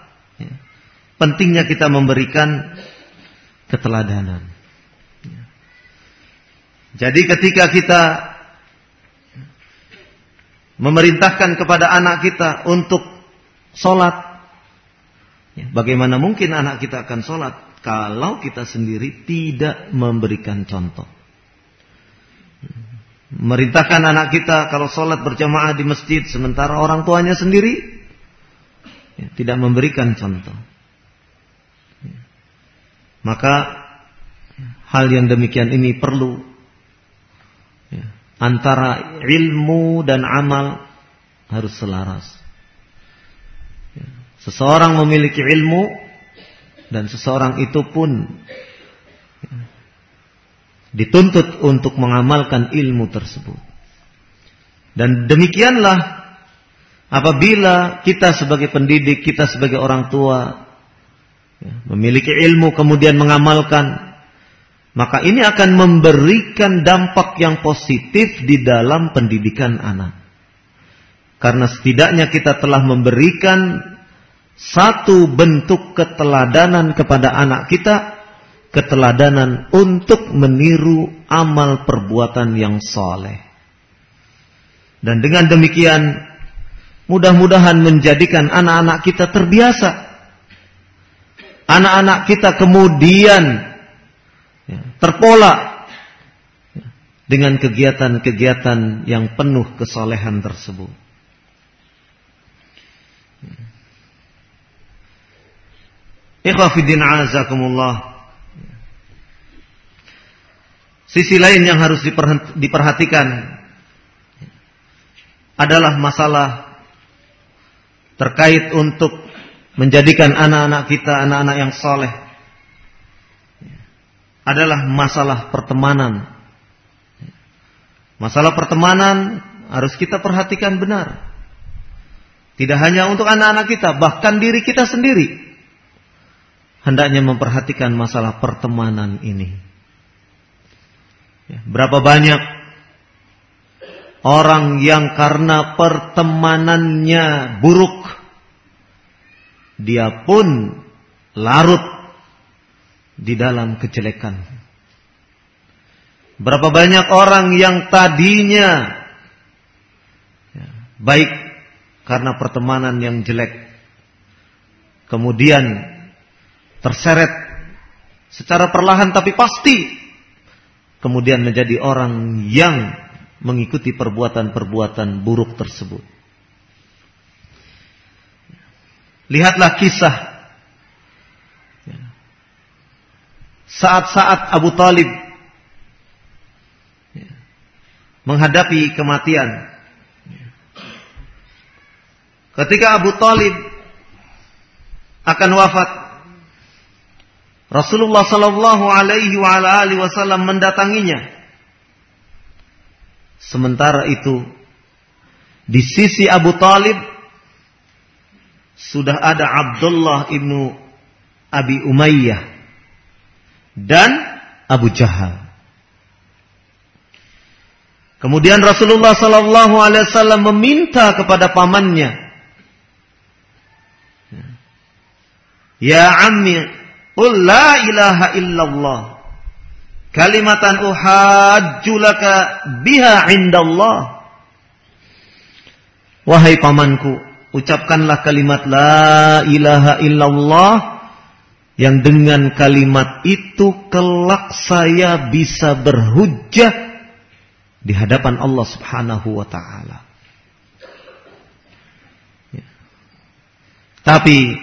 pentingnya kita memberikan keteladanan. Jadi ketika kita memerintahkan kepada anak kita untuk sholat, ya, bagaimana mungkin anak kita akan sholat kalau kita sendiri tidak memberikan contoh? Merintahkan anak kita kalau sholat berjamaah di masjid sementara orang tuanya sendiri ya, tidak memberikan contoh. Maka hal yang demikian ini perlu ya, antara ilmu dan amal harus selaras. Seseorang memiliki ilmu dan seseorang itu pun dituntut untuk mengamalkan ilmu tersebut. Dan demikianlah apabila kita sebagai pendidik, kita sebagai orang tua Ya, memiliki ilmu kemudian mengamalkan, maka ini akan memberikan dampak yang positif di dalam pendidikan anak. Karena setidaknya kita telah memberikan satu bentuk keteladanan kepada anak kita, keteladanan untuk meniru amal perbuatan yang soleh. Dan dengan demikian, mudah-mudahan menjadikan anak-anak kita terbiasa anak-anak kita kemudian ya, terpola ya, dengan kegiatan-kegiatan yang penuh kesolehan tersebut. Ikhwafidin azakumullah. Sisi lain yang harus diperhatikan adalah masalah terkait untuk menjadikan anak-anak kita anak-anak yang soleh adalah masalah pertemanan. Masalah pertemanan harus kita perhatikan benar. Tidak hanya untuk anak-anak kita, bahkan diri kita sendiri. Hendaknya memperhatikan masalah pertemanan ini. Ya, berapa banyak orang yang karena pertemanannya buruk dia pun larut di dalam kejelekan. Berapa banyak orang yang tadinya ya, baik karena pertemanan yang jelek, kemudian terseret secara perlahan tapi pasti, kemudian menjadi orang yang mengikuti perbuatan-perbuatan buruk tersebut. Lihatlah kisah saat-saat Abu Talib menghadapi kematian. Ketika Abu Talib akan wafat, Rasulullah Sallallahu Alaihi Wasallam mendatanginya. Sementara itu, di sisi Abu Talib sudah ada Abdullah ibnu Abi Umayyah dan Abu Jahal. Kemudian Rasulullah Sallallahu Alaihi Wasallam meminta kepada pamannya Ya ammi, qul la ilaha illallah. Kalimatan uhajju laka biha indallah. Wahai pamanku, ucapkanlah kalimat la ilaha illallah yang dengan kalimat itu kelak saya bisa berhujjah di hadapan Allah Subhanahu wa taala. Ya. Tapi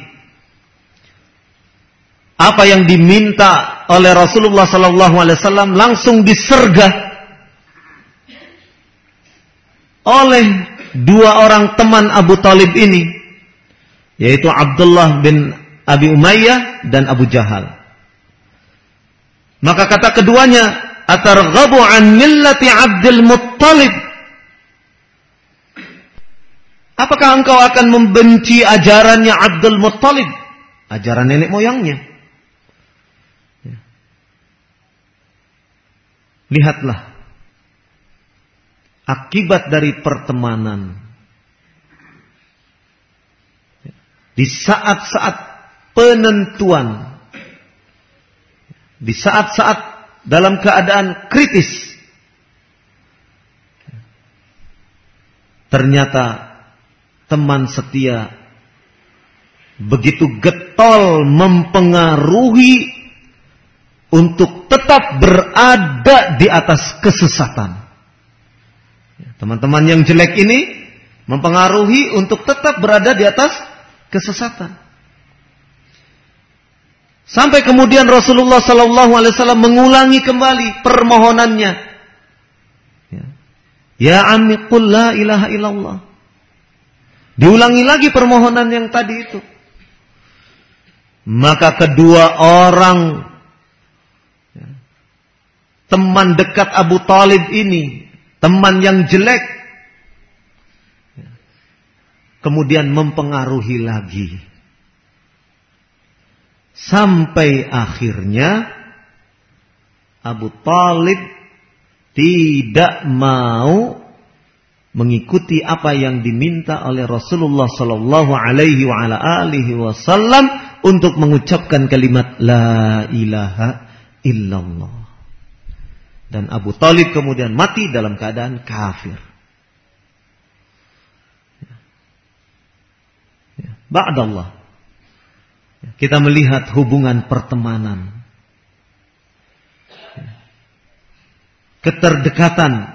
apa yang diminta oleh Rasulullah sallallahu alaihi wasallam langsung disergah oleh dua orang teman Abu Talib ini yaitu Abdullah bin Abi Umayyah dan Abu Jahal. Maka kata keduanya, "Atarghabu an millati Abdul Muttalib?" Apakah engkau akan membenci ajarannya Abdul Muttalib? Ajaran nenek moyangnya. Lihatlah. Akibat dari pertemanan. Di saat-saat penentuan, di saat-saat dalam keadaan kritis, ternyata teman setia begitu getol mempengaruhi untuk tetap berada di atas kesesatan. Teman-teman yang jelek ini mempengaruhi untuk tetap berada di atas kesesatan. Sampai kemudian Rasulullah Sallallahu Alaihi Wasallam mengulangi kembali permohonannya. Ya, ya Ami qul la ilaha illallah. Diulangi lagi permohonan yang tadi itu. Maka kedua orang teman dekat Abu Talib ini, teman yang jelek, kemudian mempengaruhi lagi. Sampai akhirnya Abu Talib tidak mau mengikuti apa yang diminta oleh Rasulullah Sallallahu Alaihi Wasallam untuk mengucapkan kalimat La ilaha illallah. Dan Abu Talib kemudian mati dalam keadaan kafir. Ya. Ba'dallah. Ya. Kita melihat hubungan pertemanan. Ya. Keterdekatan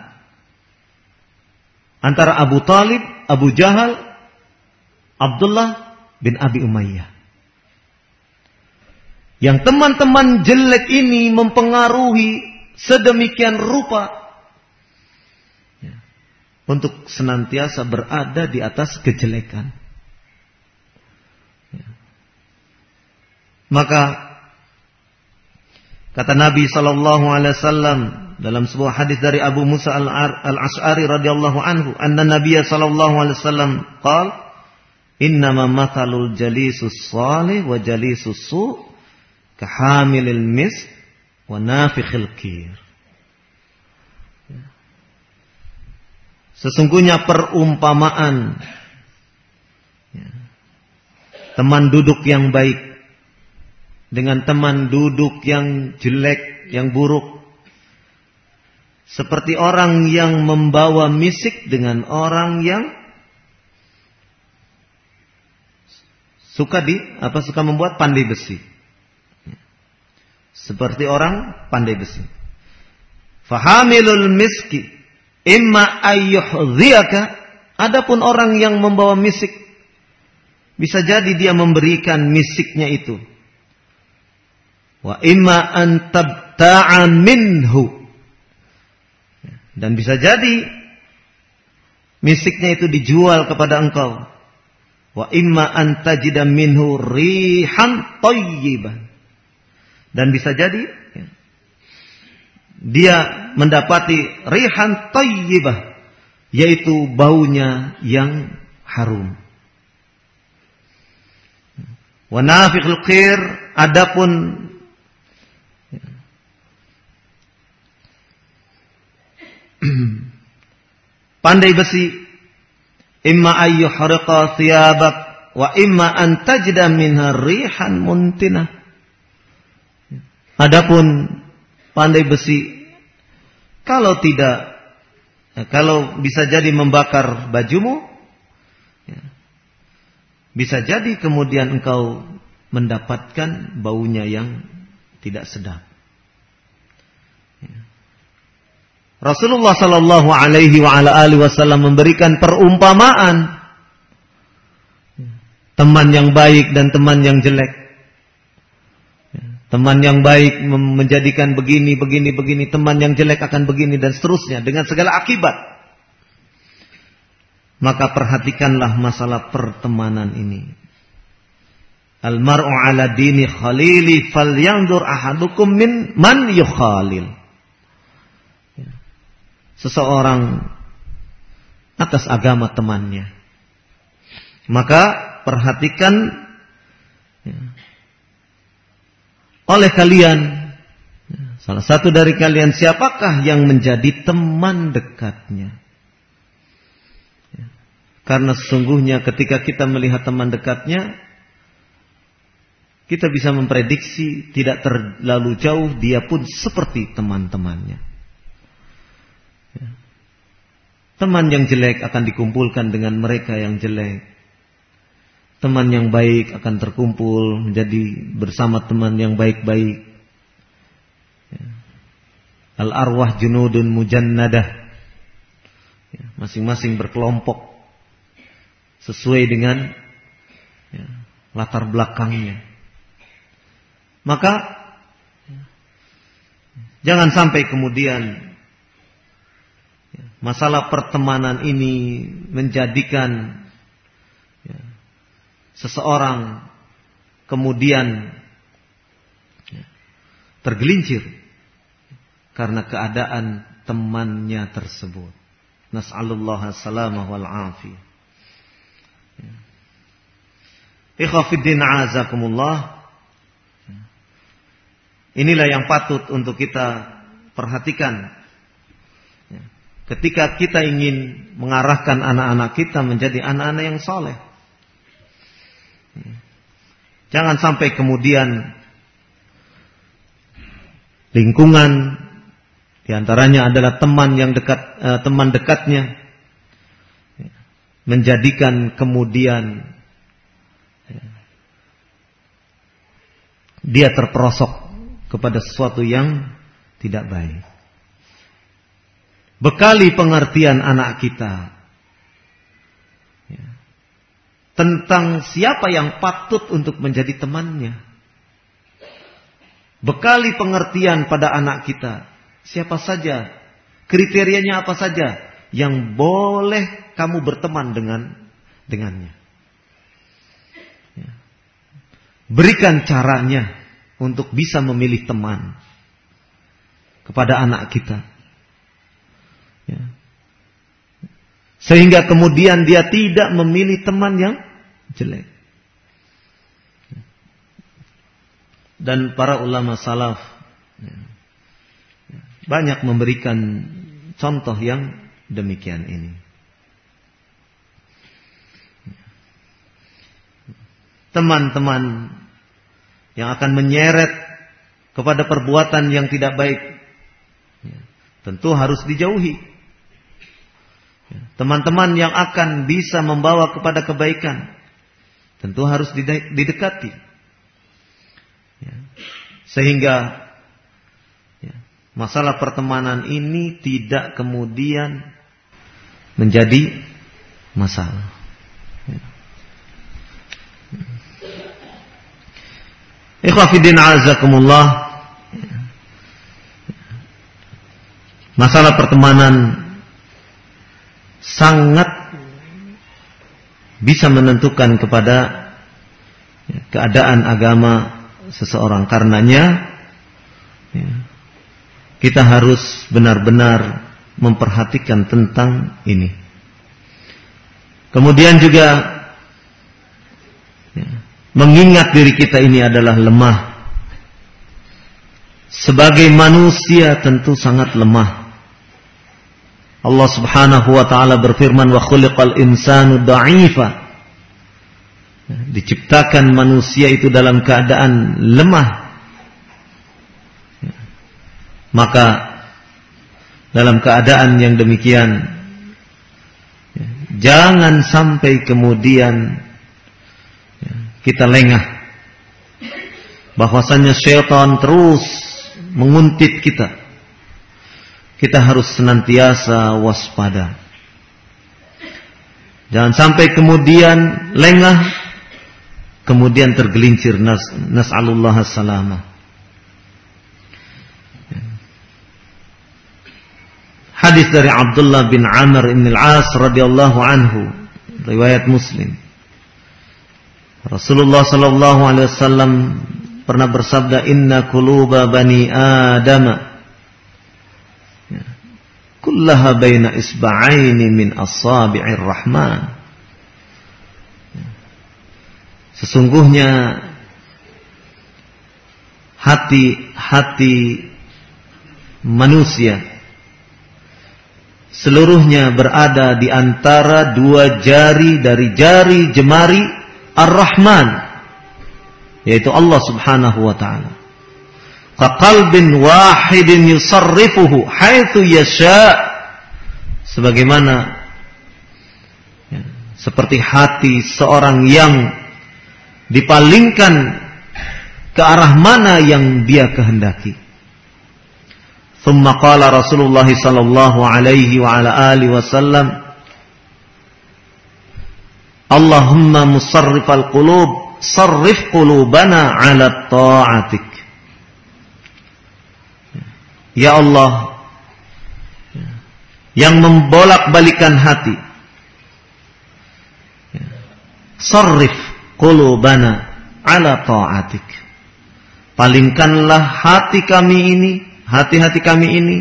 antara Abu Talib, Abu Jahal, Abdullah bin Abi Umayyah. Yang teman-teman jelek ini mempengaruhi sedemikian rupa ya, untuk senantiasa berada di atas kejelekan. Ya. Maka kata Nabi Shallallahu Alaihi Wasallam dalam sebuah hadis dari Abu Musa al Ashari radhiyallahu anhu, anna Nabi Shallallahu Alaihi Wasallam qal, Innama mathalul jalisus salih wa jalisus su' kahamilil misk wa kir. Sesungguhnya perumpamaan ya, teman duduk yang baik dengan teman duduk yang jelek, yang buruk. Seperti orang yang membawa misik dengan orang yang suka di apa suka membuat pandai besi. Seperti orang pandai besi. Fahamilul miski imma ayyuhdhiyaka adapun orang yang membawa misik bisa jadi dia memberikan misiknya itu. Wa imma an tabta'a minhu. Dan bisa jadi misiknya itu dijual kepada engkau. Wa imma an tajida minhu rihan thayyiban. Dan bisa jadi ya, dia mendapati rihan tayyibah yaitu baunya yang harum. Wa nafiqul qir adapun ya, pandai besi imma ayyuhriqa thiyabak wa imma an tajda minha rihan muntinah. Adapun pandai besi kalau tidak ya, kalau bisa jadi membakar bajumu ya, bisa jadi kemudian engkau mendapatkan baunya yang tidak sedap. Ya. Rasulullah Shallallahu Alaihi Wasallam memberikan perumpamaan teman yang baik dan teman yang jelek. Teman yang baik menjadikan begini, begini, begini. Teman yang jelek akan begini dan seterusnya. Dengan segala akibat. Maka perhatikanlah masalah pertemanan ini. Al-mar'u ala dini khalili fal yandur ahadukum min man yukhalil. Seseorang atas agama temannya. Maka perhatikan ya, oleh kalian. Salah satu dari kalian siapakah yang menjadi teman dekatnya? Ya, karena sesungguhnya ketika kita melihat teman dekatnya kita bisa memprediksi tidak terlalu jauh dia pun seperti teman-temannya. Ya. teman yang jelek akan dikumpulkan dengan mereka yang jelek teman yang baik akan terkumpul menjadi bersama teman yang baik-baik. Ya. Al arwah junudun mujannadah. Ya, masing-masing berkelompok sesuai dengan ya, latar belakangnya. Maka jangan sampai kemudian masalah pertemanan ini menjadikan seseorang kemudian tergelincir karena keadaan temannya tersebut. Nas'alullah salamah wal afiyah. Ikhafiddin azakumullah. Inilah yang patut untuk kita perhatikan. Ketika kita ingin mengarahkan anak-anak kita menjadi anak-anak yang soleh. Jangan sampai kemudian lingkungan di antaranya adalah teman yang dekat eh, teman dekatnya menjadikan kemudian dia terperosok kepada sesuatu yang tidak baik. Bekali pengertian anak kita tentang siapa yang patut untuk menjadi temannya. Bekali pengertian pada anak kita. Siapa saja, kriterianya apa saja yang boleh kamu berteman dengan dengannya. Ya. Berikan caranya untuk bisa memilih teman kepada anak kita. Ya. Sehingga kemudian dia tidak memilih teman yang jelek. Dan para ulama salaf ya, banyak memberikan contoh yang demikian ini. Teman-teman yang akan menyeret kepada perbuatan yang tidak baik ya, tentu harus dijauhi. Ya, teman-teman yang akan bisa membawa kepada kebaikan tentu harus didekati. Ya. Sehingga ya, masalah pertemanan ini tidak kemudian menjadi masalah. Ya. Ikhwafidin azakumullah. Masalah pertemanan sangat bisa menentukan kepada keadaan agama seseorang. Karenanya ya, kita harus benar-benar memperhatikan tentang ini. Kemudian juga ya, mengingat diri kita ini adalah lemah. Sebagai manusia tentu sangat lemah. Allah Subhanahu wa taala berfirman wa khuliqal insanu dha'ifa. Diciptakan manusia itu dalam keadaan lemah. Maka dalam keadaan yang demikian jangan sampai kemudian kita lengah bahwasanya syaitan terus menguntit kita. Kita harus senantiasa waspada. Jangan sampai kemudian lengah kemudian tergelincir nas nas'alullah salama. Hadis dari Abdullah bin Amr bin Al-As radhiyallahu anhu, riwayat Muslim. Rasulullah sallallahu alaihi wasallam pernah bersabda inna quluba bani Adam kullaha baina isba'aini min asabi'ir rahman Sesungguhnya hati-hati manusia seluruhnya berada di antara dua jari dari jari jemari Ar-Rahman yaitu Allah Subhanahu wa taala. Kaqalbin wahidin yusarrifuhu haitsu yasha sebagaimana ya, seperti hati seorang yang dipalingkan ke arah mana yang dia kehendaki. Thumma qala Rasulullah sallallahu alaihi wa ala alihi wasallam Allahumma musarrifal qulub sarrif qulubana ala ta'atik. Ya Allah yang membolak-balikan hati. Sarrif qulubana ala ta'atik. Palingkanlah hati kami ini, hati-hati kami ini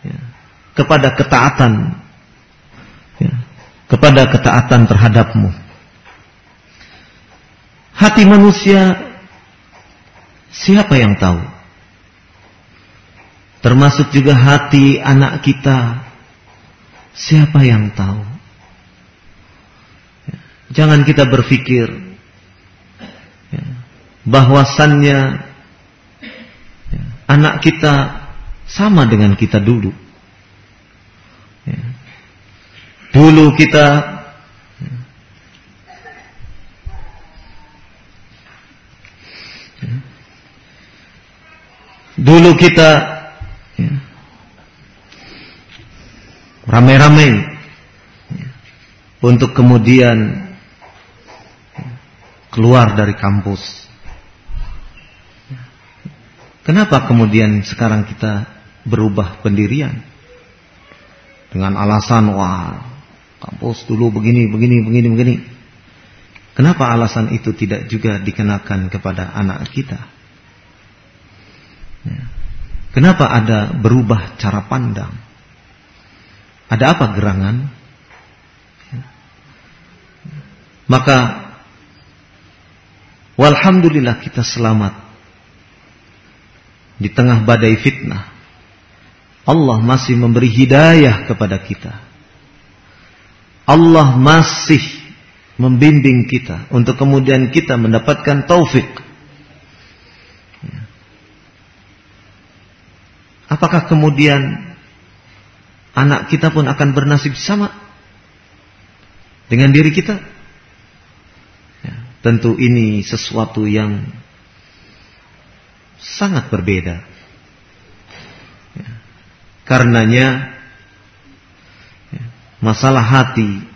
ya, kepada ketaatan ya, kepada ketaatan terhadapmu. Hati manusia siapa yang tahu? Termasuk juga hati anak kita. Siapa yang tahu? Jangan kita berpikir ya, bahwasannya ya, anak kita sama dengan kita dulu. Ya. Dulu kita ya, ya, dulu kita ya, ramai-ramai ya, untuk kemudian keluar dari kampus. Kenapa kemudian sekarang kita berubah pendirian? Dengan alasan, wah, kampus dulu begini, begini, begini, begini. Kenapa alasan itu tidak juga dikenakan kepada anak kita? Ya. Kenapa ada berubah cara pandang? Ada apa gerangan? Maka Walhamdulillah kita selamat di tengah badai fitnah. Allah masih memberi hidayah kepada kita. Allah masih membimbing kita untuk kemudian kita mendapatkan taufik. Apakah kemudian anak kita pun akan bernasib sama dengan diri kita? Tentu ini sesuatu yang sangat berbeda. Ya. Karenanya ya, masalah hati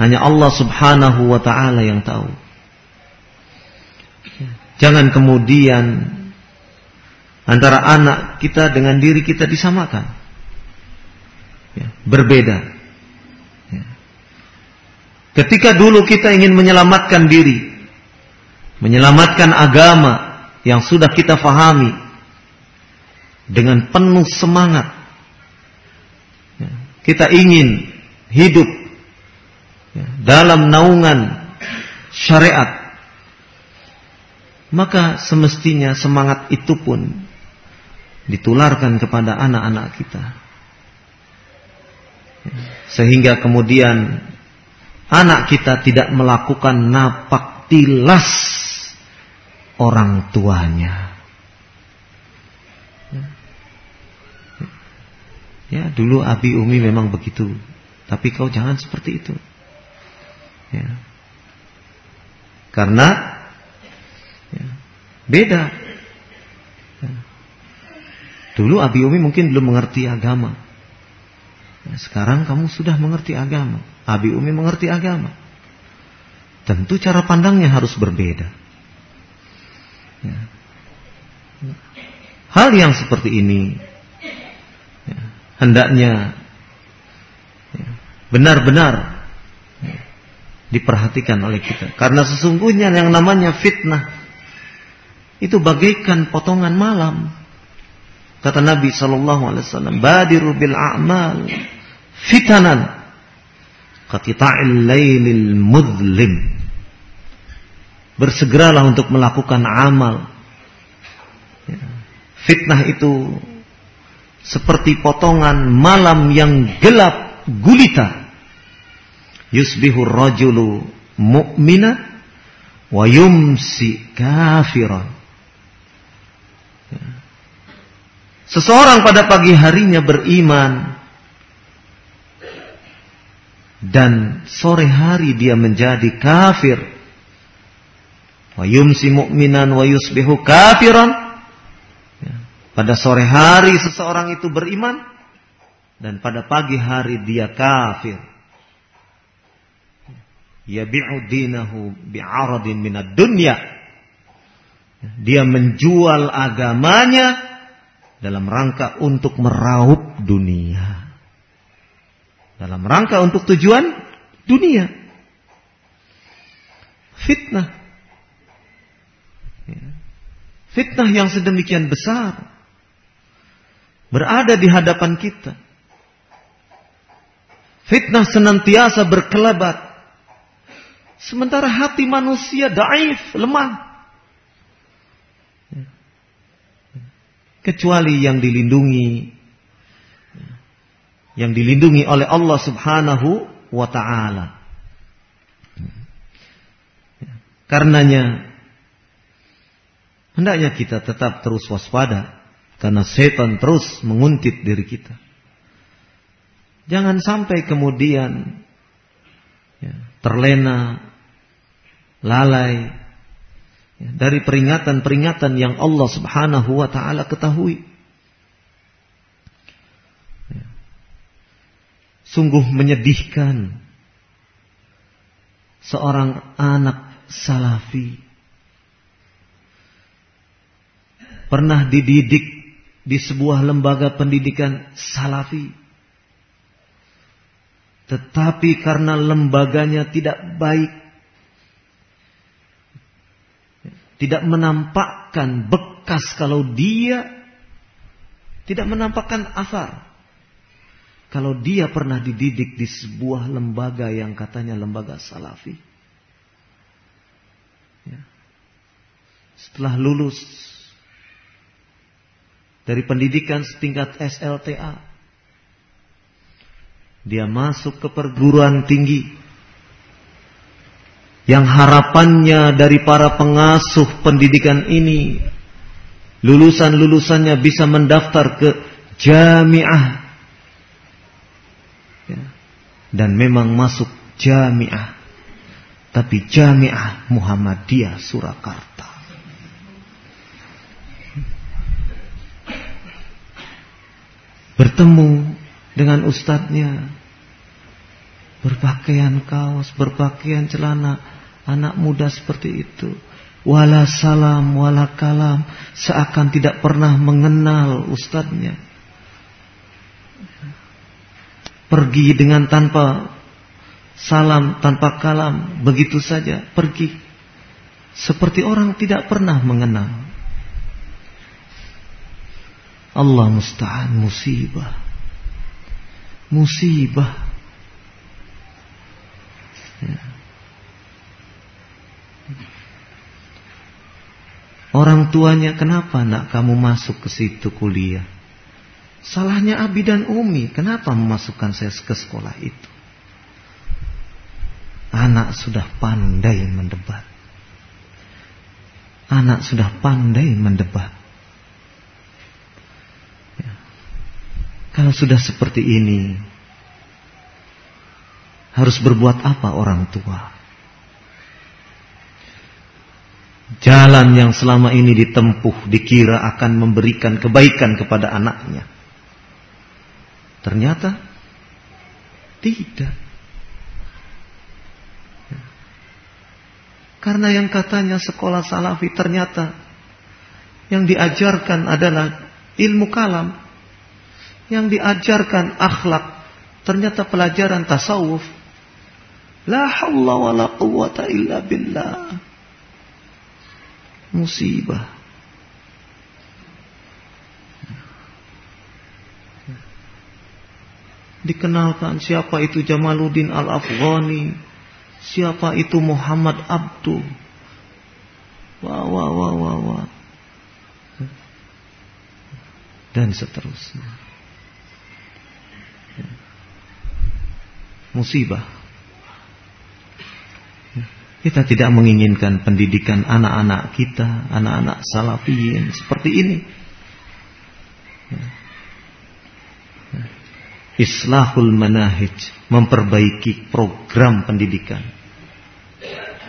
hanya Allah Subhanahu wa taala yang tahu. Ya. Jangan kemudian antara anak kita dengan diri kita disamakan. Ya, berbeda. Ketika dulu kita ingin menyelamatkan diri, menyelamatkan agama yang sudah kita fahami dengan penuh semangat, ya, kita ingin hidup ya, dalam naungan syariat, maka semestinya semangat itu pun ditularkan kepada anak-anak kita. Sehingga kemudian anak kita tidak melakukan napak tilas orang tuanya. Ya, dulu Abi Umi memang begitu. Tapi kau jangan seperti itu. Ya. Karena ya, beda. Ya. Dulu Abi Umi mungkin belum mengerti agama. Ya, sekarang kamu sudah mengerti agama. Abi Umi mengerti agama. Tentu cara pandangnya harus berbeda. Ya. Hal yang seperti ini hendaknya benar-benar diperhatikan oleh kita. Karena sesungguhnya yang namanya fitnah itu bagaikan potongan malam. Kata Nabi Shallallahu Alaihi Wasallam, "Badiru bil a'mal fitanan qatita'il lailil mudlim." Bersegeralah untuk melakukan amal. Ya. Fitnah itu seperti potongan malam yang gelap gulita. Yusbihu rajulu mu'mina wa yumsi kafiran. Seseorang pada pagi harinya beriman dan sore hari dia menjadi kafir. Wa yumsi mu'minan wa yusbihu kafiran pada sore hari seseorang itu beriman dan pada pagi hari dia kafir. Yabi'u dinahu bi'aradin minad dunya. Dia menjual agamanya dalam rangka untuk meraup dunia. Dalam rangka untuk tujuan dunia. Fitnah. Fitnah yang sedemikian besar berada di hadapan kita. Fitnah senantiasa berkelebat. Sementara hati manusia daif, lemah. Kecuali yang dilindungi yang dilindungi oleh Allah Subhanahu wa taala. Karenanya hendaknya kita tetap terus waspada karena setan terus menguntit diri kita. Jangan sampai kemudian ya, terlena, lalai dari peringatan-peringatan yang Allah Subhanahu wa taala ketahui. Ya. Sungguh menyedihkan seorang anak salafi pernah dididik di sebuah lembaga pendidikan salafi. Tetapi karena lembaganya tidak baik, tidak menampakkan bekas kalau dia tidak menampakkan asar. Kalau dia pernah dididik di sebuah lembaga yang katanya lembaga salafi. Ya. Setelah lulus dari pendidikan setingkat SLTA. Dia masuk ke perguruan tinggi yang harapannya dari para pengasuh pendidikan ini lulusan-lulusannya bisa mendaftar ke jamiah. Ya. dan memang masuk jamiah. Tapi jamiah Muhammadiyah Surakarta. Bertemu dengan ustadznya, berpakaian kaos, berpakaian celana, anak muda seperti itu. Wala salam, wala kalam, seakan tidak pernah mengenal ustadznya. Pergi dengan tanpa salam, tanpa kalam, begitu saja pergi. Seperti orang tidak pernah mengenal. Allah musta'an musibah. Musibah. Orang tuanya kenapa nak kamu masuk ke situ kuliah? Salahnya Abi dan Umi, kenapa memasukkan saya ke sekolah itu? Anak sudah pandai mendebat. Anak sudah pandai mendebat. Ya. Kalau sudah seperti ini, harus berbuat apa orang tua? Jalan yang selama ini ditempuh dikira akan memberikan kebaikan kepada anaknya. Ternyata tidak. Karena yang katanya sekolah salafi ternyata yang diajarkan adalah ilmu kalam. Yang diajarkan akhlak ternyata pelajaran tasawuf. La haula wa la quwata illa billah musibah. Dikenalkan siapa itu Jamaluddin Al-Afghani, siapa itu Muhammad Abdu. Wah, wah, wah, wah, wah. Dan seterusnya. Musibah. Kita tidak menginginkan pendidikan anak-anak kita, anak-anak salafiyin seperti ini. Islahul manahij, memperbaiki program pendidikan.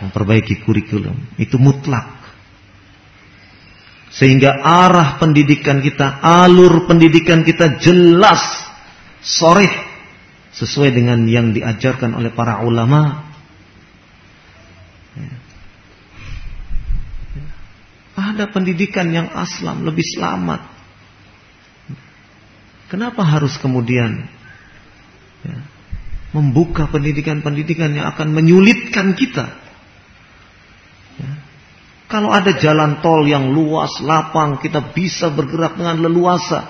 Memperbaiki kurikulum, itu mutlak. Sehingga arah pendidikan kita, alur pendidikan kita jelas, soreh, sesuai dengan yang diajarkan oleh para ulama Ada pendidikan yang aslam, lebih selamat. Kenapa harus kemudian ya, membuka pendidikan-pendidikan yang akan menyulitkan kita? Ya. Kalau ada jalan tol yang luas, lapang, kita bisa bergerak dengan leluasa.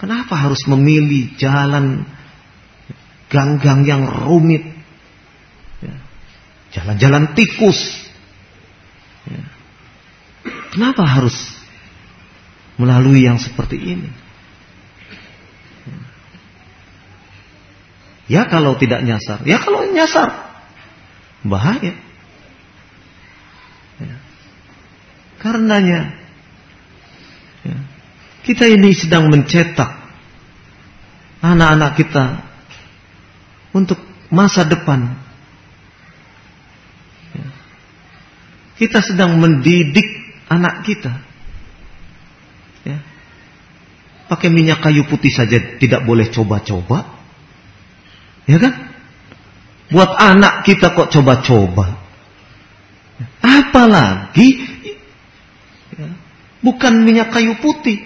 Kenapa harus memilih jalan gang-gang yang rumit? Jalan-jalan tikus. Ya. Kenapa harus melalui yang seperti ini? Ya kalau tidak nyasar, ya kalau nyasar bahaya. Ya. Karenanya ya, kita ini sedang mencetak anak-anak kita untuk masa depan. Kita sedang mendidik anak kita. Ya. Pakai minyak kayu putih saja tidak boleh coba-coba. Ya kan? Buat anak kita kok coba-coba. Apalagi ya, bukan minyak kayu putih.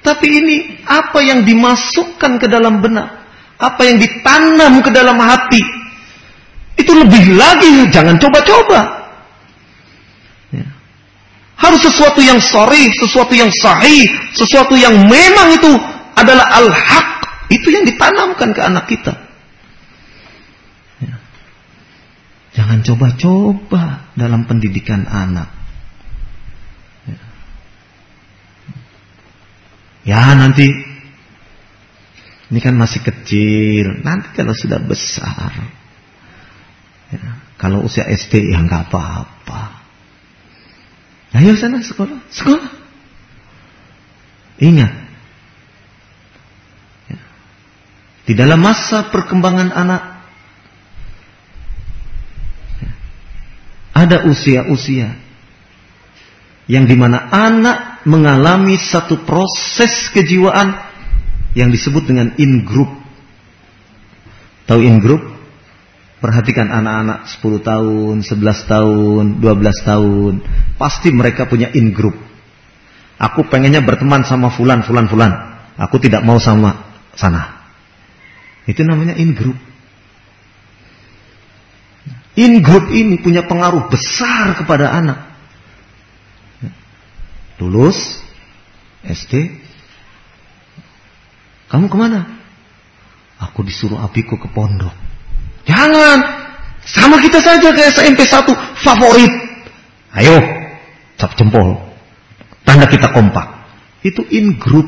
Tapi ini apa yang dimasukkan ke dalam benak. Apa yang ditanam ke dalam hati. Itu lebih lagi jangan coba-coba. Harus sesuatu yang sorry, sesuatu yang sahih, sesuatu yang memang itu adalah al-haq. Itu yang ditanamkan ke anak kita. Ya. Jangan coba-coba dalam pendidikan anak. Ya. ya nanti ini kan masih kecil. Nanti kalau sudah besar, ya, kalau usia SD ya nggak apa-apa. Ayo sana sekolah, sekolah. Ingat. Ya. Di dalam masa perkembangan anak ya, ada usia-usia yang di mana anak mengalami satu proses kejiwaan yang disebut dengan in group. Tahu in group? Perhatikan anak-anak 10 tahun, 11 tahun, 12 tahun. Pasti mereka punya in group. Aku pengennya berteman sama fulan, fulan, fulan. Aku tidak mau sama sana. Itu namanya in group. In group ini punya pengaruh besar kepada anak. Lulus SD. Kamu ke mana? Aku disuruh abiku ke pondok. Jangan. Sama kita saja ke SMP 1 favorit. Ayo, cap jempol. Tanda kita kompak. Itu in group.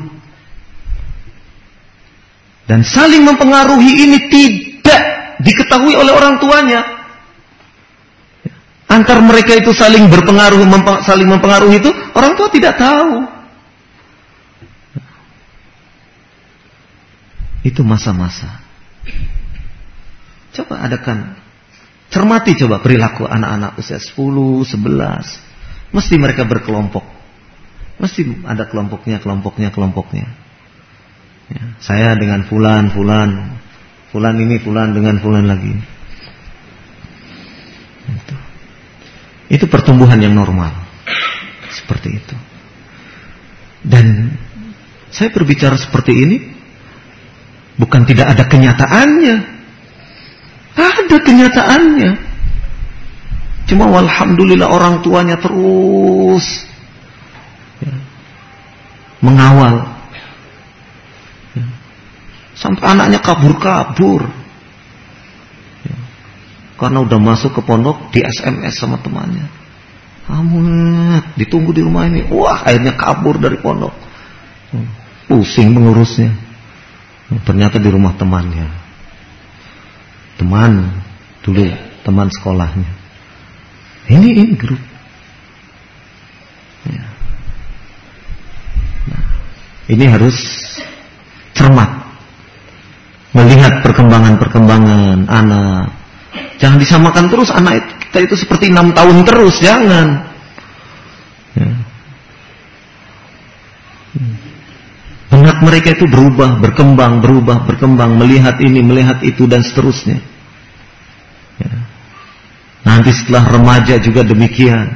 Dan saling mempengaruhi ini tidak diketahui oleh orang tuanya. Antar mereka itu saling berpengaruh, saling mempengaruhi itu orang tua tidak tahu. Itu masa-masa. Coba adakan cermati coba perilaku anak-anak usia 10, 11. Mesti mereka berkelompok. Mesti ada kelompoknya, kelompoknya, kelompoknya. Ya, saya dengan fulan, fulan, fulan ini, fulan dengan fulan lagi. Itu. itu pertumbuhan yang normal. Seperti itu. Dan saya berbicara seperti ini Bukan tidak ada kenyataannya. Ada kenyataannya. Cuma walhamdulillah orang tuanya terus ya, mengawal. Ya, sampai anaknya kabur-kabur. Ya, karena udah masuk ke pondok di SMS sama temannya. Amat, ditunggu di rumah ini. Wah, akhirnya kabur dari pondok. Pusing mengurusnya. Ternyata di rumah temannya. Teman dulu, teman sekolahnya. Ini ini grup. Ya. Nah, ini harus cermat melihat perkembangan-perkembangan anak. Jangan disamakan terus anak kita itu seperti enam tahun terus, jangan. Ya. Benak mereka itu berubah, berkembang, berubah, berkembang, melihat ini, melihat itu dan seterusnya. Ya. Nanti setelah remaja juga demikian.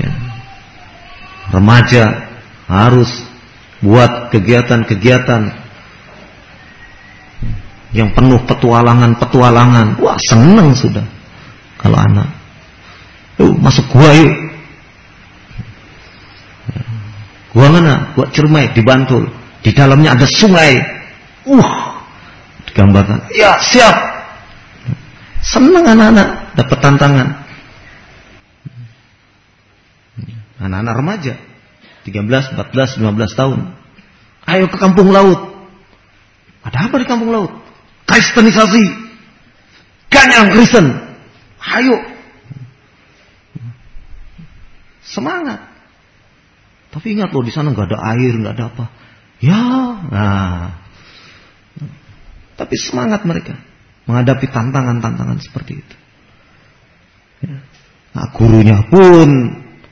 Ya. Remaja harus buat kegiatan-kegiatan yang penuh petualangan-petualangan. Wah seneng sudah kalau anak. Yuk masuk gua yuk. Gua mana? Gua Cermai di Bantul. Di dalamnya ada sungai. Uh, digambarkan. Ya, siap. Senang anak-anak dapat tantangan. Anak-anak remaja 13, 14, 15 tahun. Ayo ke kampung laut. Ada apa di kampung laut? Kristenisasi. Ganyang Kristen. Ayo. Semangat. Tapi ingat loh di sana nggak ada air, nggak ada apa. Ya, nah. Tapi semangat mereka menghadapi tantangan-tantangan seperti itu. Ya. Nah, gurunya pun,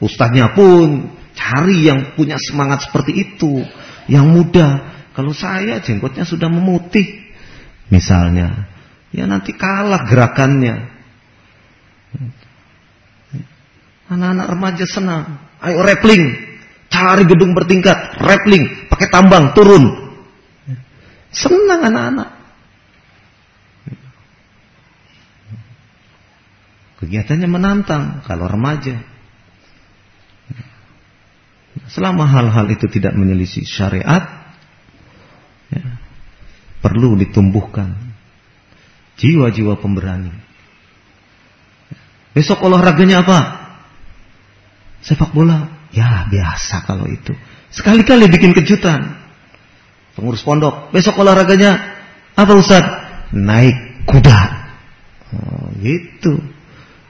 ustadznya pun cari yang punya semangat seperti itu, yang muda. Kalau saya jenggotnya sudah memutih, misalnya, ya nanti kalah gerakannya. Anak-anak remaja senang, ayo rappling, Cari gedung bertingkat, rappling, pakai tambang, turun. Senang anak-anak. Kegiatannya menantang kalau remaja. Selama hal-hal itu tidak menyelisih syariat, ya, perlu ditumbuhkan jiwa-jiwa pemberani. Besok olahraganya apa? Sepak bola. Ya biasa kalau itu. Sekali-kali bikin kejutan. Pengurus pondok. Besok olahraganya apa Ustaz? Naik kuda. Oh, gitu.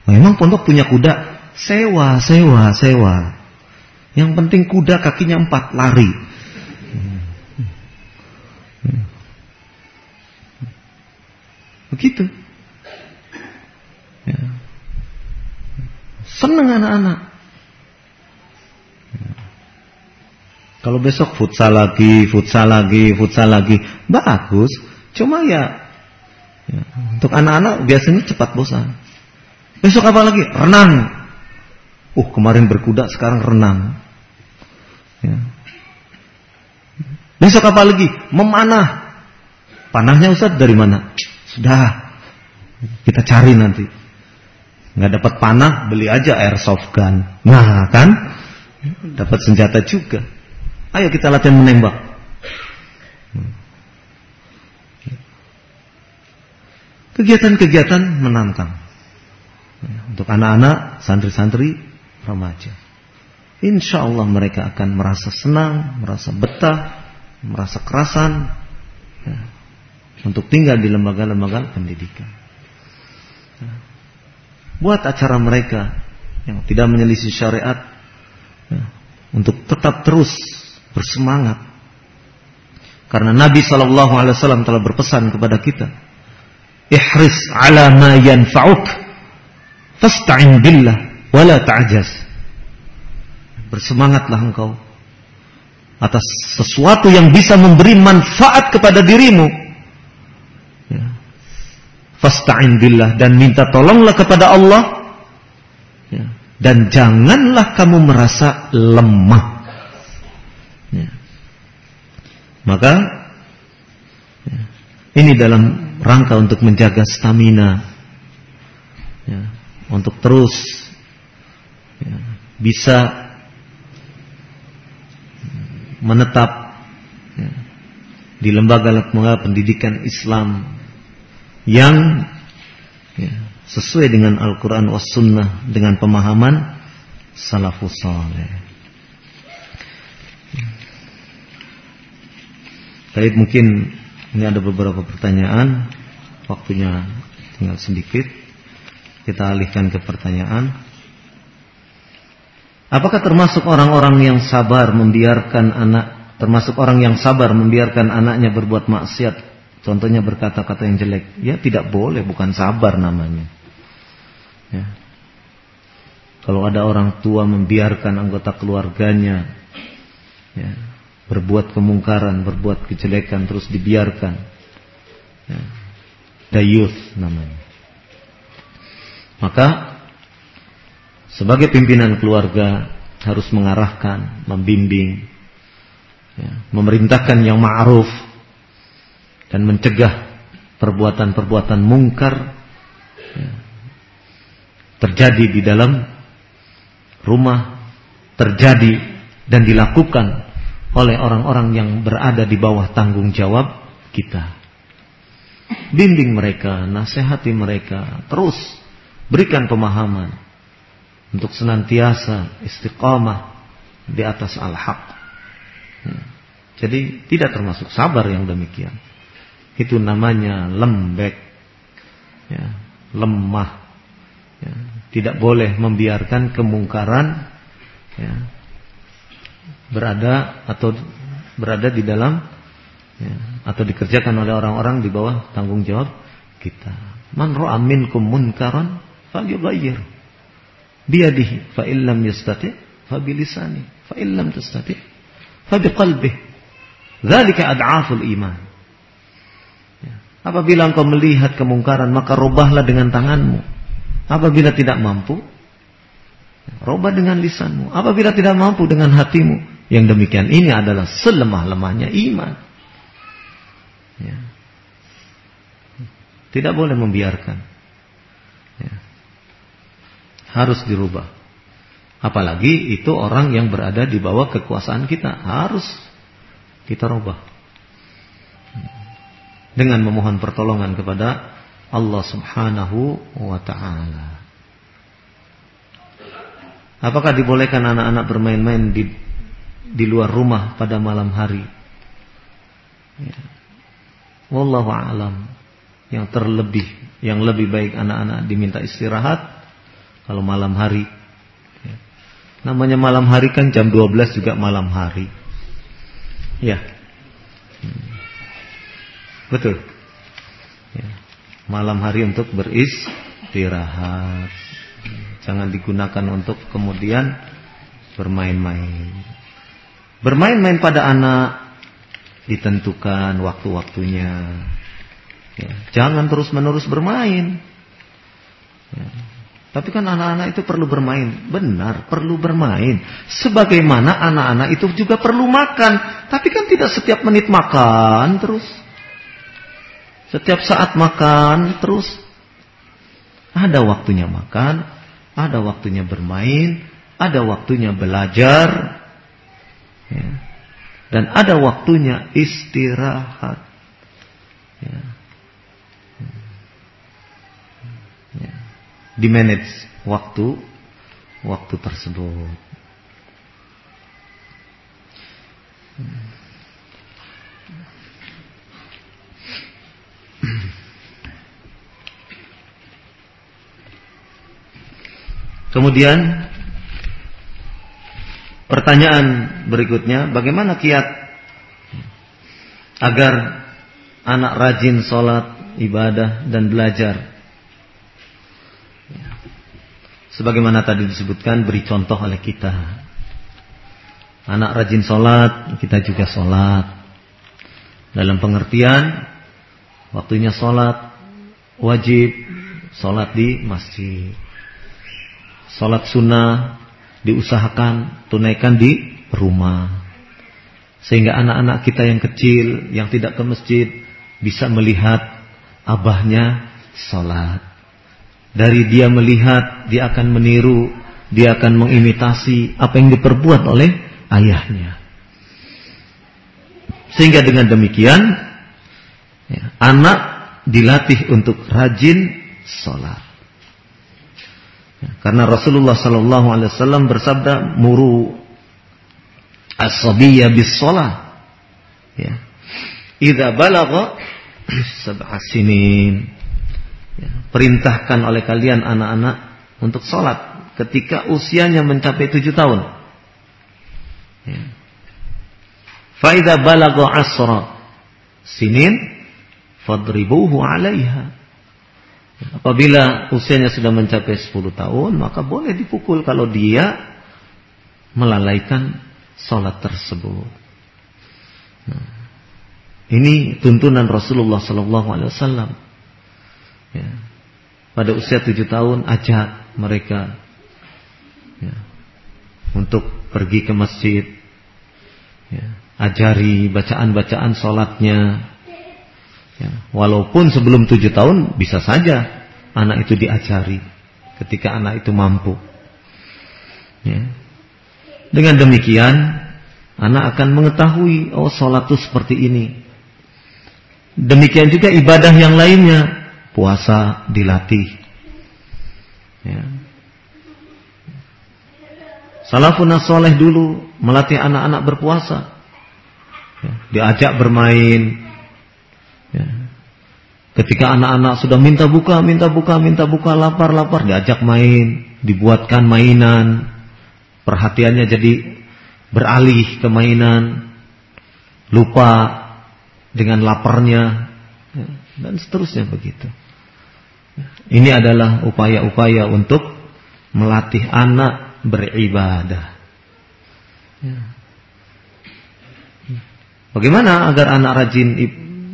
Memang pondok punya kuda. Sewa, sewa, sewa. Yang penting kuda kakinya empat lari. Begitu. Ya. Senang anak-anak. Kalau besok futsal lagi, futsal lagi, futsal lagi, bagus. Cuma ya, ya untuk anak-anak biasanya cepat bosan. Besok apa lagi? Renang. Uh, kemarin berkuda, sekarang renang. Ya. Besok apa lagi? Memanah. Panahnya Ustaz dari mana? Sudah. Kita cari nanti. Nggak dapat panah, beli aja airsoft gun. Nah, kan? Dapat senjata juga. Ayo kita latihan menembak. Kegiatan-kegiatan menantang. Untuk anak-anak, santri-santri, remaja. Insya Allah mereka akan merasa senang, merasa betah, merasa kerasan. Ya. untuk tinggal di lembaga-lembaga pendidikan. Ya. Buat acara mereka yang tidak menyelisih syariat ya, untuk tetap terus bersemangat. Karena Nabi Shallallahu Alaihi Wasallam telah berpesan kepada kita, ihris ala ma yanfa'uk, fasta'in billah, wala ta'jaz. Bersemangatlah engkau atas sesuatu yang bisa memberi manfaat kepada dirimu. Ya. Fasta'in billah dan minta tolonglah kepada Allah. Ya. Dan janganlah kamu merasa lemah. Maka ya, ini dalam rangka untuk menjaga stamina, ya, untuk terus ya, bisa menetap ya, di lembaga-lembaga pendidikan Islam yang ya, sesuai dengan Al-Quran was Sunnah dengan pemahaman salafus saleh. Baik mungkin ini ada beberapa pertanyaan. Waktunya tinggal sedikit. Kita alihkan ke pertanyaan. Apakah termasuk orang-orang yang sabar membiarkan anak termasuk orang yang sabar membiarkan anaknya berbuat maksiat, contohnya berkata-kata yang jelek? Ya tidak boleh, bukan sabar namanya. Ya. Kalau ada orang tua membiarkan anggota keluarganya ya, berbuat kemungkaran, berbuat kejelekan terus dibiarkan. Ya. Dayuth namanya. Maka sebagai pimpinan keluarga harus mengarahkan, membimbing, ya, memerintahkan yang ma'ruf dan mencegah perbuatan-perbuatan mungkar ya, terjadi di dalam rumah, terjadi dan dilakukan oleh orang-orang yang berada di bawah tanggung jawab kita. Bimbing mereka, nasihati mereka, terus berikan pemahaman untuk senantiasa istiqamah di atas al-haq. Ya. Jadi tidak termasuk sabar yang demikian. Itu namanya lembek, ya, lemah. Ya. Tidak boleh membiarkan kemungkaran ya, berada atau berada di dalam ya, atau dikerjakan oleh orang-orang di bawah tanggung jawab kita. Man ra'a minkum munkaran falyughayyir biyadihi fa illam yastati fa bilisani fa illam tastati fa biqalbihi. Dzalika ad'aful iman. Ya. Apabila engkau melihat kemungkaran maka rubahlah dengan tanganmu. Apabila tidak mampu, Robah dengan lisanmu. Apabila tidak mampu dengan hatimu, yang demikian ini adalah selemah-lemahnya iman. Ya. Tidak boleh membiarkan. Ya. Harus dirubah. Apalagi itu orang yang berada di bawah kekuasaan kita. Harus kita rubah. Dengan memohon pertolongan kepada Allah subhanahu wa ta'ala. Apakah dibolehkan anak-anak bermain-main di di luar rumah pada malam hari. Ya. Wallahu alam. Yang terlebih, yang lebih baik anak-anak diminta istirahat kalau malam hari. Ya. Namanya malam hari kan jam 12 juga malam hari. Ya. Hmm. Betul. Ya. Malam hari untuk beristirahat. Jangan digunakan untuk kemudian bermain-main. Bermain-main pada anak ditentukan waktu-waktunya. Ya, jangan terus-menerus bermain. Ya. Tapi kan anak-anak itu perlu bermain. Benar, perlu bermain. Sebagaimana anak-anak itu juga perlu makan. Tapi kan tidak setiap menit makan terus. Setiap saat makan terus. Ada waktunya makan, ada waktunya bermain, ada waktunya belajar, ya. dan ada waktunya istirahat. Ya. Ya. Di manage waktu waktu tersebut. Kemudian pertanyaan berikutnya, bagaimana kiat agar anak rajin sholat, ibadah dan belajar? Sebagaimana tadi disebutkan, beri contoh oleh kita. Anak rajin sholat, kita juga sholat. Dalam pengertian, waktunya sholat wajib, sholat di masjid. Sholat sunnah diusahakan tunaikan di rumah. Sehingga anak-anak kita yang kecil yang tidak ke masjid bisa melihat abahnya sholat. Dari dia melihat, dia akan meniru, dia akan mengimitasi apa yang diperbuat oleh ayahnya. Sehingga dengan demikian, ya, anak dilatih untuk rajin sholat. Karena Rasulullah Sallallahu Alaihi Wasallam bersabda, muru as-sabiyya bis sholat. Ya. Idza balagha sab'a sinin. Ya, perintahkan oleh kalian anak-anak untuk sholat ketika usianya mencapai tujuh tahun. Ya. Faida balago asra sinin fadribuhu alaiha Apabila usianya sudah mencapai 10 tahun, maka boleh dipukul kalau dia melalaikan sholat tersebut. Nah, ini tuntunan Rasulullah Wasallam. Ya. Pada usia tujuh tahun, ajak mereka ya, untuk pergi ke masjid, ya, ajari bacaan-bacaan sholatnya, Ya, walaupun sebelum tujuh tahun bisa saja anak itu diajari ketika anak itu mampu. Ya. Dengan demikian anak akan mengetahui oh sholat itu seperti ini. Demikian juga ibadah yang lainnya puasa dilatih. Ya. Salafun soleh dulu melatih anak-anak berpuasa. Ya, diajak bermain, Ya. Ketika anak-anak sudah minta buka, minta buka, minta buka, lapar, lapar, diajak main, dibuatkan mainan, perhatiannya jadi beralih ke mainan, lupa dengan laparnya, ya, dan seterusnya begitu. Ini adalah upaya-upaya untuk melatih anak beribadah. Ya. Bagaimana agar anak rajin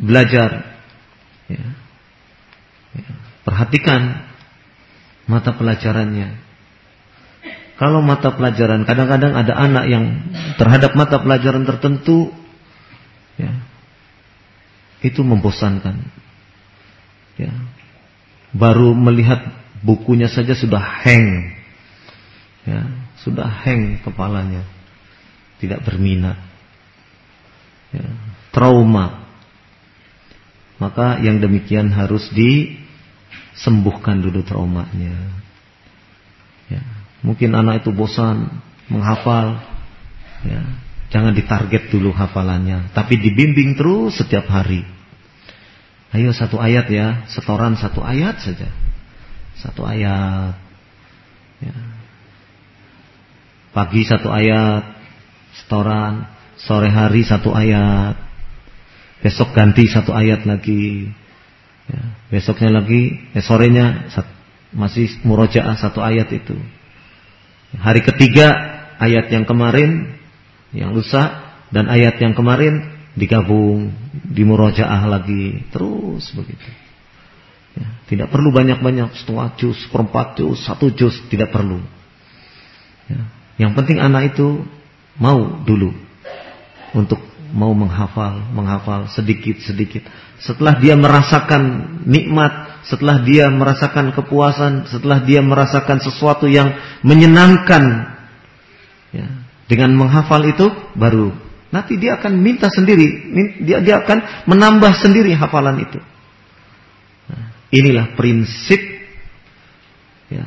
belajar. Ya. Ya. Perhatikan mata pelajarannya. Kalau mata pelajaran, kadang-kadang ada anak yang terhadap mata pelajaran tertentu, ya, itu membosankan. Ya. Baru melihat bukunya saja sudah hang, ya, sudah hang kepalanya, tidak berminat, ya, trauma maka yang demikian harus disembuhkan dulu traumanya. Ya. Mungkin anak itu bosan menghafal, ya. jangan ditarget dulu hafalannya, tapi dibimbing terus setiap hari. Ayo satu ayat ya, setoran satu ayat saja, satu ayat. Ya. Pagi satu ayat, setoran, sore hari satu ayat, besok ganti satu ayat lagi, ya, besoknya lagi, eh, sorenya masih murojaah satu ayat itu. Hari ketiga ayat yang kemarin, yang lusa dan ayat yang kemarin digabung, di murojaah lagi, terus begitu. Ya, tidak perlu banyak-banyak setengah juz, perempat juz, satu juz, tidak perlu. Ya, yang penting anak itu mau dulu untuk mau menghafal, menghafal sedikit-sedikit. Setelah dia merasakan nikmat, setelah dia merasakan kepuasan, setelah dia merasakan sesuatu yang menyenangkan, ya, dengan menghafal itu baru nanti dia akan minta sendiri, dia dia akan menambah sendiri hafalan itu. Nah, inilah prinsip ya,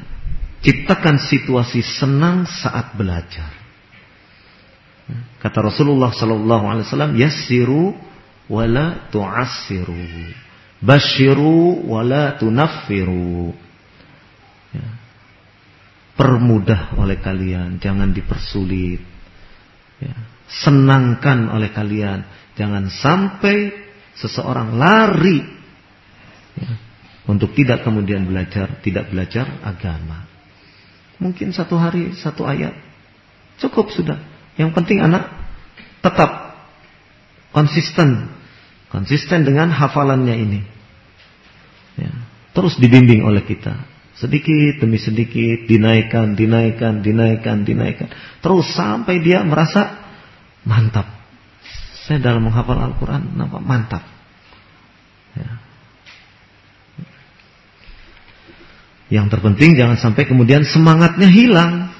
ciptakan situasi senang saat belajar. Kata Rasulullah sallallahu alaihi wasallam, "Yassiru wala tu'assiru. Basyiru wala tunaffiru." Ya. permudah oleh kalian, jangan dipersulit. Ya. Senangkan oleh kalian, jangan sampai seseorang lari ya, untuk tidak kemudian belajar, tidak belajar agama. Mungkin satu hari satu ayat cukup sudah. Yang penting anak tetap konsisten, konsisten dengan hafalannya ini. Ya, terus dibimbing oleh kita Sedikit demi sedikit dinaikkan, dinaikkan, dinaikkan, dinaikkan. Terus sampai dia merasa mantap. Saya dalam menghafal Al-Quran nampak mantap. Ya. Yang terpenting jangan sampai kemudian semangatnya hilang.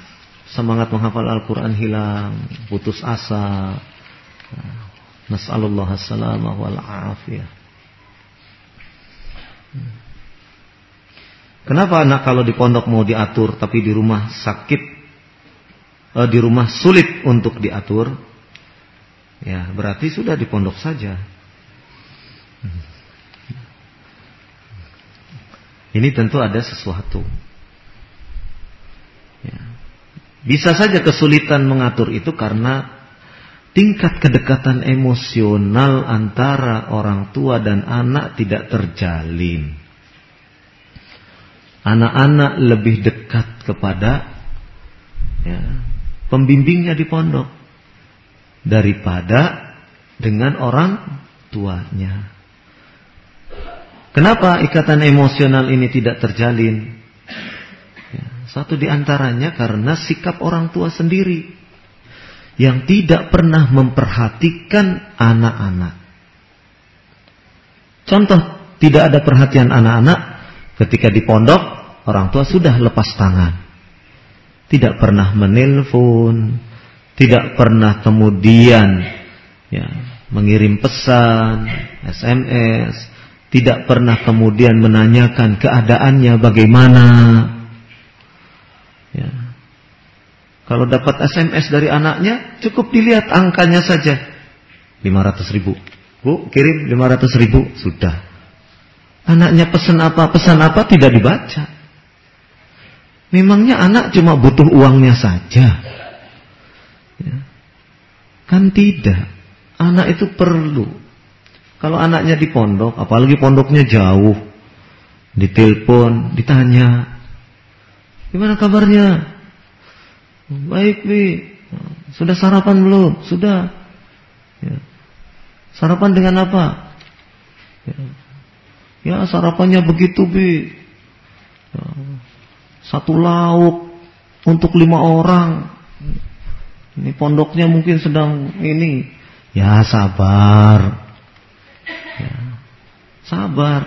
Semangat menghafal Al-Quran hilang. Putus asa. Nas'alullah as-salamah wal afiyah. Kenapa anak kalau di pondok mau diatur tapi di rumah sakit, eh, di rumah sulit untuk diatur? Ya, berarti sudah di pondok saja. Ini tentu ada sesuatu. Ya. Bisa saja kesulitan mengatur itu karena tingkat kedekatan emosional antara orang tua dan anak tidak terjalin anak-anak lebih dekat kepada ya, pembimbingnya di pondok daripada dengan orang tuanya. Kenapa ikatan emosional ini tidak terjalin? Satu di antaranya karena sikap orang tua sendiri yang tidak pernah memperhatikan anak-anak. Contoh, tidak ada perhatian anak-anak ketika di pondok orang tua sudah lepas tangan. Tidak pernah menelpon, tidak pernah kemudian ya, mengirim pesan, SMS, tidak pernah kemudian menanyakan keadaannya bagaimana. Ya. Kalau dapat SMS dari anaknya, cukup dilihat angkanya saja. 500 ribu. Bu, kirim 500 ribu. Sudah. Anaknya pesan apa, pesan apa tidak dibaca. Memangnya anak cuma butuh uangnya saja? Ya. Kan tidak. Anak itu perlu. Kalau anaknya di pondok, apalagi pondoknya jauh, ditelepon, ditanya, gimana kabarnya? Baik, Bi. Sudah sarapan belum? Sudah. Ya. Sarapan dengan apa? Ya, ya sarapannya begitu, Bi. Ya satu lauk untuk lima orang. Ini pondoknya mungkin sedang ini. Ya sabar. Ya, sabar.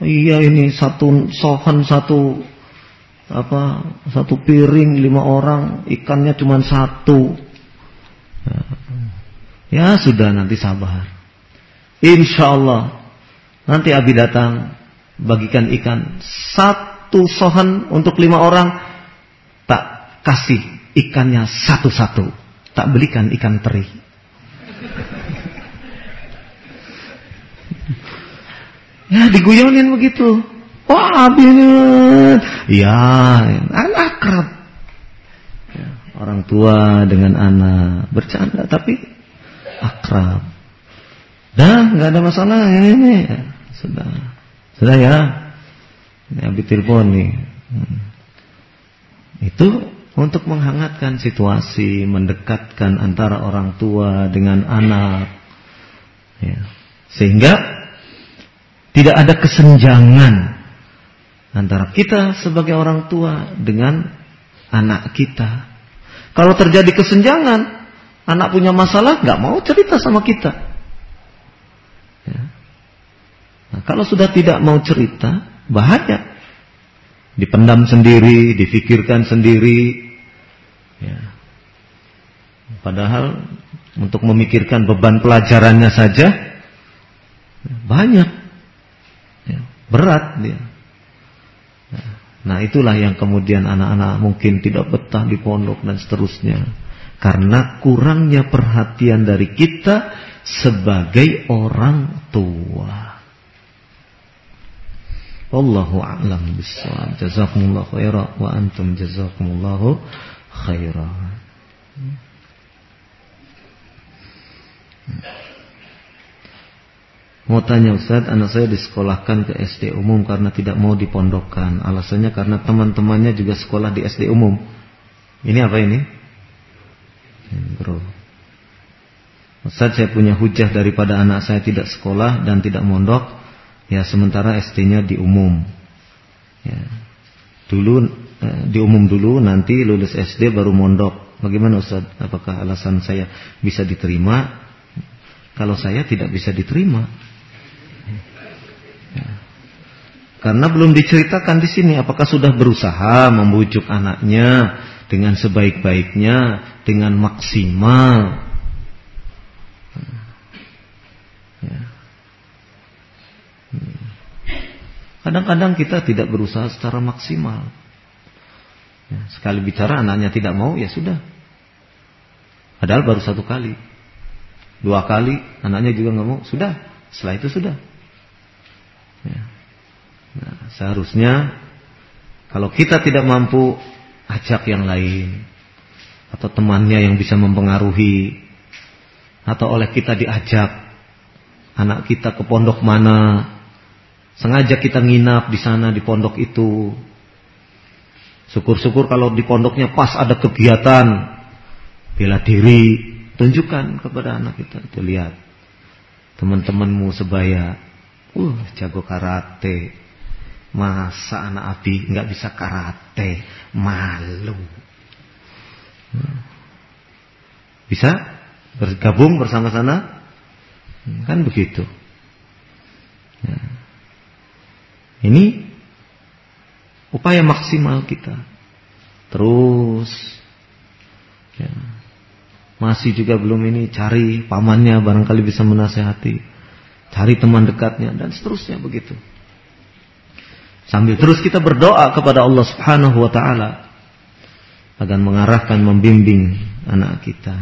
Iya ini satu sohan satu apa satu piring lima orang ikannya cuma satu. Ya, sudah nanti sabar. Insya Allah nanti Abi datang bagikan ikan satu sohan untuk lima orang, tak kasih ikannya satu-satu. Tak belikan ikan teri. Ya diguyonin begitu. Wah abis. Ya, anak akrab. Ya, orang tua dengan anak bercanda tapi akrab. Dah nggak ada masalah ini, ini. Sudah, sudah ya. Ini habis telepon nih. Hmm. Itu untuk menghangatkan situasi, mendekatkan antara orang tua dengan anak. Ya. Sehingga tidak ada kesenjangan antara kita sebagai orang tua dengan anak kita. Kalau terjadi kesenjangan, anak punya masalah nggak mau cerita sama kita. Ya. Nah, kalau sudah tidak mau cerita, bahaya. Dipendam sendiri, difikirkan sendiri. Ya. Padahal untuk memikirkan beban pelajarannya saja banyak, ya, berat dia. Ya. Nah itulah yang kemudian anak-anak mungkin tidak betah di pondok dan seterusnya. Karena kurangnya perhatian dari kita sebagai orang tua. Wallahu a'lam bishawab. Jazakumullahu khairan wa antum jazakumullahu khairan. Mau tanya Ustaz, anak saya disekolahkan ke SD umum karena tidak mau dipondokkan. Alasannya karena teman-temannya juga sekolah di SD umum. Ini apa ini? Bro. Ustaz saya punya hujah daripada anak saya tidak sekolah dan tidak mondok. Ya sementara SD-nya di umum. Ya. Dulu eh, di umum dulu nanti lulus SD baru mondok. Bagaimana Ustaz? Apakah alasan saya bisa diterima? Kalau saya tidak bisa diterima. Karena belum diceritakan di sini apakah sudah berusaha membujuk anaknya dengan sebaik-baiknya, dengan maksimal. Ya. Kadang-kadang kita tidak berusaha secara maksimal. Ya, sekali bicara anaknya tidak mau, ya sudah. Padahal baru satu kali. Dua kali, anaknya juga nggak mau, sudah. Setelah itu sudah. Ya. Nah, seharusnya kalau kita tidak mampu ajak yang lain atau temannya yang bisa mempengaruhi atau oleh kita diajak anak kita ke pondok mana sengaja kita nginap di sana di pondok itu. Syukur-syukur kalau di pondoknya pas ada kegiatan bela diri tunjukkan kepada anak kita. Itu lihat teman-temanmu sebaya uh jago karate Masa anak Abi nggak bisa karate, malu. Bisa bergabung bersama sana? Kan begitu. Ya. Ini upaya maksimal kita. Terus ya. Masih juga belum ini cari pamannya barangkali bisa menasehati. Cari teman dekatnya dan seterusnya begitu. Sambil terus kita berdoa kepada Allah Subhanahu wa taala agar mengarahkan membimbing anak kita.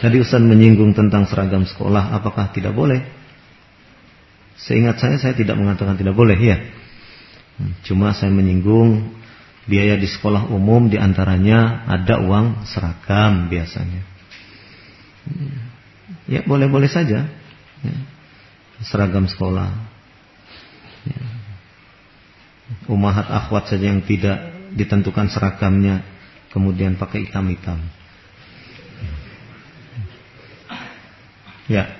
Tadi Ustaz menyinggung tentang seragam sekolah, apakah tidak boleh? Seingat saya saya tidak mengatakan tidak boleh ya. Cuma saya menyinggung biaya di sekolah umum di antaranya ada uang seragam biasanya. Ya boleh-boleh saja. Ya. Seragam sekolah. Ya. Umahat akhwat saja yang tidak ditentukan seragamnya kemudian pakai hitam-hitam. Ya.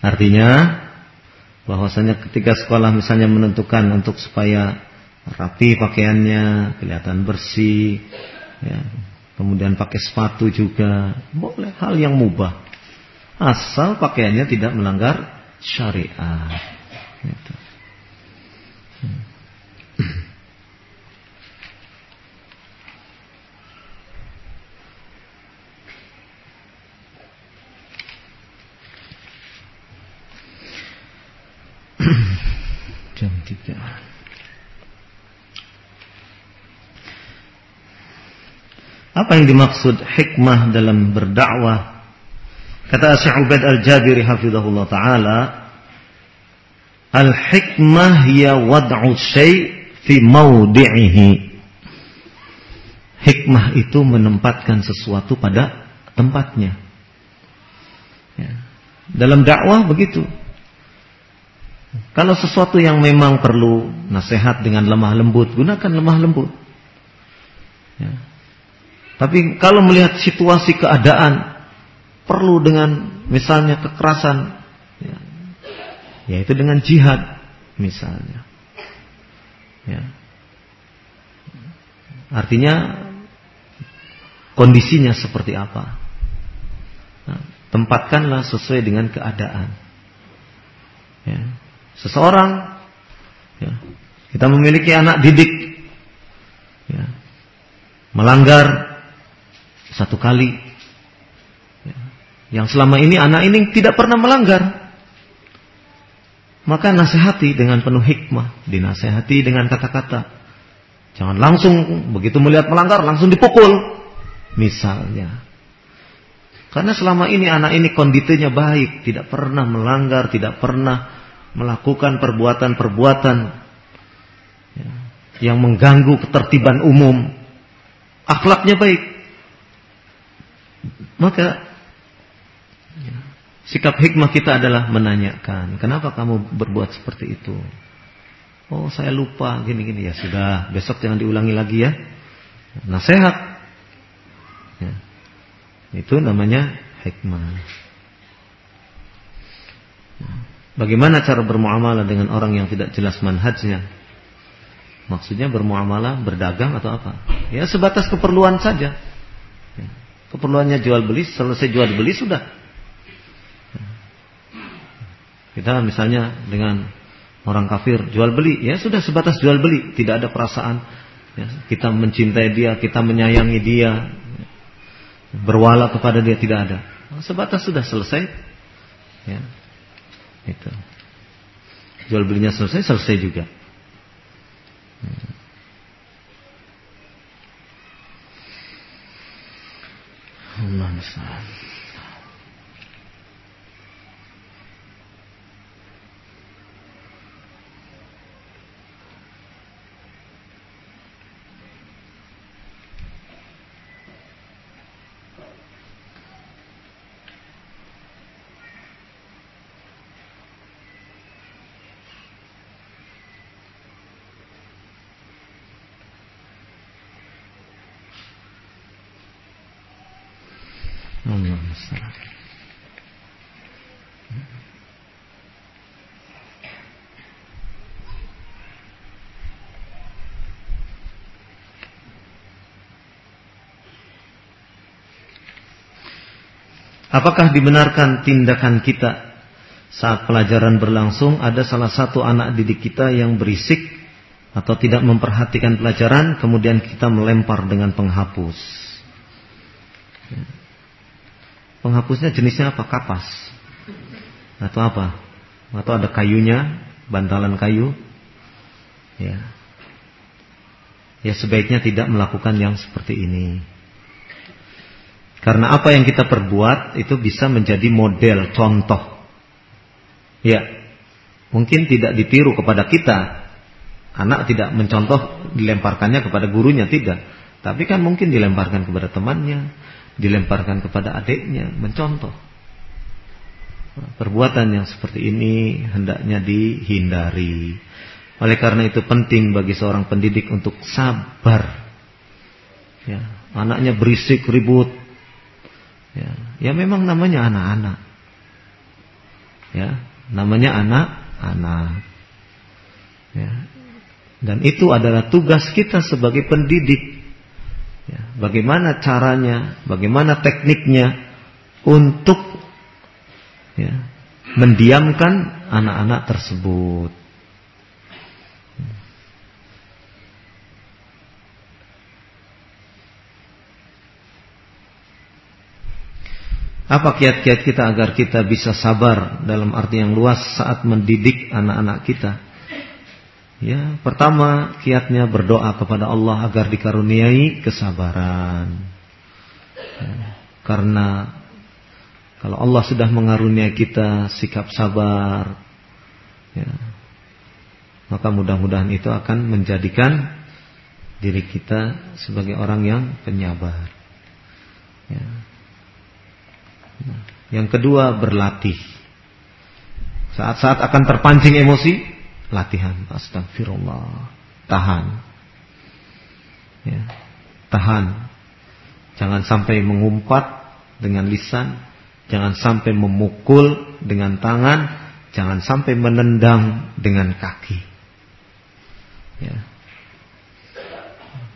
Artinya bahwasanya ketika sekolah misalnya menentukan untuk supaya rapi pakaiannya, kelihatan bersih, ya, kemudian pakai sepatu juga, boleh hal yang mubah. Asal pakaiannya tidak melanggar syariat. Gitu. Jam tiga. Apa yang dimaksud hikmah dalam berdakwah? Kata Syekh Ubaid Al-Jabiri hafizahullah taala, Al-hikmah hiya wad'u syai' fi mawdi'ihi. Hikmah itu menempatkan sesuatu pada tempatnya. Ya. Dalam dakwah begitu. Kalau sesuatu yang memang perlu nasihat dengan lemah lembut, gunakan lemah lembut. Ya. Tapi kalau melihat situasi keadaan perlu dengan misalnya kekerasan, yaitu dengan jihad misalnya. Ya. Artinya kondisinya seperti apa? Nah, tempatkanlah sesuai dengan keadaan. Ya. Seseorang, ya, kita memiliki anak didik, ya, melanggar satu kali, ya, yang selama ini anak ini tidak pernah melanggar, maka nasihati dengan penuh hikmah, dinasehati dengan kata-kata. Jangan langsung begitu melihat melanggar langsung dipukul. Misalnya. Karena selama ini anak ini kondisinya baik, tidak pernah melanggar, tidak pernah melakukan perbuatan-perbuatan ya, yang mengganggu ketertiban umum, akhlaknya baik, maka sikap hikmah kita adalah menanyakan, kenapa kamu berbuat seperti itu? Oh saya lupa gini-gini ya sudah besok jangan diulangi lagi ya. Nasihat. Ya. Itu namanya hikmah. Ya. Bagaimana cara bermuamalah dengan orang yang tidak jelas manhajnya? Maksudnya bermuamalah, berdagang atau apa? Ya sebatas keperluan saja. Ya. Keperluannya jual beli, selesai jual beli sudah. Kita misalnya dengan orang kafir jual beli, ya sudah sebatas jual beli, tidak ada perasaan. Ya, kita mencintai dia, kita menyayangi dia, berwala kepada dia tidak ada. Sebatas sudah selesai. Ya, itu. Jual belinya selesai, selesai juga. Allah Apakah dibenarkan tindakan kita saat pelajaran berlangsung ada salah satu anak didik kita yang berisik atau tidak memperhatikan pelajaran kemudian kita melempar dengan penghapus. Penghapusnya jenisnya apa? Kapas atau apa? Atau ada kayunya, bantalan kayu? Ya. Ya sebaiknya tidak melakukan yang seperti ini. Karena apa yang kita perbuat itu bisa menjadi model, contoh. Ya, mungkin tidak ditiru kepada kita. Anak tidak mencontoh dilemparkannya kepada gurunya, tidak. Tapi kan mungkin dilemparkan kepada temannya, dilemparkan kepada adiknya, mencontoh. Perbuatan yang seperti ini hendaknya dihindari. Oleh karena itu penting bagi seorang pendidik untuk sabar. Ya, anaknya berisik, ribut, Ya, ya memang namanya anak-anak. Ya, namanya anak-anak. Ya. Dan itu adalah tugas kita sebagai pendidik. Ya, bagaimana caranya, bagaimana tekniknya untuk ya, mendiamkan anak-anak tersebut. Apa kiat-kiat kita agar kita bisa sabar dalam arti yang luas saat mendidik anak-anak kita? Ya, pertama kiatnya berdoa kepada Allah agar dikaruniai kesabaran. Ya, karena kalau Allah sudah mengaruniai kita sikap sabar, ya, maka mudah-mudahan itu akan menjadikan diri kita sebagai orang yang penyabar. Ya. Yang kedua berlatih. Saat-saat akan terpancing emosi, latihan. Astagfirullah. Tahan. Ya. Tahan. Jangan sampai mengumpat dengan lisan. Jangan sampai memukul dengan tangan. Jangan sampai menendang dengan kaki. Ya.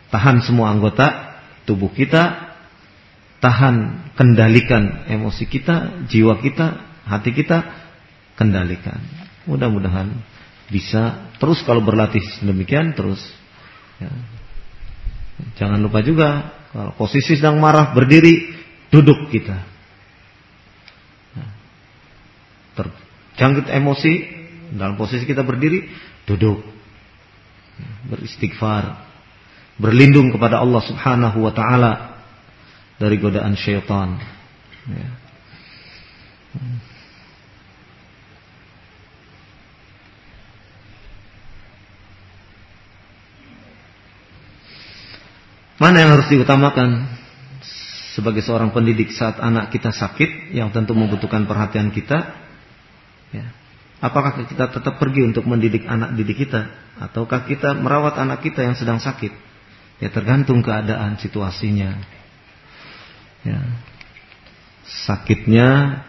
Tahan semua anggota tubuh kita tahan, kendalikan emosi kita, jiwa kita, hati kita, kendalikan. Mudah-mudahan bisa terus kalau berlatih demikian terus. Ya. Jangan lupa juga kalau posisi sedang marah berdiri, duduk kita. Ya. Terjangkit emosi dalam posisi kita berdiri, duduk. Ya. Beristighfar, berlindung kepada Allah Subhanahu wa taala dari godaan syaitan. Ya. Mana yang harus diutamakan sebagai seorang pendidik saat anak kita sakit yang tentu membutuhkan perhatian kita? Ya. Apakah kita tetap pergi untuk mendidik anak didik kita ataukah kita merawat anak kita yang sedang sakit? Ya tergantung keadaan situasinya. Ya. Sakitnya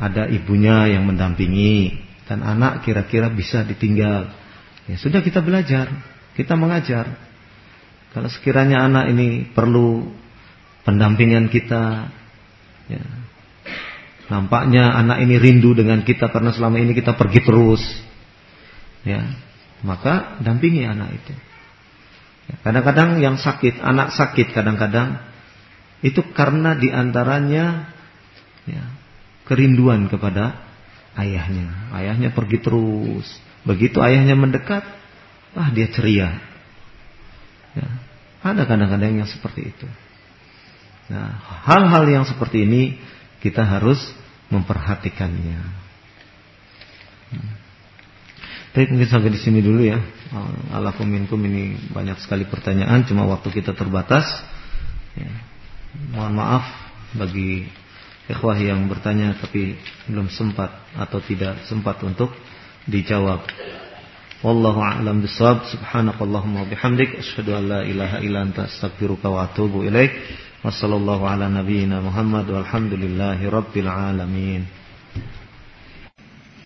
ada ibunya yang mendampingi dan anak kira-kira bisa ditinggal. Ya sudah kita belajar, kita mengajar. Kalau sekiranya anak ini perlu pendampingan kita, ya, nampaknya anak ini rindu dengan kita karena selama ini kita pergi terus, ya, maka dampingi anak itu. Ya, kadang-kadang yang sakit, anak sakit kadang-kadang itu karena di antaranya ya, kerinduan kepada ayahnya. Ayahnya pergi terus. Begitu ayahnya mendekat, ah dia ceria. Ya, ada kadang-kadang yang seperti itu. Nah, hal-hal yang seperti ini kita harus memperhatikannya. Baik, mungkin sampai di sini dulu ya. Alakum minkum ini banyak sekali pertanyaan, cuma waktu kita terbatas. Ya. Mohon maaf bagi ikhwah yang bertanya tapi belum sempat atau tidak sempat untuk dijawab. Wallahu a'lam bishawab. Subhanakallahumma bihamdik asyhadu an la ilaha illa anta astaghfiruka wa atubu ilaik. Wassallallahu ala nabiyyina Muhammad walhamdulillahi rabbil alamin.